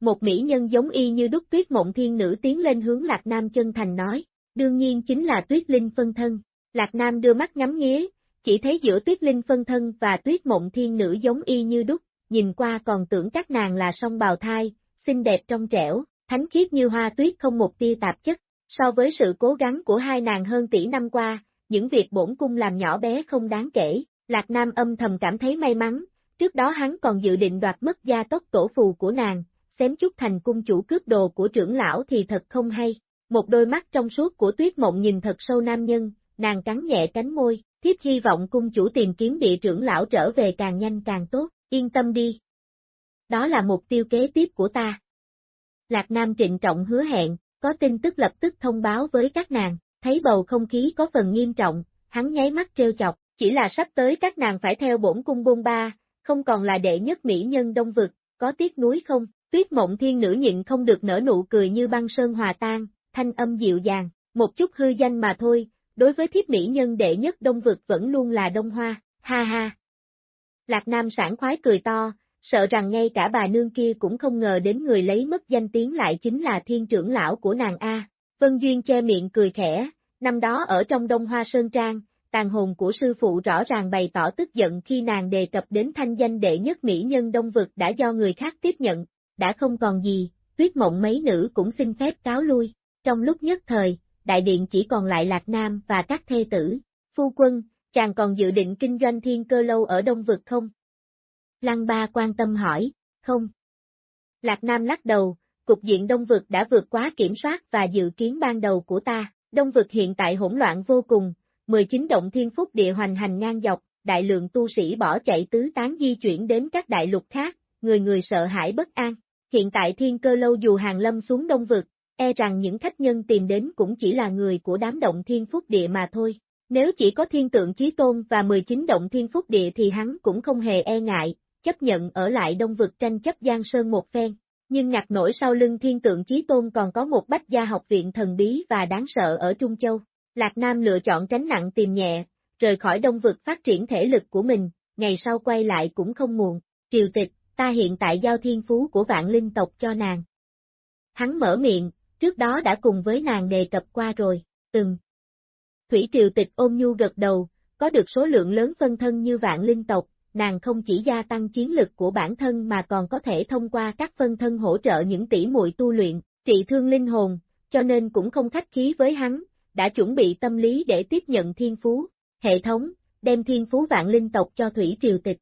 Một mỹ nhân giống y như đúc tuyết mộng thiên nữ tiến lên hướng Lạc Nam chân thành nói, đương nhiên chính là tuyết linh phân thân. Lạc Nam đưa mắt ngắm nghía, chỉ thấy giữa tuyết linh phân thân và tuyết mộng thiên nữ giống y như đúc, nhìn qua còn tưởng các nàng là song bào thai, xinh đẹp trong trẻo, thánh khiết như hoa tuyết không một tia tạp chất. So với sự cố gắng của hai nàng hơn tỷ năm qua, những việc bổn cung làm nhỏ bé không đáng kể, Lạc Nam âm thầm cảm thấy may mắn, trước đó hắn còn dự định đoạt mất gia tốc tổ phù của nàng, xém chút thành cung chủ cướp đồ của trưởng lão thì thật không hay. Một đôi mắt trong suốt của tuyết mộng nhìn thật sâu nam nhân, nàng cắn nhẹ cánh môi, thiếp hy vọng cung chủ tìm kiếm địa trưởng lão trở về càng nhanh càng tốt, yên tâm đi. Đó là mục tiêu kế tiếp của ta. Lạc Nam trịnh trọng hứa hẹn, có tin tức lập tức thông báo với các nàng, thấy bầu không khí có phần nghiêm trọng, hắn nháy mắt trêu chọc, chỉ là sắp tới các nàng phải theo bổn cung bôn ba, không còn là đệ nhất mỹ nhân đông vực, có tiếc núi không, tuyết mộng thiên nữ nhịn không được nở nụ cười như băng sơn hòa tan, thanh âm dịu dàng, một chút hư danh mà thôi, đối với thiếp mỹ nhân đệ nhất đông vực vẫn luôn là đông hoa, ha ha. Lạc Nam sảng khoái cười to, sợ rằng ngay cả bà nương kia cũng không ngờ đến người lấy mất danh tiếng lại chính là thiên trưởng lão của nàng A. Vân Duyên che miệng cười khẽ, năm đó ở trong Đông Hoa Sơn Trang, tàn hồn của sư phụ rõ ràng bày tỏ tức giận khi nàng đề cập đến thanh danh đệ nhất mỹ nhân Đông Vực đã do người khác tiếp nhận, đã không còn gì, tuyết mộng mấy nữ cũng xin phép cáo lui. Trong lúc nhất thời, đại điện chỉ còn lại Lạc Nam và các thê tử. Phu quân, chàng còn dự định kinh doanh thiên cơ lâu ở Đông Vực không? Lăng ba quan tâm hỏi, không. Lạc Nam lắc đầu, cục diện đông vực đã vượt quá kiểm soát và dự kiến ban đầu của ta, đông vực hiện tại hỗn loạn vô cùng, 19 động thiên phúc địa hoành hành ngang dọc, đại lượng tu sĩ bỏ chạy tứ tán di chuyển đến các đại lục khác, người người sợ hãi bất an. Hiện tại thiên cơ lâu dù hàng lâm xuống đông vực, e rằng những khách nhân tìm đến cũng chỉ là người của đám động thiên phúc địa mà thôi. Nếu chỉ có thiên tượng chí tôn và 19 động thiên phúc địa thì hắn cũng không hề e ngại, chấp nhận ở lại đông vực tranh chấp Giang Sơn một phen. Nhưng ngặt nổi sau lưng thiên tượng chí tôn còn có một bách gia học viện thần bí và đáng sợ ở Trung Châu. Lạc Nam lựa chọn tránh nặng tìm nhẹ, rời khỏi đông vực phát triển thể lực của mình, ngày sau quay lại cũng không muộn. Triều tịch, ta hiện tại giao thiên phú của vạn linh tộc cho nàng. Hắn mở miệng, trước đó đã cùng với nàng đề cập qua rồi, từng. Thủy triều tịch ôm nhu gật đầu, có được số lượng lớn phân thân như vạn linh tộc, nàng không chỉ gia tăng chiến lực của bản thân mà còn có thể thông qua các phân thân hỗ trợ những tỷ muội tu luyện, trị thương linh hồn, cho nên cũng không khách khí với hắn, đã chuẩn bị tâm lý để tiếp nhận thiên phú, hệ thống, đem thiên phú vạn linh tộc cho Thủy Triều Tịch.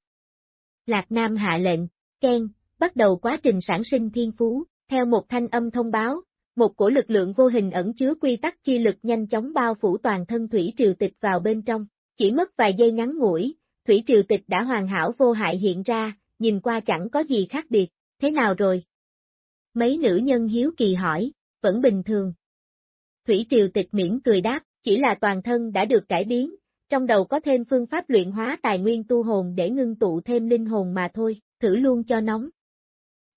Lạc Nam hạ lệnh, khen, bắt đầu quá trình sản sinh thiên phú, theo một thanh âm thông báo, một cổ lực lượng vô hình ẩn chứa quy tắc chi lực nhanh chóng bao phủ toàn thân Thủy Triều Tịch vào bên trong, chỉ mất vài giây ngắn ngủi, Thủy Triều Tịch đã hoàn hảo vô hại hiện ra, nhìn qua chẳng có gì khác biệt, thế nào rồi? Mấy nữ nhân hiếu kỳ hỏi, vẫn bình thường. Thủy Triều Tịch miễn cười đáp, chỉ là toàn thân đã được cải biến, trong đầu có thêm phương pháp luyện hóa tài nguyên tu hồn để ngưng tụ thêm linh hồn mà thôi, thử luôn cho nóng.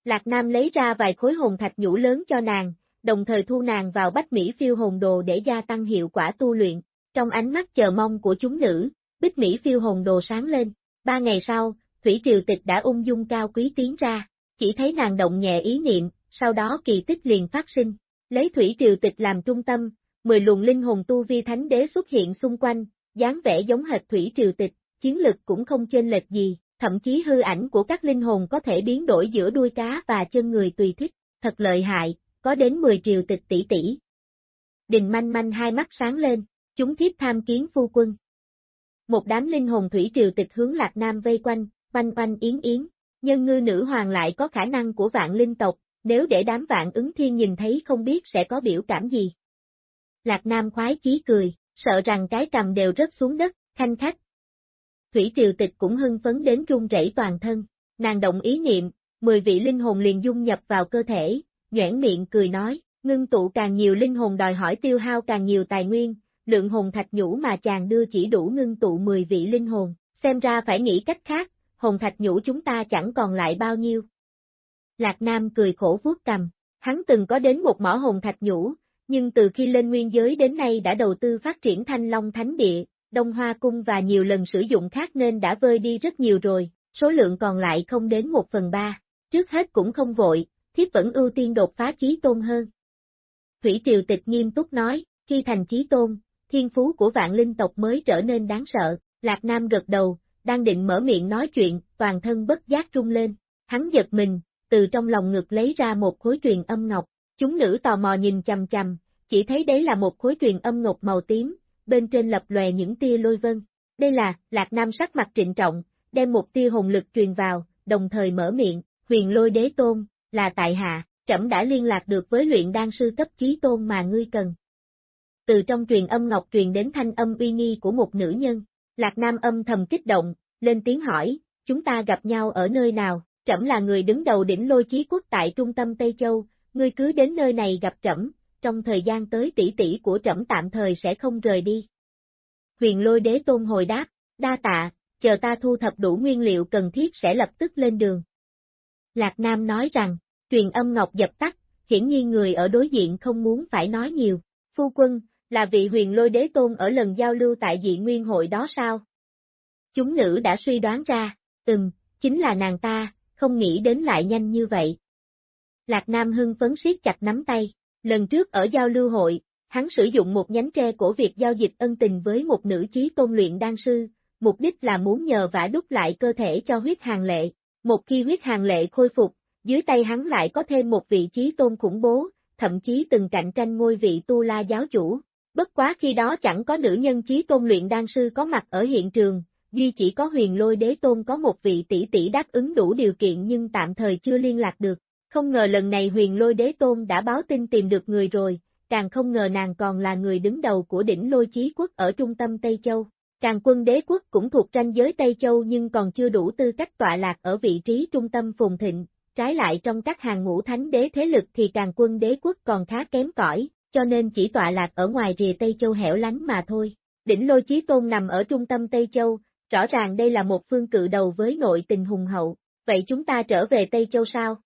Lạc Nam lấy ra vài khối hồn thạch nhũ lớn cho nàng, đồng thời thu nàng vào bách Mỹ phiêu hồn đồ để gia tăng hiệu quả tu luyện. Trong ánh mắt chờ mong của chúng nữ, bích Mỹ phiêu hồn đồ sáng lên. Ba ngày sau, Thủy Triều Tịch đã ung dung cao quý tiến ra, chỉ thấy nàng động nhẹ ý niệm, sau đó kỳ tích liền phát sinh. Lấy Thủy Triều Tịch làm trung tâm, mười luồng linh hồn tu vi thánh đế xuất hiện xung quanh, dáng vẻ giống hệt Thủy Triều Tịch, chiến lực cũng không chênh lệch gì, thậm chí hư ảnh của các linh hồn có thể biến đổi giữa đuôi cá và chân người tùy thích, thật lợi hại, có đến 10 triều tịch tỷ tỷ. Đình manh manh hai mắt sáng lên, chúng thiếp tham kiến phu quân. Một đám linh hồn thủy triều tịch hướng Lạc Nam vây quanh, quanh quanh yến yến, nhân ngư nữ hoàng lại có khả năng của vạn linh tộc, nếu để đám vạn ứng thiên nhìn thấy không biết sẽ có biểu cảm gì. Lạc Nam khoái chí cười, sợ rằng cái cầm đều rớt xuống đất, khanh khách. Thủy triều tịch cũng hưng phấn đến run rẩy toàn thân, nàng động ý niệm, 10 vị linh hồn liền dung nhập vào cơ thể, nhoảng miệng cười nói, ngưng tụ càng nhiều linh hồn đòi hỏi tiêu hao càng nhiều tài nguyên, lượng hồn thạch nhũ mà chàng đưa chỉ đủ ngưng tụ 10 vị linh hồn, xem ra phải nghĩ cách khác, hồn thạch nhũ chúng ta chẳng còn lại bao nhiêu. Lạc Nam cười khổ vuốt cầm, hắn từng có đến một mỏ hồn thạch nhũ, nhưng từ khi lên nguyên giới đến nay đã đầu tư phát triển thanh long thánh địa, đông hoa cung và nhiều lần sử dụng khác nên đã vơi đi rất nhiều rồi, số lượng còn lại không đến một phần ba. Trước hết cũng không vội, thiếp vẫn ưu tiên đột phá chí tôn hơn. Thủy Triều Tịch nghiêm túc nói, khi thành chí tôn, thiên phú của vạn linh tộc mới trở nên đáng sợ, Lạc Nam gật đầu, đang định mở miệng nói chuyện, toàn thân bất giác rung lên, hắn giật mình, từ trong lòng ngực lấy ra một khối truyền âm ngọc, chúng nữ tò mò nhìn chằm chằm chỉ thấy đấy là một khối truyền âm ngọc màu tím, bên trên lập lòe những tia lôi vân. Đây là, Lạc Nam sắc mặt trịnh trọng, đem một tia hồn lực truyền vào, đồng thời mở miệng, huyền lôi đế tôn, là tại hạ, trẫm đã liên lạc được với luyện đan sư cấp chí tôn mà ngươi cần. Từ trong truyền âm ngọc truyền đến thanh âm uy nghi của một nữ nhân, Lạc Nam âm thầm kích động, lên tiếng hỏi, chúng ta gặp nhau ở nơi nào, trẫm là người đứng đầu đỉnh lôi chí quốc tại trung tâm Tây Châu, ngươi cứ đến nơi này gặp trẫm, trong thời gian tới tỷ tỷ của trẫm tạm thời sẽ không rời đi. Huyền lôi đế tôn hồi đáp, đa tạ, chờ ta thu thập đủ nguyên liệu cần thiết sẽ lập tức lên đường. Lạc Nam nói rằng, truyền âm ngọc dập tắt, hiển nhiên người ở đối diện không muốn phải nói nhiều. Phu quân, là vị huyền lôi đế tôn ở lần giao lưu tại dị nguyên hội đó sao? Chúng nữ đã suy đoán ra, ừm, chính là nàng ta, không nghĩ đến lại nhanh như vậy. Lạc Nam hưng phấn siết chặt nắm tay, lần trước ở giao lưu hội, hắn sử dụng một nhánh tre của việc giao dịch ân tình với một nữ chí tôn luyện đan sư, mục đích là muốn nhờ vả đúc lại cơ thể cho huyết hàng lệ, một khi huyết hàng lệ khôi phục, dưới tay hắn lại có thêm một vị trí tôn khủng bố, thậm chí từng cạnh tranh ngôi vị tu la giáo chủ. Bất quá khi đó chẳng có nữ nhân trí tôn luyện đan sư có mặt ở hiện trường, duy chỉ có huyền lôi đế tôn có một vị tỷ tỷ đáp ứng đủ điều kiện nhưng tạm thời chưa liên lạc được. Không ngờ lần này huyền lôi đế tôn đã báo tin tìm được người rồi, càng không ngờ nàng còn là người đứng đầu của đỉnh lôi chí quốc ở trung tâm Tây Châu. Càng quân đế quốc cũng thuộc tranh giới Tây Châu nhưng còn chưa đủ tư cách tọa lạc ở vị trí trung tâm phồn thịnh, trái lại trong các hàng ngũ thánh đế thế lực thì càng quân đế quốc còn khá kém cỏi, cho nên chỉ tọa lạc ở ngoài rìa Tây Châu hẻo lánh mà thôi. Đỉnh lôi chí tôn nằm ở trung tâm Tây Châu, rõ ràng đây là một phương cự đầu với nội tình hùng hậu, vậy chúng ta trở về Tây Châu sao?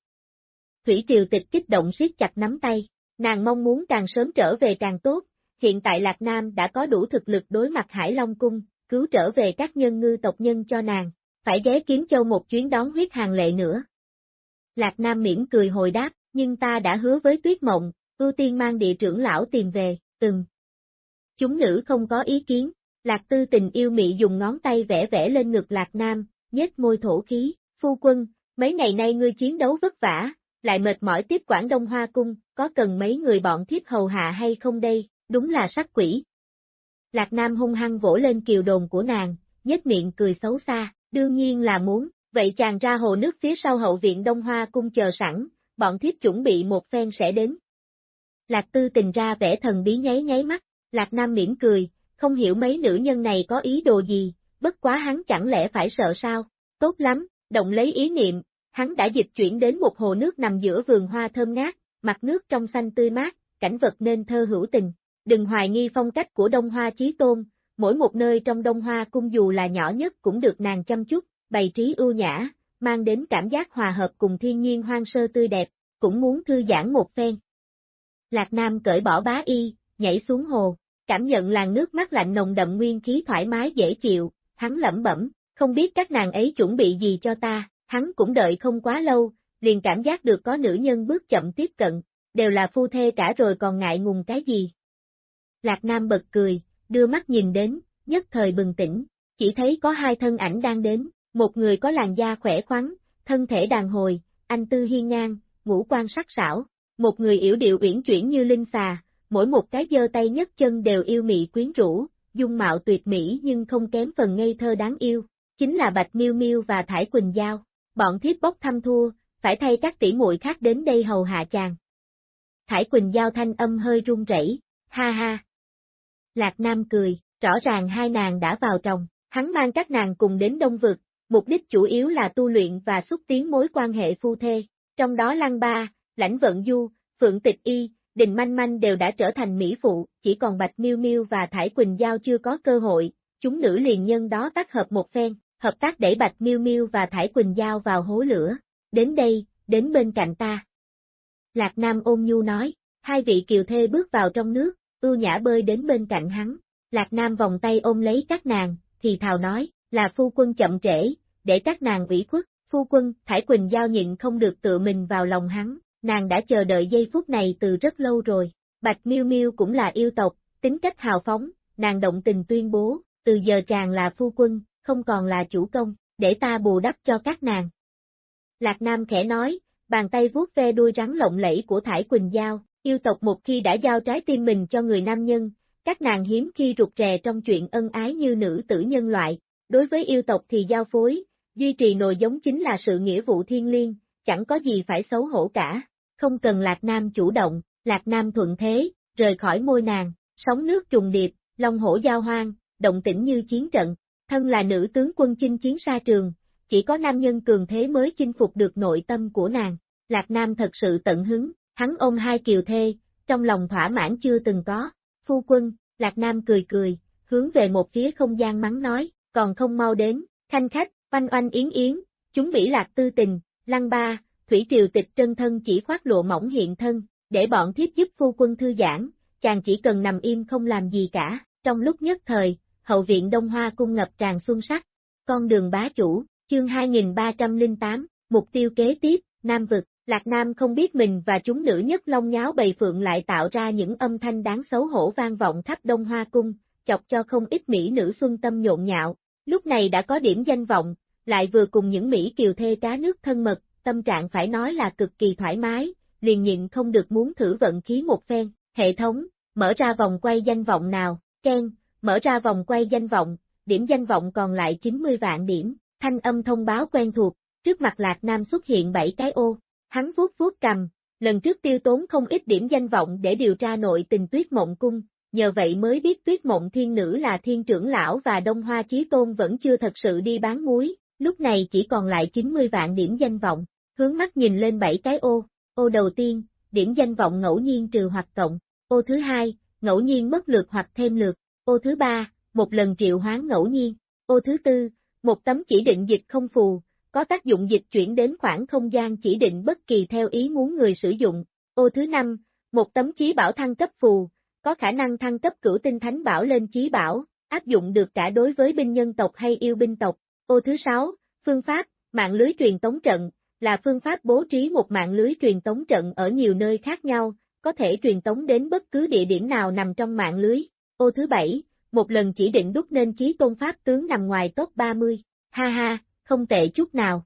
Thủy Triều Tịch kích động siết chặt nắm tay, nàng mong muốn càng sớm trở về càng tốt, hiện tại Lạc Nam đã có đủ thực lực đối mặt Hải Long Cung, cứu trở về các nhân ngư tộc nhân cho nàng, phải ghé kiếm châu một chuyến đón huyết hàng lệ nữa. Lạc Nam miễn cười hồi đáp, nhưng ta đã hứa với Tuyết Mộng, ưu tiên mang địa trưởng lão tìm về, từng. Chúng nữ không có ý kiến, Lạc Tư tình yêu mị dùng ngón tay vẽ vẽ lên ngực Lạc Nam, nhếch môi thổ khí, phu quân, mấy ngày nay ngươi chiến đấu vất vả, lại mệt mỏi tiếp quản Đông Hoa Cung, có cần mấy người bọn thiếp hầu hạ hay không đây, đúng là sắc quỷ. Lạc Nam hung hăng vỗ lên kiều đồn của nàng, nhếch miệng cười xấu xa, đương nhiên là muốn, vậy chàng ra hồ nước phía sau hậu viện Đông Hoa Cung chờ sẵn, bọn thiếp chuẩn bị một phen sẽ đến. Lạc Tư tình ra vẻ thần bí nháy nháy mắt, Lạc Nam miễn cười, không hiểu mấy nữ nhân này có ý đồ gì, bất quá hắn chẳng lẽ phải sợ sao, tốt lắm, động lấy ý niệm, hắn đã dịch chuyển đến một hồ nước nằm giữa vườn hoa thơm ngát, mặt nước trong xanh tươi mát, cảnh vật nên thơ hữu tình. Đừng hoài nghi phong cách của Đông Hoa Chí Tôn, mỗi một nơi trong Đông Hoa cung dù là nhỏ nhất cũng được nàng chăm chút, bày trí ưu nhã, mang đến cảm giác hòa hợp cùng thiên nhiên hoang sơ tươi đẹp, cũng muốn thư giãn một phen. Lạc Nam cởi bỏ bá y, nhảy xuống hồ, cảm nhận làn nước mắt lạnh nồng đậm nguyên khí thoải mái dễ chịu, hắn lẩm bẩm, không biết các nàng ấy chuẩn bị gì cho ta, hắn cũng đợi không quá lâu, liền cảm giác được có nữ nhân bước chậm tiếp cận, đều là phu thê cả rồi còn ngại ngùng cái gì. Lạc Nam bật cười, đưa mắt nhìn đến, nhất thời bừng tỉnh, chỉ thấy có hai thân ảnh đang đến, một người có làn da khỏe khoắn, thân thể đàn hồi, anh tư hiên ngang, ngũ quan sắc sảo, một người yểu điệu uyển chuyển như linh xà, mỗi một cái giơ tay nhất chân đều yêu mị quyến rũ, dung mạo tuyệt mỹ nhưng không kém phần ngây thơ đáng yêu, chính là Bạch Miêu Miêu và Thải Quỳnh Giao. Bọn thiếp bốc thăm thua, phải thay các tỷ muội khác đến đây hầu hạ chàng. Thải Quỳnh Giao thanh âm hơi run rẩy, ha ha. Lạc Nam cười, rõ ràng hai nàng đã vào trong, hắn mang các nàng cùng đến Đông Vực, mục đích chủ yếu là tu luyện và xúc tiến mối quan hệ phu thê, trong đó Lăng Ba, Lãnh Vận Du, Phượng Tịch Y, Đình Manh Manh đều đã trở thành mỹ phụ, chỉ còn Bạch Miêu Miêu và Thải Quỳnh Giao chưa có cơ hội, chúng nữ liền nhân đó tác hợp một phen, hợp tác đẩy Bạch Miêu Miêu và Thải Quỳnh Giao vào hố lửa, đến đây, đến bên cạnh ta. Lạc Nam ôm nhu nói, hai vị kiều thê bước vào trong nước, ưu nhã bơi đến bên cạnh hắn, Lạc Nam vòng tay ôm lấy các nàng, thì thào nói, là phu quân chậm trễ, để các nàng ủy khuất, phu quân, Thải Quỳnh Giao nhịn không được tự mình vào lòng hắn, nàng đã chờ đợi giây phút này từ rất lâu rồi, Bạch Miêu Miêu cũng là yêu tộc, tính cách hào phóng, nàng động tình tuyên bố, từ giờ chàng là phu quân, không còn là chủ công, để ta bù đắp cho các nàng. Lạc Nam khẽ nói, bàn tay vuốt ve đuôi rắn lộng lẫy của Thải Quỳnh Giao, yêu tộc một khi đã giao trái tim mình cho người nam nhân, các nàng hiếm khi rụt rè trong chuyện ân ái như nữ tử nhân loại, đối với yêu tộc thì giao phối, duy trì nồi giống chính là sự nghĩa vụ thiên liêng, chẳng có gì phải xấu hổ cả, không cần Lạc Nam chủ động, Lạc Nam thuận thế, rời khỏi môi nàng, sóng nước trùng điệp, long hổ giao hoang, động tĩnh như chiến trận, thân là nữ tướng quân chinh chiến xa trường, chỉ có nam nhân cường thế mới chinh phục được nội tâm của nàng, Lạc Nam thật sự tận hứng, hắn ôm hai kiều thê, trong lòng thỏa mãn chưa từng có, phu quân, Lạc Nam cười cười, hướng về một phía không gian mắng nói, còn không mau đến, khanh khách, oanh oanh yến yến, chúng bỉ lạc tư tình, lăng ba, thủy triều tịch chân thân chỉ khoác lụa mỏng hiện thân, để bọn thiếp giúp phu quân thư giãn, chàng chỉ cần nằm im không làm gì cả, trong lúc nhất thời, hậu viện Đông Hoa cung ngập tràn xuân sắc, con đường bá chủ, chương 2308, mục tiêu kế tiếp, Nam Vực, Lạc Nam không biết mình và chúng nữ nhất long nháo bầy phượng lại tạo ra những âm thanh đáng xấu hổ vang vọng khắp Đông Hoa cung, chọc cho không ít mỹ nữ xuân tâm nhộn nhạo, lúc này đã có điểm danh vọng, lại vừa cùng những mỹ kiều thê cá nước thân mật, tâm trạng phải nói là cực kỳ thoải mái, liền nhịn không được muốn thử vận khí một phen, hệ thống, mở ra vòng quay danh vọng nào, Ken, mở ra vòng quay danh vọng, điểm danh vọng còn lại 90 vạn điểm, thanh âm thông báo quen thuộc, trước mặt Lạc Nam xuất hiện 7 cái ô, hắn vuốt vuốt cầm, lần trước tiêu tốn không ít điểm danh vọng để điều tra nội tình tuyết mộng cung, nhờ vậy mới biết tuyết mộng thiên nữ là thiên trưởng lão và đông hoa chí tôn vẫn chưa thật sự đi bán muối, lúc này chỉ còn lại 90 vạn điểm danh vọng, hướng mắt nhìn lên 7 cái ô, ô đầu tiên, điểm danh vọng ngẫu nhiên trừ hoặc cộng, ô thứ hai, ngẫu nhiên mất lượt hoặc thêm lượt, ô thứ ba, một lần triệu hoán ngẫu nhiên, ô thứ tư, một tấm chỉ định dịch không phù, có tác dụng dịch chuyển đến khoảng không gian chỉ định bất kỳ theo ý muốn người sử dụng, ô thứ năm, một tấm chí bảo thăng cấp phù, có khả năng thăng cấp cửu tinh thánh bảo lên chí bảo, áp dụng được cả đối với binh nhân tộc hay yêu binh tộc, ô thứ sáu, phương pháp, mạng lưới truyền tống trận, là phương pháp bố trí một mạng lưới truyền tống trận ở nhiều nơi khác nhau, có thể truyền tống đến bất cứ địa điểm nào nằm trong mạng lưới. Ô thứ bảy, một lần chỉ định đúc nên chí tôn pháp tướng nằm ngoài top 30. Ha ha, không tệ chút nào.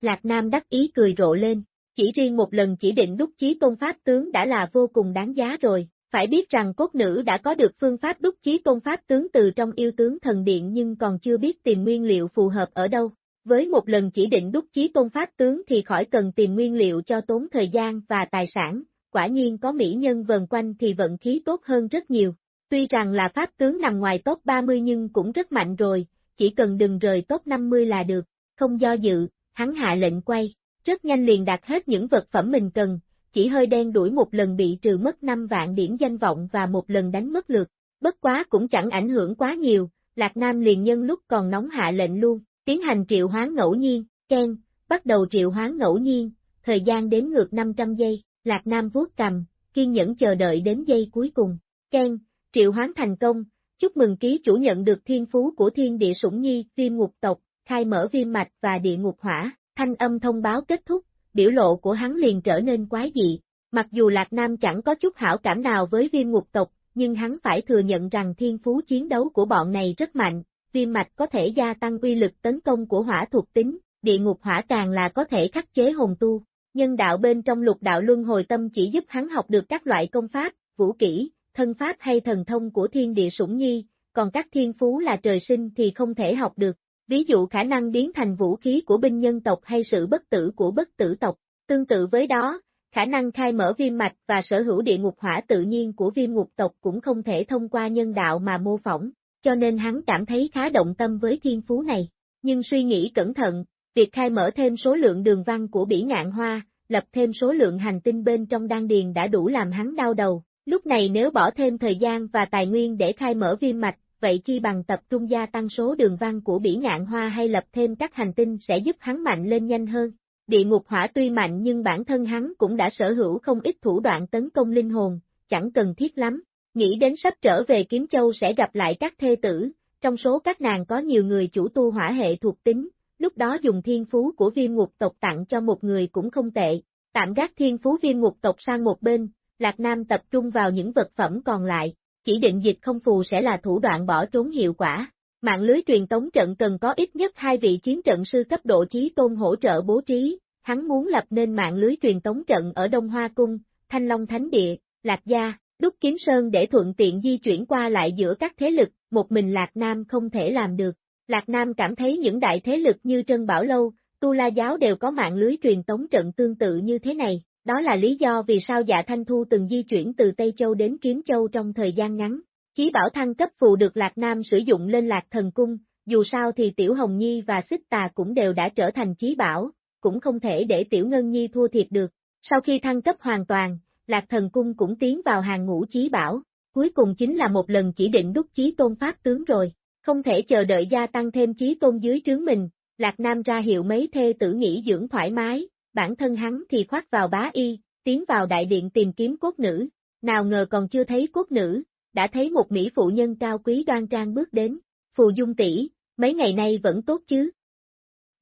Lạc Nam đắc ý cười rộ lên, chỉ riêng một lần chỉ định đúc chí tôn pháp tướng đã là vô cùng đáng giá rồi, phải biết rằng cốt nữ đã có được phương pháp đúc chí tôn pháp tướng từ trong yêu tướng thần điện nhưng còn chưa biết tìm nguyên liệu phù hợp ở đâu. Với một lần chỉ định đúc chí tôn pháp tướng thì khỏi cần tìm nguyên liệu cho tốn thời gian và tài sản, quả nhiên có mỹ nhân vần quanh thì vận khí tốt hơn rất nhiều. Tuy rằng là pháp tướng nằm ngoài top 30 nhưng cũng rất mạnh rồi, chỉ cần đừng rời top 50 là được, không do dự, hắn hạ lệnh quay, rất nhanh liền đạt hết những vật phẩm mình cần, chỉ hơi đen đuổi một lần bị trừ mất 5 vạn điểm danh vọng và một lần đánh mất lượt, bất quá cũng chẳng ảnh hưởng quá nhiều, Lạc Nam liền nhân lúc còn nóng hạ lệnh luôn, tiến hành triệu hoán ngẫu nhiên, Ken, bắt đầu triệu hoán ngẫu nhiên, thời gian đến ngược 500 giây, Lạc Nam vuốt cầm, kiên nhẫn chờ đợi đến giây cuối cùng, Ken, triệu hoán thành công, chúc mừng ký chủ nhận được thiên phú của thiên địa sủng nhi, viêm ngục tộc, khai mở viêm mạch và địa ngục hỏa, thanh âm thông báo kết thúc, biểu lộ của hắn liền trở nên quái dị. Mặc dù Lạc Nam chẳng có chút hảo cảm nào với viêm ngục tộc, nhưng hắn phải thừa nhận rằng thiên phú chiến đấu của bọn này rất mạnh, viêm mạch có thể gia tăng uy lực tấn công của hỏa thuộc tính, địa ngục hỏa càng là có thể khắc chế hồn tu. Nhân đạo bên trong lục đạo luân hồi tâm chỉ giúp hắn học được các loại công pháp, vũ kỹ, thân pháp hay thần thông của thiên địa sủng nhi, còn các thiên phú là trời sinh thì không thể học được, ví dụ khả năng biến thành vũ khí của binh nhân tộc hay sự bất tử của bất tử tộc. Tương tự với đó, khả năng khai mở viêm mạch và sở hữu địa ngục hỏa tự nhiên của viêm ngục tộc cũng không thể thông qua nhân đạo mà mô phỏng, cho nên hắn cảm thấy khá động tâm với thiên phú này. Nhưng suy nghĩ cẩn thận, việc khai mở thêm số lượng đường văn của bỉ ngạn hoa, lập thêm số lượng hành tinh bên trong đan điền đã đủ làm hắn đau đầu. Lúc này nếu bỏ thêm thời gian và tài nguyên để khai mở viêm mạch, vậy chi bằng tập trung gia tăng số đường văn của bỉ ngạn hoa hay lập thêm các hành tinh sẽ giúp hắn mạnh lên nhanh hơn. Địa ngục hỏa tuy mạnh nhưng bản thân hắn cũng đã sở hữu không ít thủ đoạn tấn công linh hồn, chẳng cần thiết lắm. Nghĩ đến sắp trở về Kiếm Châu sẽ gặp lại các thê tử, trong số các nàng có nhiều người chủ tu hỏa hệ thuộc tính, lúc đó dùng thiên phú của viêm ngục tộc tặng cho một người cũng không tệ. Tạm gác thiên phú viêm ngục tộc sang một bên, Lạc Nam tập trung vào những vật phẩm còn lại, chỉ định dịch không phù sẽ là thủ đoạn bỏ trốn hiệu quả. Mạng lưới truyền tống trận cần có ít nhất hai vị chiến trận sư cấp độ trí tôn hỗ trợ bố trí, hắn muốn lập nên mạng lưới truyền tống trận ở Đông Hoa Cung, Thanh Long Thánh Địa, Lạc Gia, Đúc Kiếm Sơn để thuận tiện di chuyển qua lại giữa các thế lực, một mình Lạc Nam không thể làm được. Lạc Nam cảm thấy những đại thế lực như Trân Bảo Lâu, Tu La Giáo đều có mạng lưới truyền tống trận tương tự như thế này, đó là lý do vì sao dạ Thanh Thu từng di chuyển từ Tây Châu đến Kiếm Châu trong thời gian ngắn. Chí bảo thăng cấp phù được Lạc Nam sử dụng lên Lạc Thần Cung, dù sao thì Tiểu Hồng Nhi và Xích Tà cũng đều đã trở thành chí bảo, cũng không thể để Tiểu Ngân Nhi thua thiệt được. Sau khi thăng cấp hoàn toàn, Lạc Thần Cung cũng tiến vào hàng ngũ chí bảo, cuối cùng chính là một lần chỉ định đúc chí tôn pháp tướng rồi. Không thể chờ đợi gia tăng thêm chí tôn dưới trướng mình, Lạc Nam ra hiệu mấy thê tử nghỉ dưỡng thoải mái, bản thân hắn thì khoác vào bá y, tiến vào đại điện tìm kiếm cốt nữ, nào ngờ còn chưa thấy cốt nữ, đã thấy một mỹ phụ nhân cao quý đoan trang bước đến, phù dung tỷ, mấy ngày nay vẫn tốt chứ?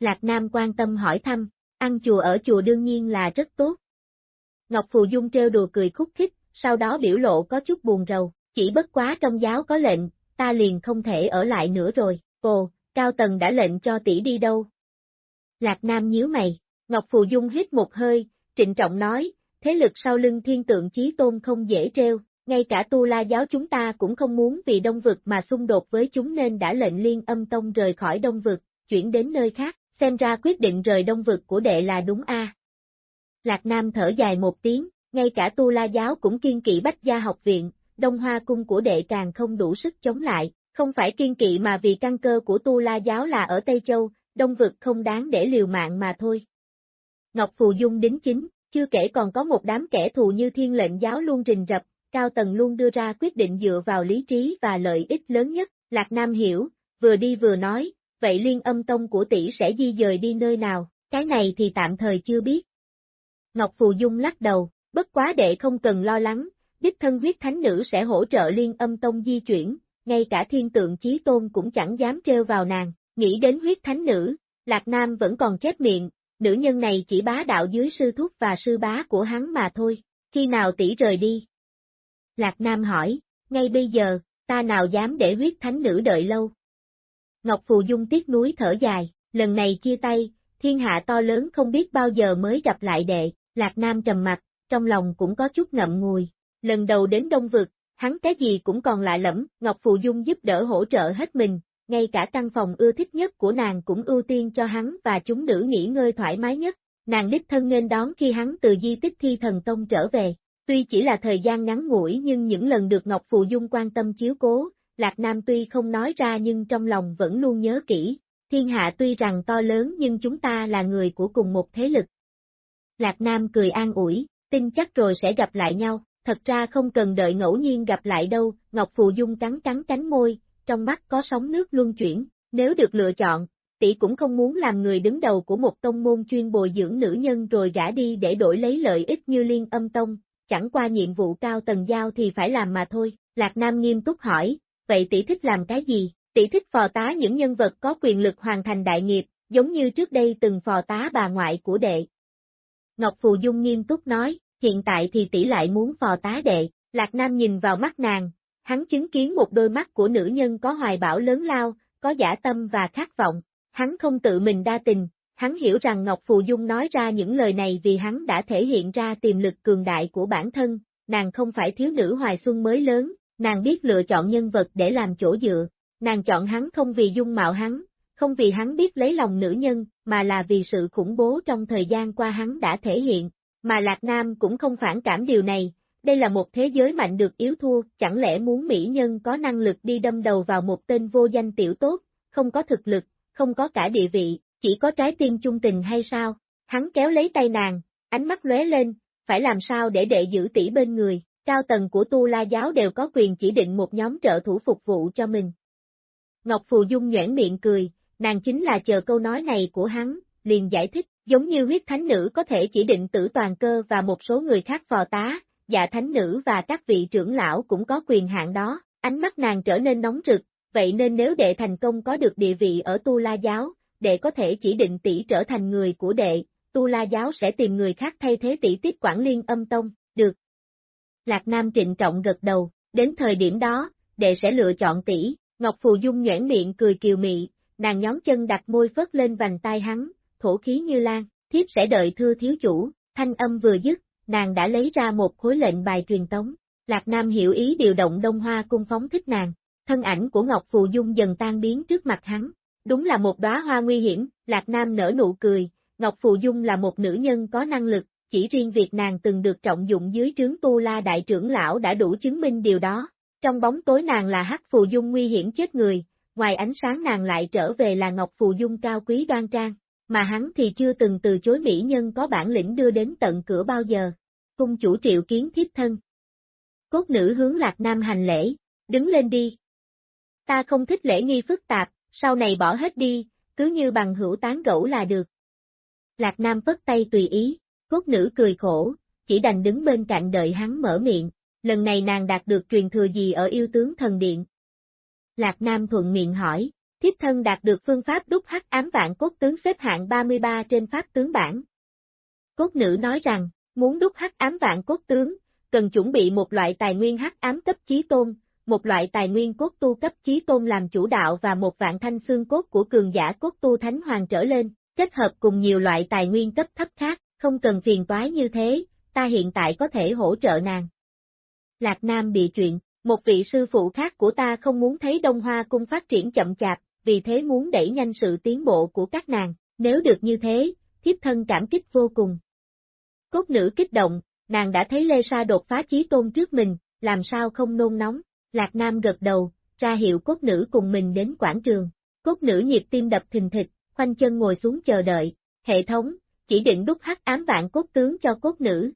Lạc Nam quan tâm hỏi thăm, ăn chùa ở chùa đương nhiên là rất tốt. Ngọc Phù Dung trêu đùa cười khúc khích, sau đó biểu lộ có chút buồn rầu, chỉ bất quá trong giáo có lệnh, ta liền không thể ở lại nữa rồi, cô, Cao Tần đã lệnh cho tỷ đi đâu? Lạc Nam nhíu mày, Ngọc Phù Dung hít một hơi, trịnh trọng nói, thế lực sau lưng thiên tượng chí tôn không dễ treo, ngay cả tu la giáo chúng ta cũng không muốn vì đông vực mà xung đột với chúng nên đã lệnh liên âm tông rời khỏi đông vực, chuyển đến nơi khác, xem ra quyết định rời đông vực của đệ là đúng a. Lạc Nam thở dài một tiếng, ngay cả tu la giáo cũng kiên kỵ bách gia học viện, đông hoa cung của đệ càng không đủ sức chống lại, không phải kiên kỵ mà vì căn cơ của tu la giáo là ở Tây Châu, đông vực không đáng để liều mạng mà thôi. Ngọc Phù Dung đính chính, chưa kể còn có một đám kẻ thù như thiên lệnh giáo luôn rình rập, Cao tầng luôn đưa ra quyết định dựa vào lý trí và lợi ích lớn nhất, Lạc Nam hiểu, vừa đi vừa nói, vậy liên âm tông của tỷ sẽ di dời đi nơi nào, cái này thì tạm thời chưa biết. Ngọc Phù Dung lắc đầu, bất quá đệ không cần lo lắng, đích thân huyết thánh nữ sẽ hỗ trợ liên âm tông di chuyển, ngay cả thiên tượng chí tôn cũng chẳng dám treo vào nàng, nghĩ đến huyết thánh nữ, Lạc Nam vẫn còn chép miệng, nữ nhân này chỉ bá đạo dưới sư thúc và sư bá của hắn mà thôi, khi nào tỷ rời đi? Lạc Nam hỏi, ngay bây giờ, ta nào dám để huyết thánh nữ đợi lâu? Ngọc Phù Dung tiếc núi thở dài, lần này chia tay, thiên hạ to lớn không biết bao giờ mới gặp lại đệ, Lạc Nam trầm mặt, trong lòng cũng có chút ngậm ngùi. Lần đầu đến Đông Vực, hắn cái gì cũng còn lạ lẫm, Ngọc Phù Dung giúp đỡ hỗ trợ hết mình, ngay cả căn phòng ưa thích nhất của nàng cũng ưu tiên cho hắn và chúng nữ nghỉ ngơi thoải mái nhất. Nàng đích thân nên đón khi hắn từ di tích thi thần tông trở về. Tuy chỉ là thời gian ngắn ngủi nhưng những lần được Ngọc Phù Dung quan tâm chiếu cố, Lạc Nam tuy không nói ra nhưng trong lòng vẫn luôn nhớ kỹ. Thiên hạ tuy rằng to lớn nhưng chúng ta là người của cùng một thế lực. Lạc Nam cười an ủi, tin chắc rồi sẽ gặp lại nhau, thật ra không cần đợi ngẫu nhiên gặp lại đâu, Ngọc Phù Dung cắn cắn cánh môi, trong mắt có sóng nước luân chuyển, nếu được lựa chọn, tỷ cũng không muốn làm người đứng đầu của một tông môn chuyên bồi dưỡng nữ nhân rồi gả đi để đổi lấy lợi ích như liên âm tông, chẳng qua nhiệm vụ cao tầng giao thì phải làm mà thôi, Lạc Nam nghiêm túc hỏi, vậy tỷ thích làm cái gì? Tỷ thích phò tá những nhân vật có quyền lực hoàn thành đại nghiệp, giống như trước đây từng phò tá bà ngoại của đệ. Ngọc Phù Dung nghiêm túc nói, hiện tại thì tỷ lại muốn phò tá đệ, Lạc Nam nhìn vào mắt nàng, hắn chứng kiến một đôi mắt của nữ nhân có hoài bão lớn lao, có giả tâm và khát vọng, hắn không tự mình đa tình, hắn hiểu rằng Ngọc Phù Dung nói ra những lời này vì hắn đã thể hiện ra tiềm lực cường đại của bản thân, nàng không phải thiếu nữ hoài xuân mới lớn, nàng biết lựa chọn nhân vật để làm chỗ dựa, nàng chọn hắn không vì dung mạo hắn, không vì hắn biết lấy lòng nữ nhân, mà là vì sự khủng bố trong thời gian qua hắn đã thể hiện, mà Lạc Nam cũng không phản cảm điều này, đây là một thế giới mạnh được yếu thua, chẳng lẽ muốn mỹ nhân có năng lực đi đâm đầu vào một tên vô danh tiểu tốt, không có thực lực, không có cả địa vị, chỉ có trái tim chung tình hay sao? Hắn kéo lấy tay nàng, ánh mắt lóe lên, phải làm sao để đệ giữ tỷ bên người, cao tầng của tu la giáo đều có quyền chỉ định một nhóm trợ thủ phục vụ cho mình. Ngọc Phù Dung nhoảng miệng cười, nàng chính là chờ câu nói này của hắn, liền giải thích, giống như huyết thánh nữ có thể chỉ định tử toàn cơ và một số người khác phò tá, dạ thánh nữ và các vị trưởng lão cũng có quyền hạn đó, ánh mắt nàng trở nên nóng rực, vậy nên nếu đệ thành công có được địa vị ở Tu La Giáo, đệ có thể chỉ định tỷ trở thành người của đệ, Tu La Giáo sẽ tìm người khác thay thế tỷ tiếp quản liên âm tông, được. Lạc Nam trịnh trọng gật đầu, đến thời điểm đó, đệ sẽ lựa chọn tỷ, Ngọc Phù Dung nhoảng miệng cười kiều mị, nàng nhón chân đặt môi phớt lên vành tai hắn, thổ khí như lan, thiếp sẽ đợi thưa thiếu chủ, thanh âm vừa dứt, nàng đã lấy ra một khối lệnh bài truyền tống. Lạc Nam hiểu ý điều động Đông Hoa cung phóng thích nàng, thân ảnh của Ngọc Phù Dung dần tan biến trước mặt hắn. Đúng là một đóa hoa nguy hiểm, Lạc Nam nở nụ cười, Ngọc Phù Dung là một nữ nhân có năng lực, chỉ riêng việc nàng từng được trọng dụng dưới trướng Tu La Đại trưởng lão đã đủ chứng minh điều đó. Trong bóng tối nàng là hắc Phù Dung nguy hiểm chết người, ngoài ánh sáng nàng lại trở về là Ngọc Phù Dung cao quý đoan trang, mà hắn thì chưa từng từ chối mỹ nhân có bản lĩnh đưa đến tận cửa bao giờ cung chủ triệu kiến thiếp thân. Cốt nữ hướng Lạc Nam hành lễ, đứng lên đi. Ta không thích lễ nghi phức tạp, sau này bỏ hết đi, cứ như bằng hữu tán gẫu là được. Lạc Nam vất tay tùy ý, cốt nữ cười khổ, chỉ đành đứng bên cạnh đợi hắn mở miệng, lần này nàng đạt được truyền thừa gì ở yêu tướng thần điện. Lạc Nam thuận miệng hỏi, thiếp thân đạt được phương pháp đúc hắc ám vạn cốt tướng xếp hạng 33 trên pháp tướng bản. Cốt nữ nói rằng, Muốn đúc hắc ám vạn cốt tướng, cần chuẩn bị một loại tài nguyên hắc ám cấp chí tôn, một loại tài nguyên cốt tu cấp chí tôn làm chủ đạo và một vạn thanh xương cốt của cường giả cốt tu thánh hoàng trở lên, kết hợp cùng nhiều loại tài nguyên cấp thấp khác, không cần phiền toái như thế, ta hiện tại có thể hỗ trợ nàng. Lạc Nam bị chuyện, một vị sư phụ khác của ta không muốn thấy Đông Hoa cung phát triển chậm chạp, vì thế muốn đẩy nhanh sự tiến bộ của các nàng, nếu được như thế, thiếp thân cảm kích vô cùng. Cốt nữ kích động, nàng đã thấy Lê Sa đột phá chí tôn trước mình, làm sao không nôn nóng, Lạc Nam gật đầu, ra hiệu cốt nữ cùng mình đến quảng trường. Cốt nữ nhịp tim đập thình thịch, khoanh chân ngồi xuống chờ đợi, hệ thống, chỉ định đúc hắc ám vạn cốt tướng cho cốt nữ.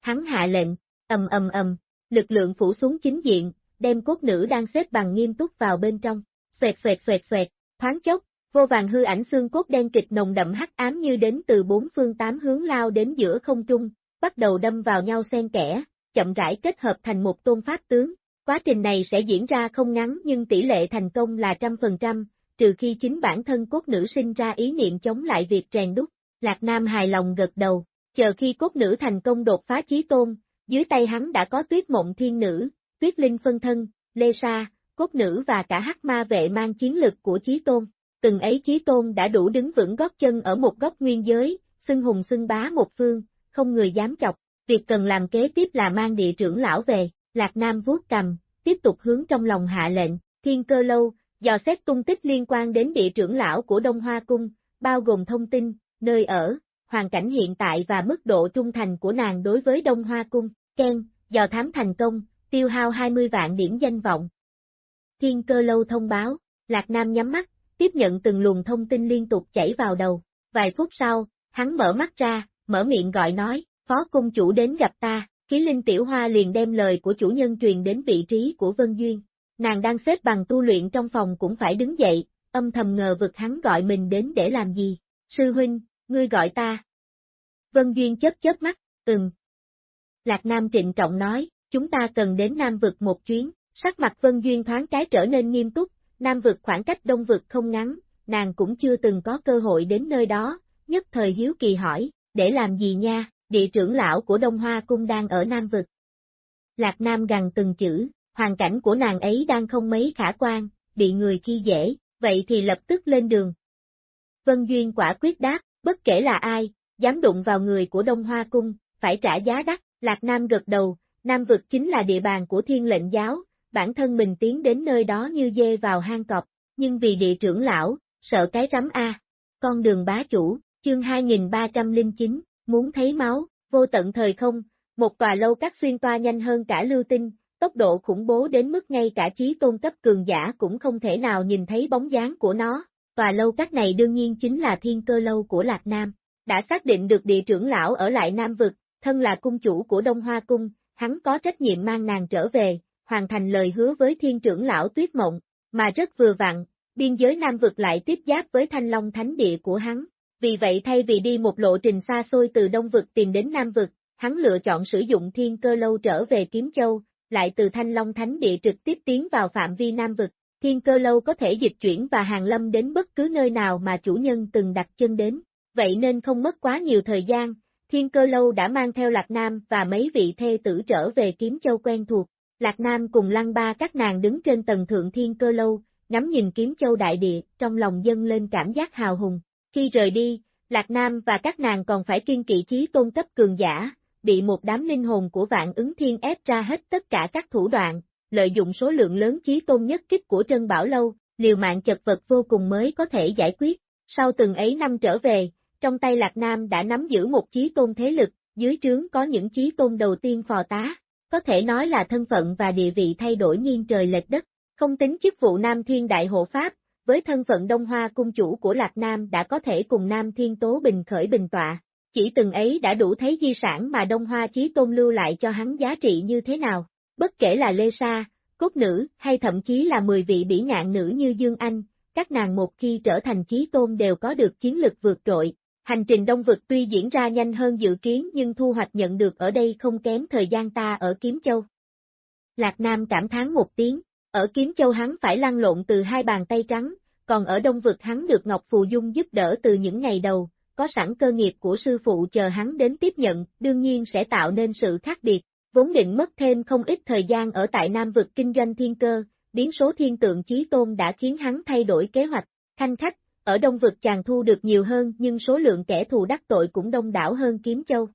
Hắn hạ lệnh, ầm ầm ầm, lực lượng phủ xuống chính diện, đem cốt nữ đang xếp bằng nghiêm túc vào bên trong, xoẹt xoẹt xoẹt xoẹt, thoáng chốc, Vô vàng hư ảnh xương cốt đen kịch nồng đậm hắc ám như đến từ bốn phương tám hướng lao đến giữa không trung, bắt đầu đâm vào nhau xen kẽ, chậm rãi kết hợp thành một tôn pháp tướng. Quá trình này sẽ diễn ra không ngắn nhưng tỷ lệ thành công là trăm phần trăm, trừ khi chính bản thân cốt nữ sinh ra ý niệm chống lại việc rèn đúc. Lạc Nam hài lòng gật đầu, chờ khi cốt nữ thành công đột phá chí tôn, dưới tay hắn đã có tuyết mộng thiên nữ, tuyết linh phân thân, lê sa, cốt nữ và cả hắc ma vệ mang chiến lực của chí tôn. từng ấy chí tôn đã đủ đứng vững gót chân ở một góc nguyên giới, xưng hùng xưng bá một phương, không người dám chọc, việc cần làm kế tiếp là mang địa trưởng lão về, Lạc Nam vuốt cầm, tiếp tục hướng trong lòng hạ lệnh, thiên cơ lâu, dò xét tung tích liên quan đến địa trưởng lão của Đông Hoa Cung, bao gồm thông tin, nơi ở, hoàn cảnh hiện tại và mức độ trung thành của nàng đối với Đông Hoa Cung, Ken, dò thám thành công, tiêu hao 20 vạn điểm danh vọng. Thiên cơ lâu thông báo, Lạc Nam nhắm mắt, tiếp nhận từng luồng thông tin liên tục chảy vào đầu, vài phút sau, hắn mở mắt ra, mở miệng gọi nói, phó cung chủ đến gặp ta, khí linh tiểu hoa liền đem lời của chủ nhân truyền đến vị trí của Vân Duyên. Nàng đang xếp bằng tu luyện trong phòng cũng phải đứng dậy, âm thầm ngờ vực hắn gọi mình đến để làm gì. Sư huynh, ngươi gọi ta. Vân Duyên chớp chớp mắt, ừm. Lạc Nam trịnh trọng nói, chúng ta cần đến Nam vực một chuyến, sắc mặt Vân Duyên thoáng cái trở nên nghiêm túc, Nam vực khoảng cách Đông vực không ngắn, nàng cũng chưa từng có cơ hội đến nơi đó, nhất thời hiếu kỳ hỏi, để làm gì nha, địa trưởng lão của Đông Hoa Cung đang ở Nam vực. Lạc Nam gằn từng chữ, hoàn cảnh của nàng ấy đang không mấy khả quan, bị người khi dễ, vậy thì lập tức lên đường. Vân Duyên quả quyết đáp, bất kể là ai, dám đụng vào người của Đông Hoa Cung, phải trả giá đắt, Lạc Nam gật đầu, Nam vực chính là địa bàn của thiên lệnh giáo, bản thân mình tiến đến nơi đó như dê vào hang cọp, nhưng vì địa trưởng lão, sợ cái rắm A. Con đường bá chủ, chương 2309, muốn thấy máu, vô tận thời không, một tòa lâu các xuyên toa nhanh hơn cả lưu tinh, tốc độ khủng bố đến mức ngay cả trí tôn cấp cường giả cũng không thể nào nhìn thấy bóng dáng của nó. Tòa lâu các này đương nhiên chính là thiên cơ lâu của Lạc Nam. Đã xác định được địa trưởng lão ở lại Nam Vực, thân là cung chủ của Đông Hoa Cung, hắn có trách nhiệm mang nàng trở về, hoàn thành lời hứa với thiên trưởng lão Tuyết Mộng, mà rất vừa vặn, biên giới Nam Vực lại tiếp giáp với Thanh Long Thánh Địa của hắn. Vì vậy thay vì đi một lộ trình xa xôi từ Đông Vực tìm đến Nam Vực, hắn lựa chọn sử dụng thiên cơ lâu trở về Kiếm Châu, lại từ Thanh Long Thánh Địa trực tiếp tiến vào phạm vi Nam Vực. Thiên cơ lâu có thể dịch chuyển và hàng lâm đến bất cứ nơi nào mà chủ nhân từng đặt chân đến, vậy nên không mất quá nhiều thời gian, thiên cơ lâu đã mang theo Lạc Nam và mấy vị thê tử trở về Kiếm Châu quen thuộc. Lạc Nam cùng lăng ba các nàng đứng trên tầng thượng thiên cơ lâu, ngắm nhìn Kiếm Châu đại địa, trong lòng dâng lên cảm giác hào hùng. Khi rời đi, Lạc Nam và các nàng còn phải kiên kỵ chí tôn cấp cường giả, bị một đám linh hồn của vạn ứng thiên ép ra hết tất cả các thủ đoạn, lợi dụng số lượng lớn chí tôn nhất kích của Trân Bảo Lâu, liều mạng chật vật vô cùng mới có thể giải quyết. Sau từng ấy năm trở về, trong tay Lạc Nam đã nắm giữ một chí tôn thế lực, dưới trướng có những chí tôn đầu tiên phò tá, có thể nói là thân phận và địa vị thay đổi nghiêng trời lệch đất, không tính chức vụ Nam Thiên Đại Hộ Pháp, với thân phận Đông Hoa cung chủ của Lạc Nam đã có thể cùng Nam Thiên Tố Bình khởi bình tọa, chỉ từng ấy đã đủ thấy di sản mà Đông Hoa Chí Tôn lưu lại cho hắn giá trị như thế nào, bất kể là Lê Sa, Cốt Nữ hay thậm chí là 10 vị bỉ ngạn nữ như Dương Anh, các nàng một khi trở thành Chí Tôn đều có được chiến lực vượt trội. Hành trình đông vực tuy diễn ra nhanh hơn dự kiến nhưng thu hoạch nhận được ở đây không kém thời gian ta ở Kiếm Châu. Lạc Nam cảm thán một tiếng, ở Kiếm Châu hắn phải lăn lộn từ hai bàn tay trắng, còn ở Đông Vực hắn được Ngọc Phù Dung giúp đỡ từ những ngày đầu, có sẵn cơ nghiệp của sư phụ chờ hắn đến tiếp nhận, đương nhiên sẽ tạo nên sự khác biệt, vốn định mất thêm không ít thời gian ở tại Nam Vực kinh doanh thiên cơ, biến số thiên tượng chí tôn đã khiến hắn thay đổi kế hoạch, thanh khách, ở Đông Vực chàng thu được nhiều hơn nhưng số lượng kẻ thù đắc tội cũng đông đảo hơn Kiếm Châu.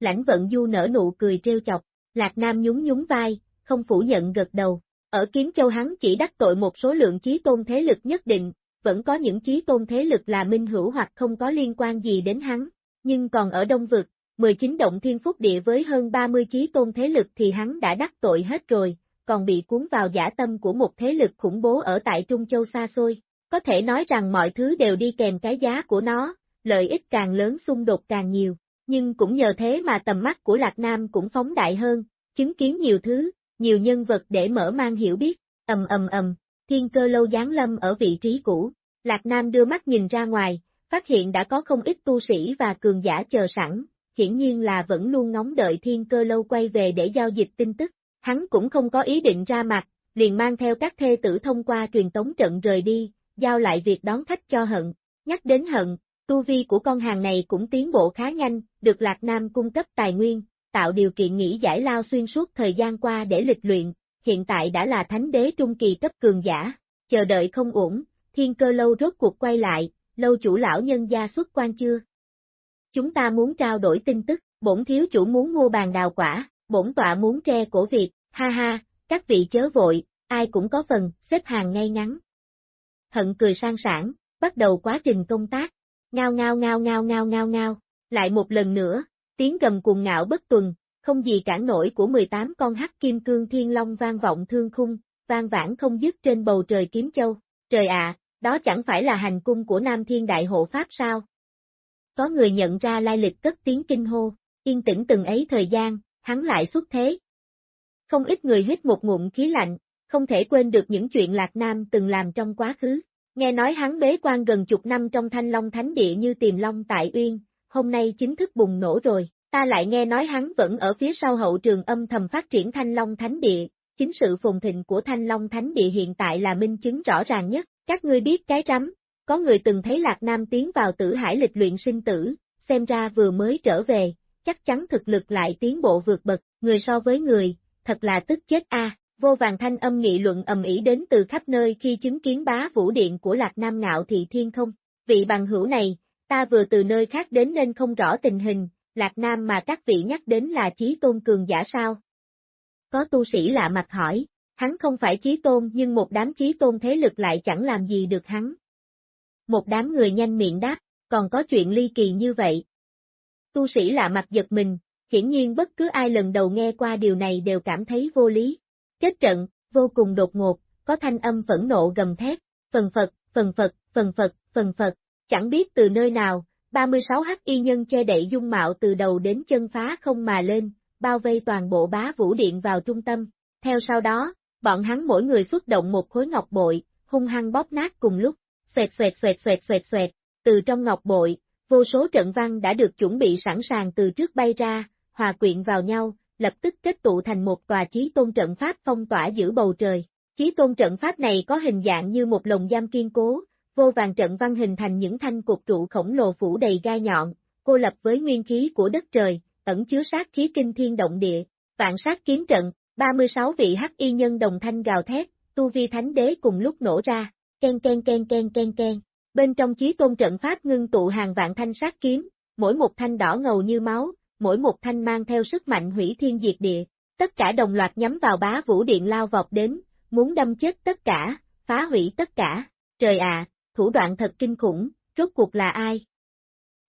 Lãnh vận du nở nụ cười trêu chọc, Lạc Nam nhún nhún vai, không phủ nhận gật đầu, ở Kiếm Châu hắn chỉ đắc tội một số lượng chí tôn thế lực nhất định, vẫn có những chí tôn thế lực là minh hữu hoặc không có liên quan gì đến hắn, nhưng còn ở Đông Vực, 19 động thiên phúc địa với hơn 30 chí tôn thế lực thì hắn đã đắc tội hết rồi, còn bị cuốn vào giả tâm của một thế lực khủng bố ở tại Trung Châu xa xôi. Có thể nói rằng mọi thứ đều đi kèm cái giá của nó, lợi ích càng lớn xung đột càng nhiều, nhưng cũng nhờ thế mà tầm mắt của Lạc Nam cũng phóng đại hơn, chứng kiến nhiều thứ, nhiều nhân vật để mở mang hiểu biết, ầm ầm ầm, thiên cơ lâu giáng lâm ở vị trí cũ, Lạc Nam đưa mắt nhìn ra ngoài, phát hiện đã có không ít tu sĩ và cường giả chờ sẵn, hiển nhiên là vẫn luôn ngóng đợi thiên cơ lâu quay về để giao dịch tin tức, hắn cũng không có ý định ra mặt, liền mang theo các thê tử thông qua truyền tống trận rời đi, giao lại việc đón khách cho hận, nhắc đến hận, tu vi của con hàng này cũng tiến bộ khá nhanh, được Lạc Nam cung cấp tài nguyên, tạo điều kiện nghỉ giải lao xuyên suốt thời gian qua để lịch luyện, hiện tại đã là thánh đế trung kỳ cấp cường giả, chờ đợi không ổn, thiên cơ lâu rốt cuộc quay lại, lâu chủ lão nhân gia xuất quan chưa? Chúng ta muốn trao đổi tin tức, bổn thiếu chủ muốn mua bàn đào quả, bổn tọa muốn tre cổ Việt, ha ha, các vị chớ vội, ai cũng có phần, xếp hàng ngay ngắn. Hận cười sang sảng, bắt đầu quá trình công tác, ngao ngao ngao ngao ngao ngao ngao, lại một lần nữa, tiếng gầm cuồng ngạo bất tuần, không gì cản nổi của 18 con hắc kim cương thiên long vang vọng thương khung, vang vãng không dứt trên bầu trời kiếm châu. Trời ạ, đó chẳng phải là hành cung của Nam Thiên Đại Hộ Pháp sao? Có người nhận ra lai lịch cất tiếng kinh hô, yên tĩnh từng ấy thời gian, hắn lại xuất thế. Không ít người hít một ngụm khí lạnh, không thể quên được những chuyện Lạc Nam từng làm trong quá khứ. Nghe nói hắn bế quan gần chục năm trong thanh long thánh địa như tìm long tại uyên, hôm nay chính thức bùng nổ rồi, ta lại nghe nói hắn vẫn ở phía sau hậu trường âm thầm phát triển thanh long thánh địa, chính sự phồn thịnh của thanh long thánh địa hiện tại là minh chứng rõ ràng nhất, các ngươi biết cái rắm, có người từng thấy Lạc Nam tiến vào tử hải lịch luyện sinh tử, xem ra vừa mới trở về, chắc chắn thực lực lại tiến bộ vượt bậc, người so với người, thật là tức chết a. Vô vàng thanh âm nghị luận ầm ĩ đến từ khắp nơi khi chứng kiến bá vũ điện của Lạc Nam ngạo thị thiên không. Vị bằng hữu này, ta vừa từ nơi khác đến nên không rõ tình hình, Lạc Nam mà các vị nhắc đến là chí tôn cường giả sao? Có tu sĩ lạ mặt hỏi, hắn không phải chí tôn nhưng một đám chí tôn thế lực lại chẳng làm gì được hắn. Một đám người nhanh miệng đáp, còn có chuyện ly kỳ như vậy. Tu sĩ lạ mặt giật mình, hiển nhiên bất cứ ai lần đầu nghe qua điều này đều cảm thấy vô lý. Kết trận, vô cùng đột ngột, có thanh âm phẫn nộ gầm thét, phần Phật, phần Phật, phần Phật, phần Phật, chẳng biết từ nơi nào, 36 hắc y nhân che đậy dung mạo từ đầu đến chân phá không mà lên, bao vây toàn bộ bá vũ điện vào trung tâm. Theo sau đó, bọn hắn mỗi người xuất động một khối ngọc bội, hung hăng bóp nát cùng lúc, xoẹt xoẹt xoẹt xoẹt xoẹt xoẹt, từ trong ngọc bội, vô số trận văn đã được chuẩn bị sẵn sàng từ trước bay ra, hòa quyện vào nhau, lập tức kết tụ thành một tòa chí tôn trận pháp phong tỏa giữa bầu trời. Chí tôn trận pháp này có hình dạng như một lồng giam kiên cố, vô vàng trận văn hình thành những thanh cột trụ khổng lồ phủ đầy gai nhọn, cô lập với nguyên khí của đất trời, ẩn chứa sát khí kinh thiên động địa, vạn sát kiếm trận, 36 vị hắc y nhân đồng thanh gào thét, tu vi thánh đế cùng lúc nổ ra, ken ken ken ken ken ken. Bên trong chí tôn trận pháp ngưng tụ hàng vạn thanh sát kiếm, mỗi một thanh đỏ ngầu như máu, mỗi một thanh mang theo sức mạnh hủy thiên diệt địa, tất cả đồng loạt nhắm vào bá vũ điện lao vọt đến, muốn đâm chết tất cả, phá hủy tất cả. Trời ạ, thủ đoạn thật kinh khủng, rốt cuộc là ai?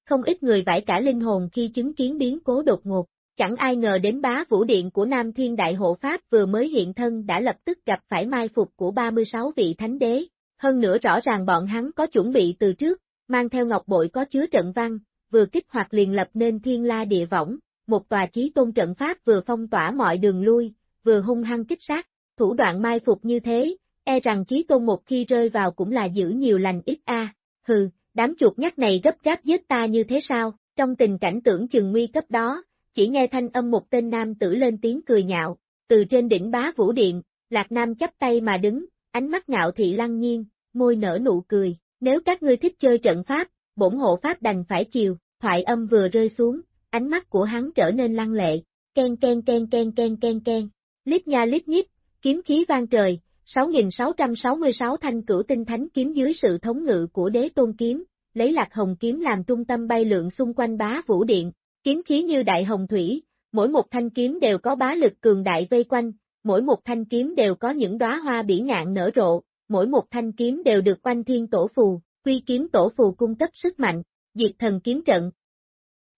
Không ít người vải cả linh hồn khi chứng kiến biến cố đột ngột, chẳng ai ngờ đến bá vũ điện của Nam Thiên Đại Hộ Pháp vừa mới hiện thân đã lập tức gặp phải mai phục của 36 vị thánh đế, hơn nữa rõ ràng bọn hắn có chuẩn bị từ trước, mang theo ngọc bội có chứa trận văn, vừa kích hoạt liền lập nên thiên la địa võng, một tòa chí tôn trận pháp vừa phong tỏa mọi đường lui, vừa hung hăng kích sát, thủ đoạn mai phục như thế, e rằng chí tôn một khi rơi vào cũng là giữ nhiều lành ít a. Hừ, đám chuột nhắt này gấp gáp giết ta như thế sao? Trong tình cảnh tưởng chừng nguy cấp đó, chỉ nghe thanh âm một tên nam tử lên tiếng cười nhạo, từ trên đỉnh bá vũ điện, Lạc Nam chắp tay mà đứng, ánh mắt ngạo thị lăng nhiên, môi nở nụ cười, nếu các ngươi thích chơi trận pháp, bổn hộ pháp đành phải chiều, thoại âm vừa rơi xuống, ánh mắt của hắn trở nên lăng lệ, ken ken ken ken ken ken ken, lít nha lít nhít, kiếm khí vang trời, 6.666 thanh cửu tinh thánh kiếm dưới sự thống ngự của đế tôn kiếm, lấy lạc hồng kiếm làm trung tâm bay lượn xung quanh bá vũ điện, kiếm khí như đại hồng thủy, mỗi một thanh kiếm đều có bá lực cường đại vây quanh, mỗi một thanh kiếm đều có những đóa hoa bỉ ngạn nở rộ, mỗi một thanh kiếm đều được quanh thiên tổ phù, quy kiếm tổ phù cung cấp sức mạnh, diệt thần kiếm trận.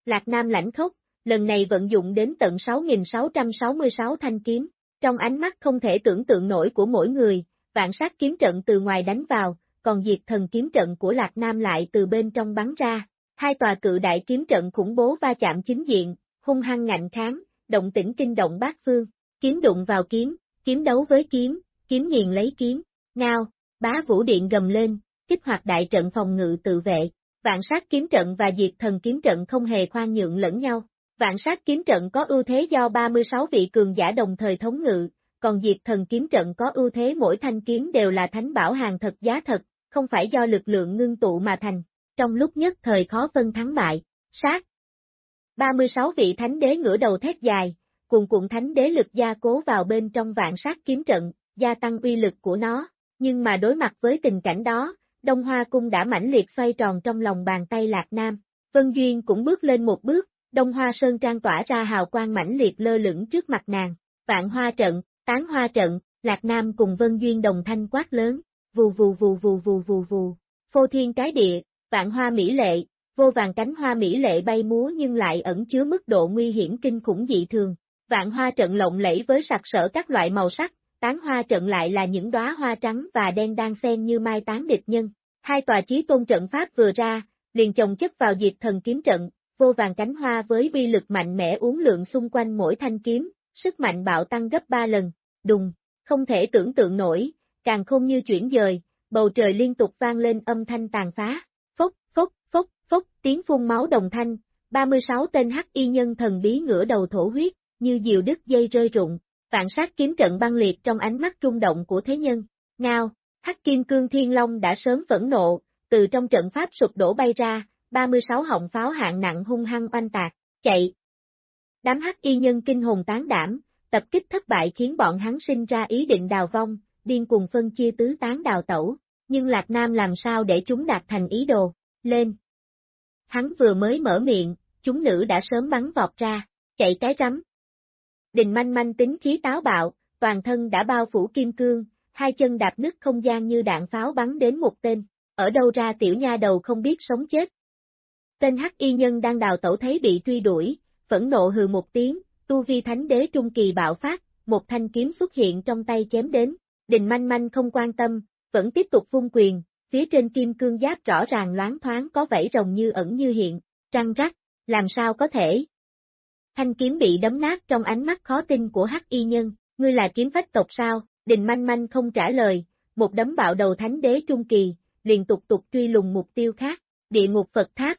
Lạc Nam lãnh khốc, lần này vận dụng đến tận 6.666 thanh kiếm, trong ánh mắt không thể tưởng tượng nổi của mỗi người, vạn sát kiếm trận từ ngoài đánh vào, còn diệt thần kiếm trận của Lạc Nam lại từ bên trong bắn ra. Hai tòa cự đại kiếm trận khủng bố va chạm chính diện, hung hăng ngạnh kháng, động tĩnh kinh động bát phương, kiếm đụng vào kiếm, kiếm đấu với kiếm, kiếm nghiền lấy kiếm, ngao, bá vũ điện gầm lên, kích hoạt đại trận phòng ngự tự vệ, vạn sát kiếm trận và diệt thần kiếm trận không hề khoan nhượng lẫn nhau, Vạn sát kiếm trận có ưu thế do 36 vị cường giả đồng thời thống ngự, còn diệt thần kiếm trận có ưu thế mỗi thanh kiếm đều là thánh bảo hàng thật giá thật, không phải do lực lượng ngưng tụ mà thành, trong lúc nhất thời khó phân thắng bại, sát. 36 vị thánh đế ngửa đầu thét dài, cùng cuộn thánh đế lực gia cố vào bên trong vạn sát kiếm trận, gia tăng uy lực của nó, nhưng mà đối mặt với tình cảnh đó, Đông Hoa Cung đã mãnh liệt xoay tròn trong lòng bàn tay Lạc Nam. Vân Duyên cũng bước lên một bước, Đông Hoa Sơn Trang tỏa ra hào quang mãnh liệt lơ lửng trước mặt nàng. Vạn Hoa trận, tán hoa trận, Lạc Nam cùng Vân Duyên đồng thanh quát lớn, vù vù vù vù vù vù vù. Phô thiên cái địa, vạn hoa mỹ lệ, vô vàng cánh hoa mỹ lệ bay múa nhưng lại ẩn chứa mức độ nguy hiểm kinh khủng dị thường. Vạn hoa trận lộng lẫy với sặc sỡ các loại màu sắc, tán hoa trận lại là những đóa hoa trắng và đen đang xen như mai tán địch nhân. Hai tòa chí tôn trận pháp vừa ra, liền chồng chất vào diệt thần kiếm trận, vô vàng cánh hoa với vi lực mạnh mẽ uốn lượng xung quanh mỗi thanh kiếm, sức mạnh bạo tăng gấp ba lần, đùng, không thể tưởng tượng nổi, càng không như chuyển dời, bầu trời liên tục vang lên âm thanh tàn phá, phốc, phốc, phốc, phốc, tiếng phun máu đồng thanh, 36 tên hắc y nhân thần bí ngửa đầu thổ huyết, như diều đứt dây rơi rụng, vạn sát kiếm trận băng liệt trong ánh mắt rung động của thế nhân, ngao, hắc kim cương thiên long đã sớm phẫn nộ, từ trong trận pháp sụp đổ bay ra, 36 họng pháo hạng nặng hung hăng oanh tạc, chạy. Đám hắc y nhân kinh hồn tán đảm, tập kích thất bại khiến bọn hắn sinh ra ý định đào vong, điên cùng phân chia tứ tán đào tẩu, nhưng Lạc Nam làm sao để chúng đạt thành ý đồ, lên. Hắn vừa mới mở miệng, chúng nữ đã sớm bắn vọt ra, chạy cái rắm. Đình manh manh tính khí táo bạo, toàn thân đã bao phủ kim cương, hai chân đạp nứt không gian như đạn pháo bắn đến một tên, ở đâu ra tiểu nha đầu không biết sống chết. Tên hắc y nhân đang đào tẩu thấy bị truy đuổi, phẫn nộ hừ một tiếng, tu vi thánh đế trung kỳ bạo phát, một thanh kiếm xuất hiện trong tay chém đến, đình manh manh không quan tâm, vẫn tiếp tục phun quyền, phía trên kim cương giáp rõ ràng loáng thoáng có vảy rồng như ẩn như hiện, trăng rắc, làm sao có thể. Thanh kiếm bị đấm nát trong ánh mắt khó tin của hắc y nhân, ngươi là kiếm phách tộc sao, đình manh manh không trả lời, một đấm bạo đầu thánh đế trung kỳ, liền tục tục truy lùng mục tiêu khác, địa ngục Phật tháp.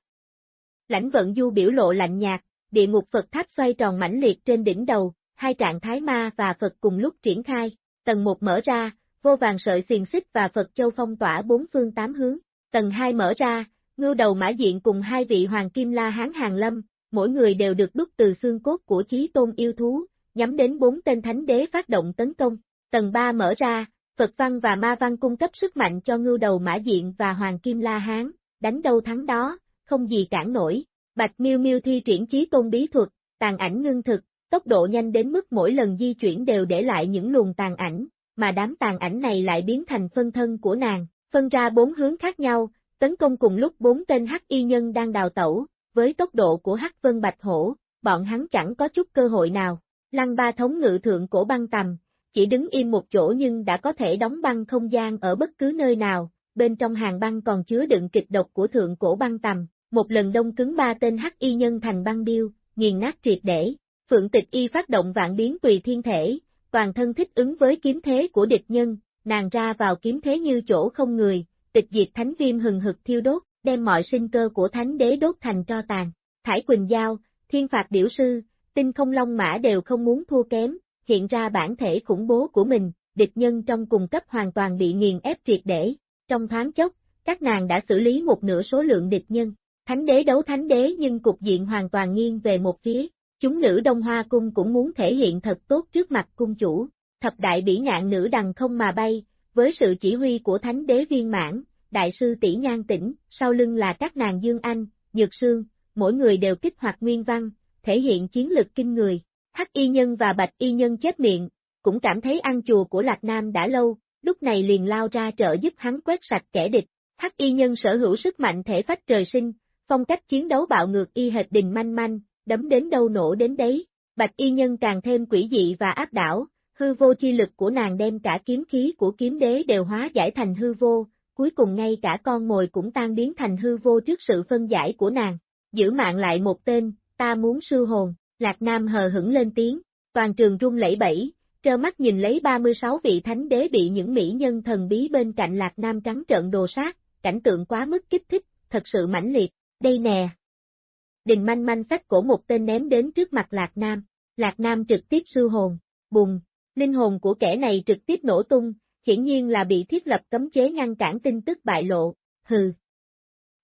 Lãnh vận du biểu lộ lạnh nhạt, địa ngục Phật tháp xoay tròn mãnh liệt trên đỉnh đầu, hai trạng thái ma và Phật cùng lúc triển khai, tầng 1 mở ra, vô vàng sợi xiềng xích và Phật châu phong tỏa bốn phương tám hướng, tầng 2 mở ra, ngưu đầu mã diện cùng hai vị hoàng kim la hán hàng lâm, mỗi người đều được đúc từ xương cốt của chí tôn yêu thú, nhắm đến bốn tên thánh đế phát động tấn công, tầng 3 mở ra, Phật văn và ma văn cung cấp sức mạnh cho ngưu đầu mã diện và hoàng kim la hán, đánh đâu thắng đó, không gì cản nổi. Bạch Miêu Miêu thi triển chí tôn bí thuật, tàn ảnh ngưng thực, tốc độ nhanh đến mức mỗi lần di chuyển đều để lại những luồng tàn ảnh, mà đám tàn ảnh này lại biến thành phân thân của nàng, phân ra bốn hướng khác nhau, tấn công cùng lúc bốn tên hắc y nhân đang đào tẩu, với tốc độ của hắc vân bạch hổ, bọn hắn chẳng có chút cơ hội nào. Lăng ba thống ngự thượng cổ băng tầm, chỉ đứng im một chỗ nhưng đã có thể đóng băng không gian ở bất cứ nơi nào, bên trong hàng băng còn chứa đựng kịch độc của thượng cổ băng tầm, một lần đông cứng ba tên hắc y nhân thành băng điêu, nghiền nát triệt để. Phượng tịch y phát động vạn biến tùy thiên thể, toàn thân thích ứng với kiếm thế của địch nhân, nàng ra vào kiếm thế như chỗ không người, tịch diệt thánh viêm hừng hực thiêu đốt, đem mọi sinh cơ của thánh đế đốt thành tro tàn. Thải Quỳnh Giao, Thiên Phạt Điểu Sư, Tinh Không Long Mã đều không muốn thua kém, hiện ra bản thể khủng bố của mình, địch nhân trong cùng cấp hoàn toàn bị nghiền ép triệt để. Trong thoáng chốc, các nàng đã xử lý một nửa số lượng địch nhân. Thánh đế đấu thánh đế nhưng cục diện hoàn toàn nghiêng về một phía, chúng nữ Đông Hoa Cung cũng muốn thể hiện thật tốt trước mặt cung chủ, thập đại bỉ ngạn nữ đằng không mà bay, với sự chỉ huy của thánh đế viên mãn, đại sư tỷ nhan tỉnh, sau lưng là các nàng Dương Anh, Nhược Sương, mỗi người đều kích hoạt nguyên văn, thể hiện chiến lực kinh người. Hắc y nhân và bạch y nhân chết miệng, cũng cảm thấy ăn chùa của Lạc Nam đã lâu, lúc này liền lao ra trợ giúp hắn quét sạch kẻ địch. Hắc y nhân sở hữu sức mạnh thể phách trời sinh, phong cách chiến đấu bạo ngược y hệt đình manh manh, đấm đến đâu nổ đến đấy. Bạch y nhân càng thêm quỷ dị và áp đảo, hư vô chi lực của nàng đem cả kiếm khí của kiếm đế đều hóa giải thành hư vô, cuối cùng ngay cả con mồi cũng tan biến thành hư vô trước sự phân giải của nàng. Giữ mạng lại một tên, ta muốn sư hồn, Lạc Nam hờ hững lên tiếng, toàn trường rung lẫy bẫy, trơ mắt nhìn lấy 36 vị thánh đế bị những mỹ nhân thần bí bên cạnh Lạc Nam trắng trợn đồ sát, cảnh tượng quá mức kích thích, thật sự mãnh liệt, đây nè. Đình manh manh sách cổ một tên ném đến trước mặt Lạc Nam, Lạc Nam trực tiếp sư hồn, bùng, linh hồn của kẻ này trực tiếp nổ tung, hiển nhiên là bị thiết lập cấm chế ngăn cản tin tức bại lộ, hừ.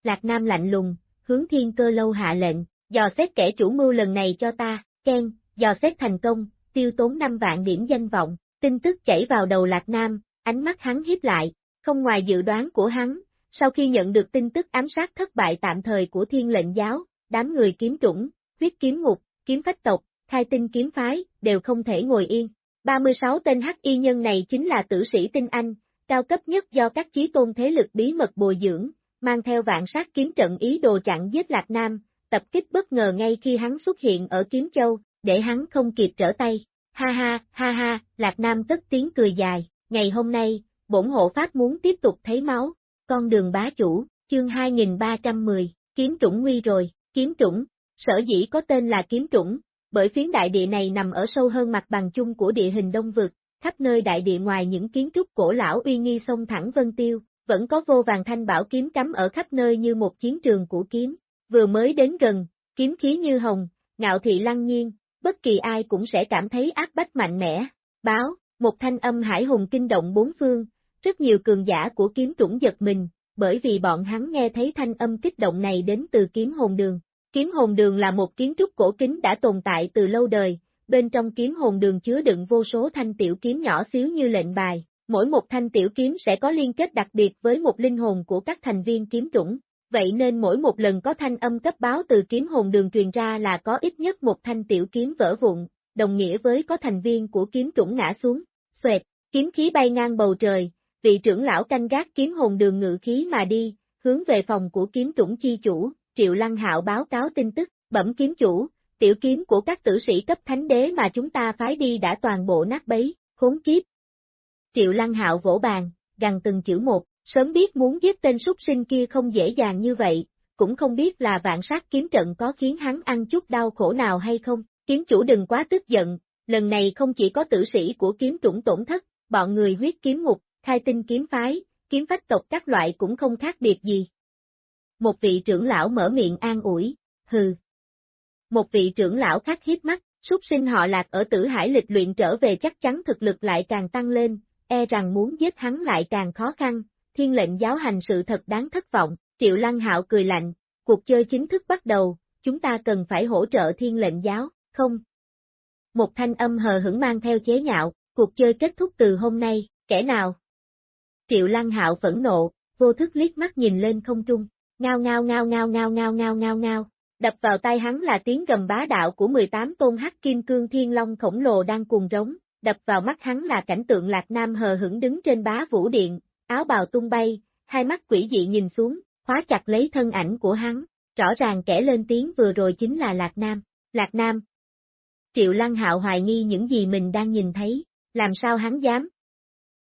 Lạc Nam lạnh lùng, hướng thiên cơ lâu hạ lệnh, dò xét kẻ chủ mưu lần này cho ta, Ken, dò xét thành công, tiêu tốn 5 vạn điểm danh vọng, tin tức chảy vào đầu Lạc Nam, ánh mắt hắn hiếp lại, không ngoài dự đoán của hắn, Sau khi nhận được tin tức ám sát thất bại tạm thời của thiên lệnh giáo, đám người kiếm trũng, huyết kiếm ngục, kiếm phách tộc, khai tinh kiếm phái, đều không thể ngồi yên. 36 tên hắc y nhân này chính là tử sĩ tinh anh, cao cấp nhất do các chí tôn thế lực bí mật bồi dưỡng, mang theo vạn sát kiếm trận ý đồ chặn giết Lạc Nam, tập kích bất ngờ ngay khi hắn xuất hiện ở Kiếm Châu, để hắn không kịp trở tay. Ha ha, ha ha, Lạc Nam cất tiếng cười dài, ngày hôm nay, bổn hộ pháp muốn tiếp tục thấy máu, con đường bá chủ, chương 2310, kiếm trũng nguy rồi, kiếm trũng, sở dĩ có tên là kiếm trũng, bởi phiến đại địa này nằm ở sâu hơn mặt bằng chung của địa hình đông vực, khắp nơi đại địa ngoài những kiến trúc cổ lão uy nghi sông thẳng vân tiêu, vẫn có vô vàng thanh bảo kiếm cắm ở khắp nơi như một chiến trường của kiếm, vừa mới đến gần, kiếm khí như hồng, ngạo thị lăng nhiên, bất kỳ ai cũng sẽ cảm thấy áp bách mạnh mẽ, báo, một thanh âm hải hùng kinh động bốn phương, rất nhiều cường giả của kiếm trũng giật mình, bởi vì bọn hắn nghe thấy thanh âm kích động này đến từ kiếm hồn đường. Kiếm hồn đường là một kiến trúc cổ kính đã tồn tại từ lâu đời, bên trong kiếm hồn đường chứa đựng vô số thanh tiểu kiếm nhỏ xíu như lệnh bài, mỗi một thanh tiểu kiếm sẽ có liên kết đặc biệt với một linh hồn của các thành viên kiếm chủng, vậy nên mỗi một lần có thanh âm cấp báo từ kiếm hồn đường truyền ra là có ít nhất một thanh tiểu kiếm vỡ vụn, đồng nghĩa với có thành viên của kiếm chủng ngã xuống, xoẹt, kiếm khí bay ngang bầu trời, vị trưởng lão canh gác kiếm hồn đường ngự khí mà đi, hướng về phòng của kiếm chủng chi chủ, Triệu Lăng Hạo báo cáo tin tức, bẩm kiếm chủ, tiểu kiếm của các tử sĩ cấp thánh đế mà chúng ta phái đi đã toàn bộ nát bấy, khốn kiếp. Triệu Lăng Hạo vỗ bàn, gằn từng chữ một, sớm biết muốn giết tên súc sinh kia không dễ dàng như vậy, cũng không biết là vạn sát kiếm trận có khiến hắn ăn chút đau khổ nào hay không, kiếm chủ đừng quá tức giận, lần này không chỉ có tử sĩ của kiếm trũng tổn thất, bọn người huyết kiếm ngục, khai tinh kiếm phái, kiếm phách tộc các loại cũng không khác biệt gì. Một vị trưởng lão mở miệng an ủi, hừ. Một vị trưởng lão khác hiếp mắt, súc sinh họ lạc ở tử hải lịch luyện trở về chắc chắn thực lực lại càng tăng lên, e rằng muốn giết hắn lại càng khó khăn, thiên lệnh giáo hành sự thật đáng thất vọng, triệu lăng hạo cười lạnh, cuộc chơi chính thức bắt đầu, chúng ta cần phải hỗ trợ thiên lệnh giáo, không? Một thanh âm hờ hững mang theo chế nhạo, cuộc chơi kết thúc từ hôm nay, kẻ nào? Triệu lăng hạo phẫn nộ, vô thức liếc mắt nhìn lên không trung, ngao ngao ngao ngao ngao ngao ngao ngao ngao, đập vào tai hắn là tiếng gầm bá đạo của 18 tôn hắc kim cương thiên long khổng lồ đang cuồng rống, đập vào mắt hắn là cảnh tượng Lạc Nam hờ hững đứng trên bá vũ điện, áo bào tung bay, hai mắt quỷ dị nhìn xuống, khóa chặt lấy thân ảnh của hắn, rõ ràng kẻ lên tiếng vừa rồi chính là Lạc Nam, Lạc Nam. Triệu Lăng Hạo hoài nghi những gì mình đang nhìn thấy, làm sao hắn dám?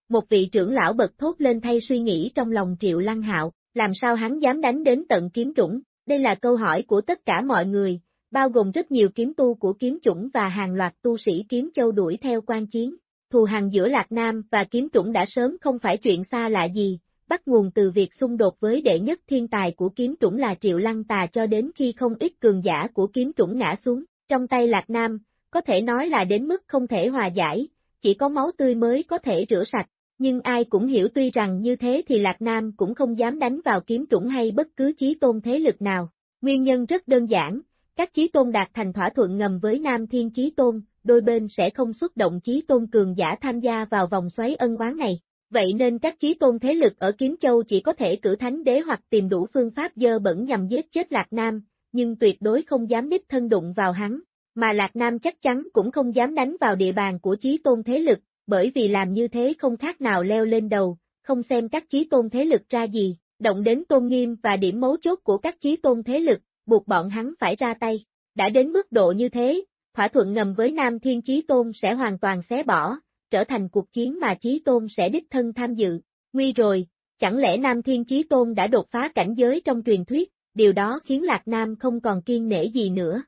Một vị trưởng lão bật thốt lên thay suy nghĩ trong lòng Triệu Lăng Hạo, làm sao hắn dám đánh đến tận kiếm chủng, đây là câu hỏi của tất cả mọi người, bao gồm rất nhiều kiếm tu của kiếm chủng và hàng loạt tu sĩ kiếm châu đuổi theo quan chiến. Thù hàng giữa Lạc Nam và kiếm chủng đã sớm không phải chuyện xa lạ gì, bắt nguồn từ việc xung đột với đệ nhất thiên tài của kiếm chủng là Triệu Lăng Tà cho đến khi không ít cường giả của kiếm chủng ngã xuống, trong tay Lạc Nam, có thể nói là đến mức không thể hòa giải, chỉ có máu tươi mới có thể rửa sạch, nhưng ai cũng hiểu tuy rằng như thế thì Lạc Nam cũng không dám đánh vào kiếm trũng hay bất cứ chí tôn thế lực nào. Nguyên nhân rất đơn giản, các chí tôn đạt thành thỏa thuận ngầm với Nam Thiên Chí Tôn, đôi bên sẽ không xuất động chí tôn cường giả tham gia vào vòng xoáy ân oán này. Vậy nên các chí tôn thế lực ở Kiếm Châu chỉ có thể cử thánh đế hoặc tìm đủ phương pháp dơ bẩn nhằm giết chết Lạc Nam, nhưng tuyệt đối không dám đích thân đụng vào hắn, mà Lạc Nam chắc chắn cũng không dám đánh vào địa bàn của chí tôn thế lực, bởi vì làm như thế không khác nào leo lên đầu, không xem các chí tôn thế lực ra gì, động đến tôn nghiêm và điểm mấu chốt của các chí tôn thế lực, buộc bọn hắn phải ra tay. Đã đến mức độ như thế, thỏa thuận ngầm với Nam Thiên Chí Tôn sẽ hoàn toàn xé bỏ, trở thành cuộc chiến mà Chí Tôn sẽ đích thân tham dự. Nguy rồi, chẳng lẽ Nam Thiên Chí Tôn đã đột phá cảnh giới trong truyền thuyết, điều đó khiến Lạc Nam không còn kiên nể gì nữa.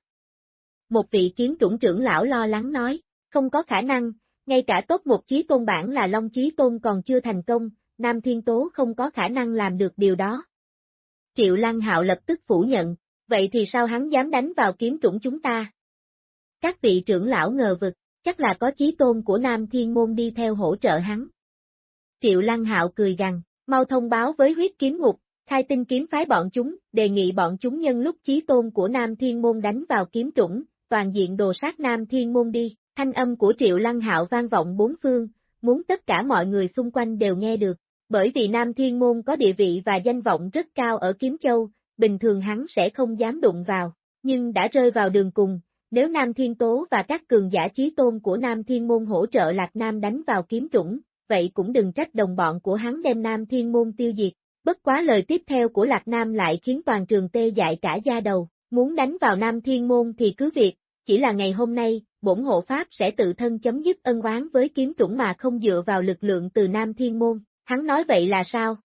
Một vị kiến trũng trưởng lão lo lắng nói, không có khả năng, ngay cả tốt một chí tôn bản là Long Chí Tôn còn chưa thành công, Nam Thiên Tố không có khả năng làm được điều đó. Triệu Lăng Hạo lập tức phủ nhận, vậy thì sao hắn dám đánh vào kiếm trũng chúng ta? Các vị trưởng lão ngờ vực, chắc là có chí tôn của Nam Thiên Môn đi theo hỗ trợ hắn. Triệu Lăng Hạo cười gằn, mau thông báo với huyết kiếm ngục, khai tinh kiếm phái bọn chúng, đề nghị bọn chúng nhân lúc chí tôn của Nam Thiên Môn đánh vào kiếm trũng, toàn diện đồ sát Nam Thiên Môn đi. Thanh âm của Triệu Lăng Hạo vang vọng bốn phương, muốn tất cả mọi người xung quanh đều nghe được. Bởi vì Nam Thiên Môn có địa vị và danh vọng rất cao ở Kiếm Châu, bình thường hắn sẽ không dám đụng vào, nhưng đã rơi vào đường cùng, nếu Nam Thiên Tố và các cường giả chí tôn của Nam Thiên Môn hỗ trợ Lạc Nam đánh vào kiếm trũng, vậy cũng đừng trách đồng bọn của hắn đem Nam Thiên Môn tiêu diệt. Bất quá lời tiếp theo của Lạc Nam lại khiến toàn trường tê dại cả da đầu, muốn đánh vào Nam Thiên Môn thì cứ việc, chỉ là ngày hôm nay, bổn hộ Pháp sẽ tự thân chấm dứt ân oán với kiếm trũng mà không dựa vào lực lượng từ Nam Thiên Môn, hắn nói vậy là sao?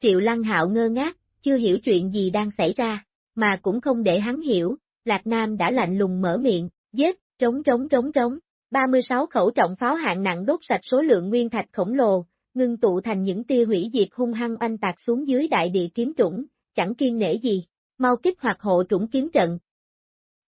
Triệu Lăng Hạo ngơ ngác, chưa hiểu chuyện gì đang xảy ra, mà cũng không để hắn hiểu, Lạc Nam đã lạnh lùng mở miệng, giết, trống trống trống trống, 36 khẩu trọng pháo hạng nặng đốt sạch số lượng nguyên thạch khổng lồ, ngưng tụ thành những tia hủy diệt hung hăng oanh tạc xuống dưới đại địa kiếm trũng, chẳng kiên nể gì, mau kích hoạt hộ trũng kiếm trận.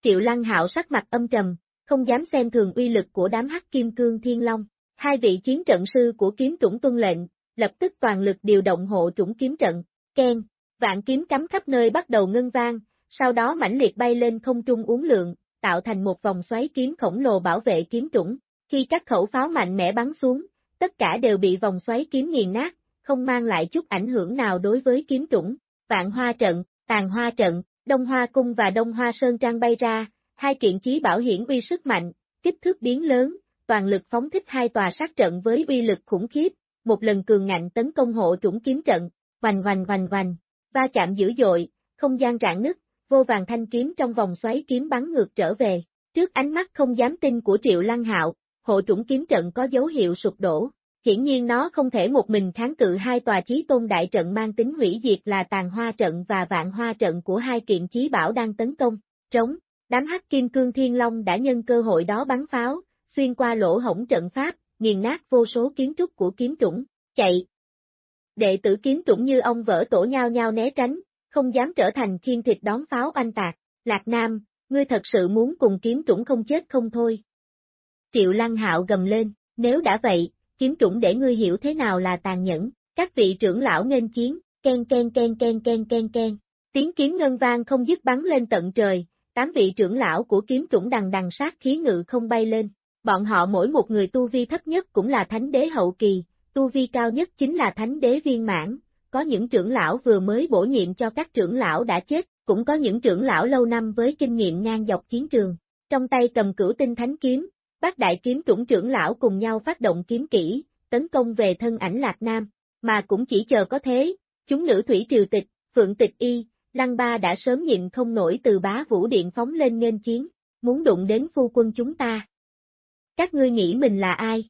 Triệu Lăng Hạo sắc mặt âm trầm, không dám xem thường uy lực của đám hắc kim cương thiên long. Hai vị chiến trận sư của kiếm trũng tuân lệnh, lập tức toàn lực điều động hộ trũng kiếm trận, khen, vạn kiếm cắm khắp nơi bắt đầu ngân vang, sau đó mãnh liệt bay lên không trung uốn lượng, tạo thành một vòng xoáy kiếm khổng lồ bảo vệ kiếm trũng. Khi các khẩu pháo mạnh mẽ bắn xuống, tất cả đều bị vòng xoáy kiếm nghiền nát, không mang lại chút ảnh hưởng nào đối với kiếm trũng. Vạn hoa trận, tàn hoa trận, đông hoa cung và đông hoa sơn trang bay ra, hai kiện chí bảo hiển uy sức mạnh, kích thước biến lớn, toàn lực phóng thích hai tòa sát trận với uy lực khủng khiếp, một lần cường ngạnh tấn công hộ chủng kiếm trận, vành vành vành vành, va chạm dữ dội, không gian rạn nứt, vô vàng thanh kiếm trong vòng xoáy kiếm bắn ngược trở về. Trước ánh mắt không dám tin của Triệu Lăng Hạo, hộ chủng kiếm trận có dấu hiệu sụp đổ. Hiển nhiên nó không thể một mình kháng cự hai tòa chí tôn đại trận mang tính hủy diệt là tàn hoa trận và vạn hoa trận của hai kiện chí bảo đang tấn công. Trống, đám hắc kim cương thiên long đã nhân cơ hội đó bắn pháo, xuyên qua lỗ hổng trận pháp, nghiền nát vô số kiến trúc của kiếm trũng, chạy. Đệ tử kiếm trũng như ông vỡ tổ nhau nhau né tránh, không dám trở thành khiên thịt đón pháo anh tạc, Lạc Nam, ngươi thật sự muốn cùng kiếm trũng không chết không thôi. Triệu Lăng Hạo gầm lên, nếu đã vậy, kiếm trũng để ngươi hiểu thế nào là tàn nhẫn, các vị trưởng lão nghênh chiến, ken ken ken ken ken ken ken, tiếng kiếm ngân vang không dứt bắn lên tận trời, tám vị trưởng lão của kiếm trũng đằng đằng sát khí ngự không bay lên, bọn họ mỗi một người tu vi thấp nhất cũng là thánh đế hậu kỳ, tu vi cao nhất chính là thánh đế viên mãn, có những trưởng lão vừa mới bổ nhiệm cho các trưởng lão đã chết, cũng có những trưởng lão lâu năm với kinh nghiệm ngang dọc chiến trường. Trong tay cầm cửu tinh thánh kiếm, bác đại kiếm trũng trưởng lão cùng nhau phát động kiếm kỹ, tấn công về thân ảnh Lạc Nam, mà cũng chỉ chờ có thế, chúng nữ thủy triều tịch, phượng tịch y, lăng ba đã sớm nhịn không nổi từ bá vũ điện phóng lên nghênh chiến, muốn đụng đến phu quân chúng ta. Các ngươi nghĩ mình là ai?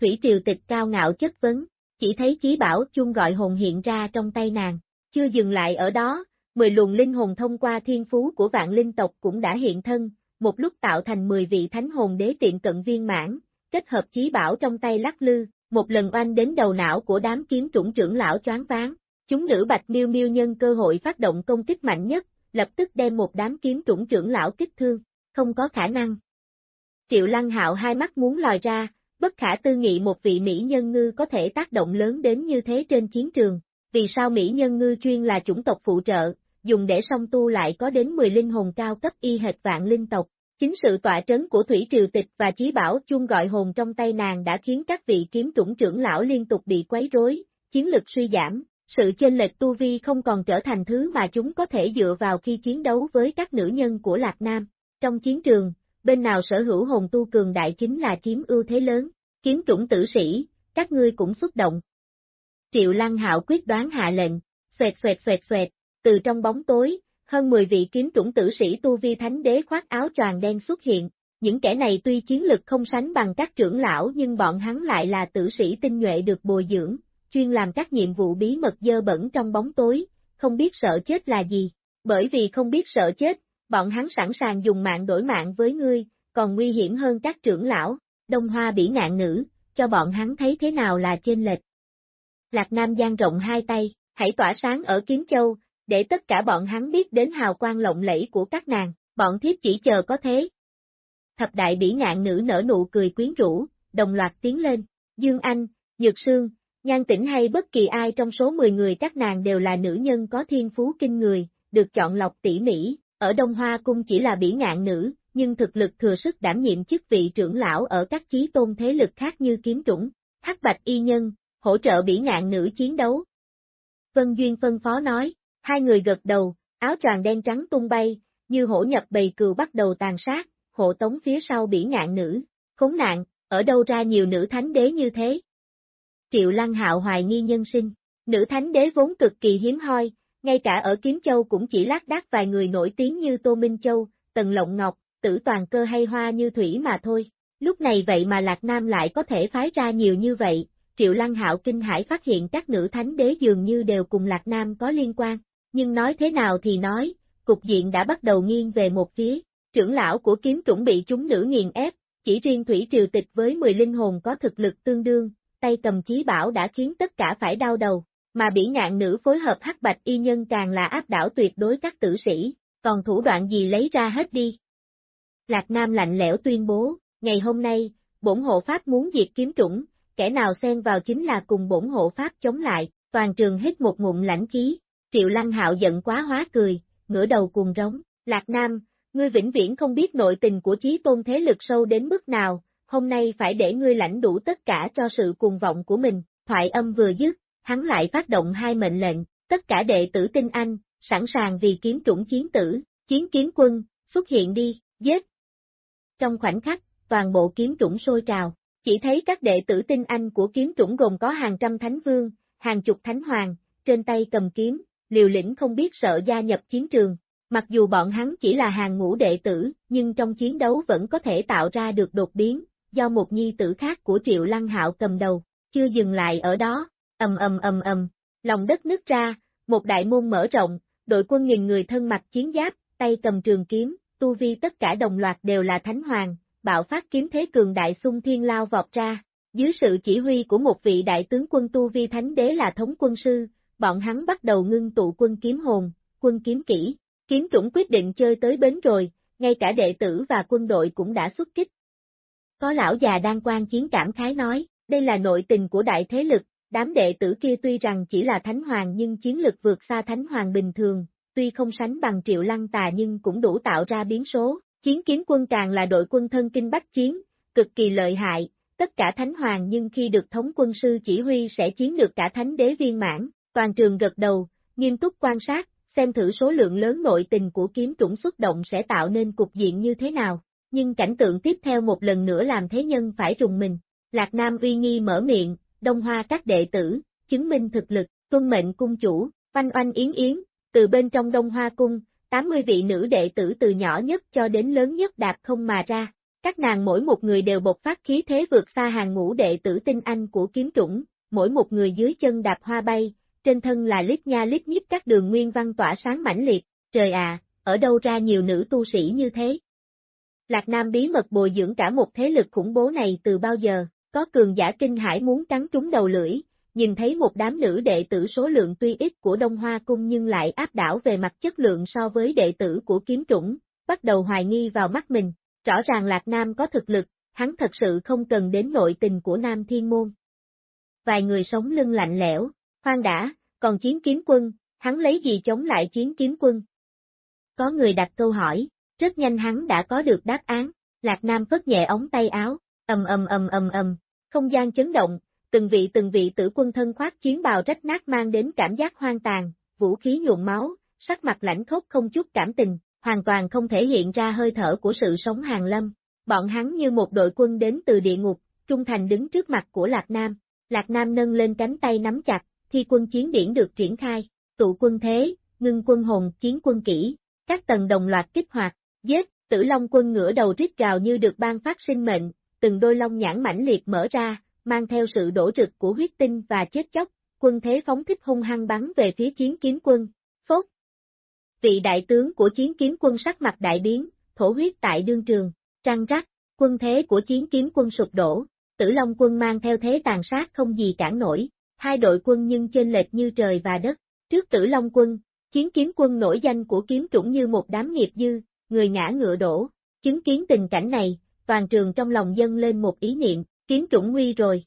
Thủy triều tịch cao ngạo chất vấn, chỉ thấy chí bảo chung gọi hồn hiện ra trong tay nàng. Chưa dừng lại ở đó, mười luồng linh hồn thông qua thiên phú của vạn linh tộc cũng đã hiện thân, một lúc tạo thành 10 vị thánh hồn đế tiện cận viên mãn, kết hợp chí bảo trong tay lắc lư, một lần oanh đến đầu não của đám kiếm trũng trưởng lão choáng váng. Chúng nữ bạch miêu miêu nhân cơ hội phát động công kích mạnh nhất, lập tức đem một đám kiếm trũng trưởng lão kích thương, không có khả năng. Triệu Lăng Hạo hai mắt muốn lòi ra, Bất khả tư nghị một vị Mỹ nhân ngư có thể tác động lớn đến như thế trên chiến trường, vì sao Mỹ nhân ngư chuyên là chủng tộc phụ trợ, dùng để song tu lại có đến 10 linh hồn cao cấp y hệt vạn linh tộc. Chính sự tọa trấn của Thủy Triều Tịch và Chí Bảo chuông gọi hồn trong tay nàng đã khiến các vị kiếm trũng trưởng lão liên tục bị quấy rối, chiến lực suy giảm, sự chênh lệch tu vi không còn trở thành thứ mà chúng có thể dựa vào khi chiến đấu với các nữ nhân của Lạc Nam. Trong chiến trường, bên nào sở hữu hồn tu cường đại chính là chiếm ưu thế lớn, kiếm trũng tử sĩ, các ngươi cũng xúc động. Triệu Lăng Hạo quyết đoán hạ lệnh, xoẹt xoẹt xoẹt xoẹt, từ trong bóng tối, hơn 10 vị kiếm trũng tử sĩ tu vi thánh đế khoác áo choàng đen xuất hiện, những kẻ này tuy chiến lực không sánh bằng các trưởng lão nhưng bọn hắn lại là tử sĩ tinh nhuệ được bồi dưỡng, chuyên làm các nhiệm vụ bí mật dơ bẩn trong bóng tối, không biết sợ chết là gì, bởi vì không biết sợ chết, bọn hắn sẵn sàng dùng mạng đổi mạng với ngươi, còn nguy hiểm hơn các trưởng lão, đông hoa bỉ ngạn ngữ, cho bọn hắn thấy thế nào là trên lệch. Lạc Nam giang rộng hai tay, hãy tỏa sáng ở Kiếm Châu, để tất cả bọn hắn biết đến hào quang lộng lẫy của các nàng, bọn thiếp chỉ chờ có thế. Thập đại bỉ ngạn nữ nở nụ cười quyến rũ, đồng loạt tiến lên, Dương Anh, Nhược Sương, Nhan Tĩnh hay bất kỳ ai trong số 10 người các nàng đều là nữ nhân có thiên phú kinh người, được chọn lọc tỉ mỉ, ở Đông Hoa Cung chỉ là bỉ ngạn nữ, nhưng thực lực thừa sức đảm nhiệm chức vị trưởng lão ở các chí tôn thế lực khác như kiếm trũng, hắc bạch y nhân, hỗ trợ bỉ ngạn nữ chiến đấu. Vân Duyên phân phó nói, hai người gật đầu, áo choàng đen trắng tung bay, như hổ nhập bầy cừu bắt đầu tàn sát, hộ tống phía sau bỉ ngạn nữ, khốn nạn, ở đâu ra nhiều nữ thánh đế như thế? Triệu Lăng Hạo hoài nghi nhân sinh, nữ thánh đế vốn cực kỳ hiếm hoi, ngay cả ở Kiếm Châu cũng chỉ lác đác vài người nổi tiếng như Tô Minh Châu, Tần Lộng Ngọc, Tử Toàn Cơ hay Hoa Như Thủy mà thôi. Lúc này vậy mà Lạc Nam lại có thể phái ra nhiều như vậy, Triệu Lăng Hạo kinh hải phát hiện các nữ thánh đế dường như đều cùng Lạc Nam có liên quan, nhưng nói thế nào thì nói, cục diện đã bắt đầu nghiêng về một phía, trưởng lão của kiếm trũng bị chúng nữ nghiền ép, chỉ riêng Thủy Triều Tịch với 10 linh hồn có thực lực tương đương, tay cầm chí bảo đã khiến tất cả phải đau đầu, mà bỉ ngạn nữ phối hợp hắc bạch y nhân càng là áp đảo tuyệt đối các tử sĩ, còn thủ đoạn gì lấy ra hết đi. Lạc Nam lạnh lẽo tuyên bố, ngày hôm nay, bổn hộ pháp muốn diệt kiếm trũng, kẻ nào xen vào chính là cùng bổn hộ pháp chống lại, toàn trường hít một ngụm lãnh khí, triệu lăng hạo giận quá hóa cười, ngửa đầu cùng rống, Lạc Nam, ngươi vĩnh viễn không biết nội tình của chí tôn thế lực sâu đến mức nào, hôm nay phải để ngươi lãnh đủ tất cả cho sự cuồng vọng của mình, thoại âm vừa dứt, hắn lại phát động hai mệnh lệnh, tất cả đệ tử tinh anh, sẵn sàng vì kiếm trũng chiến tử, chiến kiếm quân, xuất hiện đi, giết. Trong khoảnh khắc, toàn bộ kiếm trũng sôi trào, chỉ thấy các đệ tử tinh anh của kiếm trũng gồm có hàng trăm thánh vương, hàng chục thánh hoàng, trên tay cầm kiếm, liều lĩnh không biết sợ gia nhập chiến trường. Mặc dù bọn hắn chỉ là hàng ngũ đệ tử, nhưng trong chiến đấu vẫn có thể tạo ra được đột biến, do một nhi tử khác của Triệu Lăng Hạo cầm đầu, chưa dừng lại ở đó, ầm ầm ầm ầm, lòng đất nứt ra, một đại môn mở rộng, đội quân nghìn người thân mặc chiến giáp, tay cầm trường kiếm, tu vi tất cả đồng loạt đều là thánh hoàng, bạo phát kiếm thế cường đại xung thiên lao vọt ra. Dưới sự chỉ huy của một vị đại tướng quân tu vi thánh đế là thống quân sư, bọn hắn bắt đầu ngưng tụ quân kiếm hồn, quân kiếm kỹ, kiếm trũng quyết định chơi tới bến rồi, ngay cả đệ tử và quân đội cũng đã xuất kích. Có lão già đang quan chiến cảm khái nói, đây là nội tình của đại thế lực, đám đệ tử kia tuy rằng chỉ là thánh hoàng nhưng chiến lực vượt xa thánh hoàng bình thường, tuy không sánh bằng triệu lăng tà nhưng cũng đủ tạo ra biến số, chiến kiếm quân càng là đội quân thân kinh bách chiến, cực kỳ lợi hại, tất cả thánh hoàng nhưng khi được thống quân sư chỉ huy sẽ chiến được cả thánh đế viên mãn, toàn trường gật đầu, nghiêm túc quan sát, xem thử số lượng lớn nội tình của kiếm trũng xuất động sẽ tạo nên cục diện như thế nào, nhưng cảnh tượng tiếp theo một lần nữa làm thế nhân phải rùng mình. Lạc Nam uy nghi mở miệng, đông hoa các đệ tử, chứng minh thực lực, tuân mệnh cung chủ, oanh oanh yến yến, từ bên trong đông hoa cung, 80 vị nữ đệ tử từ nhỏ nhất cho đến lớn nhất đạp không mà ra. Các nàng mỗi một người đều bộc phát khí thế vượt xa hàng ngũ đệ tử tinh anh của kiếm trũng, mỗi một người dưới chân đạp hoa bay, trên thân là lít nha lít nhíp các đường nguyên văn tỏa sáng mãnh liệt, trời à, ở đâu ra nhiều nữ tu sĩ như thế? Lạc Nam bí mật bồi dưỡng cả một thế lực khủng bố này từ bao giờ, có cường giả kinh hải muốn cắn trúng đầu lưỡi, nhìn thấy một đám nữ đệ tử số lượng tuy ít của Đông Hoa Cung nhưng lại áp đảo về mặt chất lượng so với đệ tử của kiếm trũng, bắt đầu hoài nghi vào mắt mình, rõ ràng Lạc Nam có thực lực, hắn thật sự không cần đến nội tình của Nam Thiên Môn. Vài người sống lưng lạnh lẽo, khoan đã, còn chiến kiếm quân, hắn lấy gì chống lại chiến kiếm quân? Có người đặt câu hỏi, rất nhanh hắn đã có được đáp án, Lạc Nam phất nhẹ ống tay áo, ầm ầm ầm ầm ầm, không gian chấn động, từng vị từng vị tử quân thân khoác chiến bào rách nát mang đến cảm giác hoang tàn, vũ khí nhuộm máu, sắc mặt lãnh khốc không chút cảm tình, hoàn toàn không thể hiện ra hơi thở của sự sống hàng lâm. Bọn hắn như một đội quân đến từ địa ngục, trung thành đứng trước mặt của Lạc Nam. Lạc Nam nâng lên cánh tay nắm chặt, thi quân chiến điển được triển khai, tụ quân thế, ngưng quân hồn, chiến quân kỹ, các tầng đồng loạt kích hoạt, giết, tử long quân ngửa đầu rít gào như được ban phát sinh mệnh, từng đôi long nhãn mãnh liệt mở ra, mang theo sự đổ rực của huyết tinh và chết chóc, quân thế phóng thích hung hăng bắn về phía chiến kiếm quân, phốt. Vị đại tướng của chiến kiếm quân sắc mặt đại biến, thổ huyết tại đương trường, trăng rắc, quân thế của chiến kiếm quân sụp đổ, tử long quân mang theo thế tàn sát không gì cản nổi, hai đội quân nhưng chênh lệch như trời và đất, trước tử long quân, chiến kiếm quân nổi danh của kiếm trũng như một đám nghiệp dư, người ngã ngựa đổ, chứng kiến tình cảnh này, toàn trường trong lòng dân lên một ý niệm, kiếm chủng nguy rồi,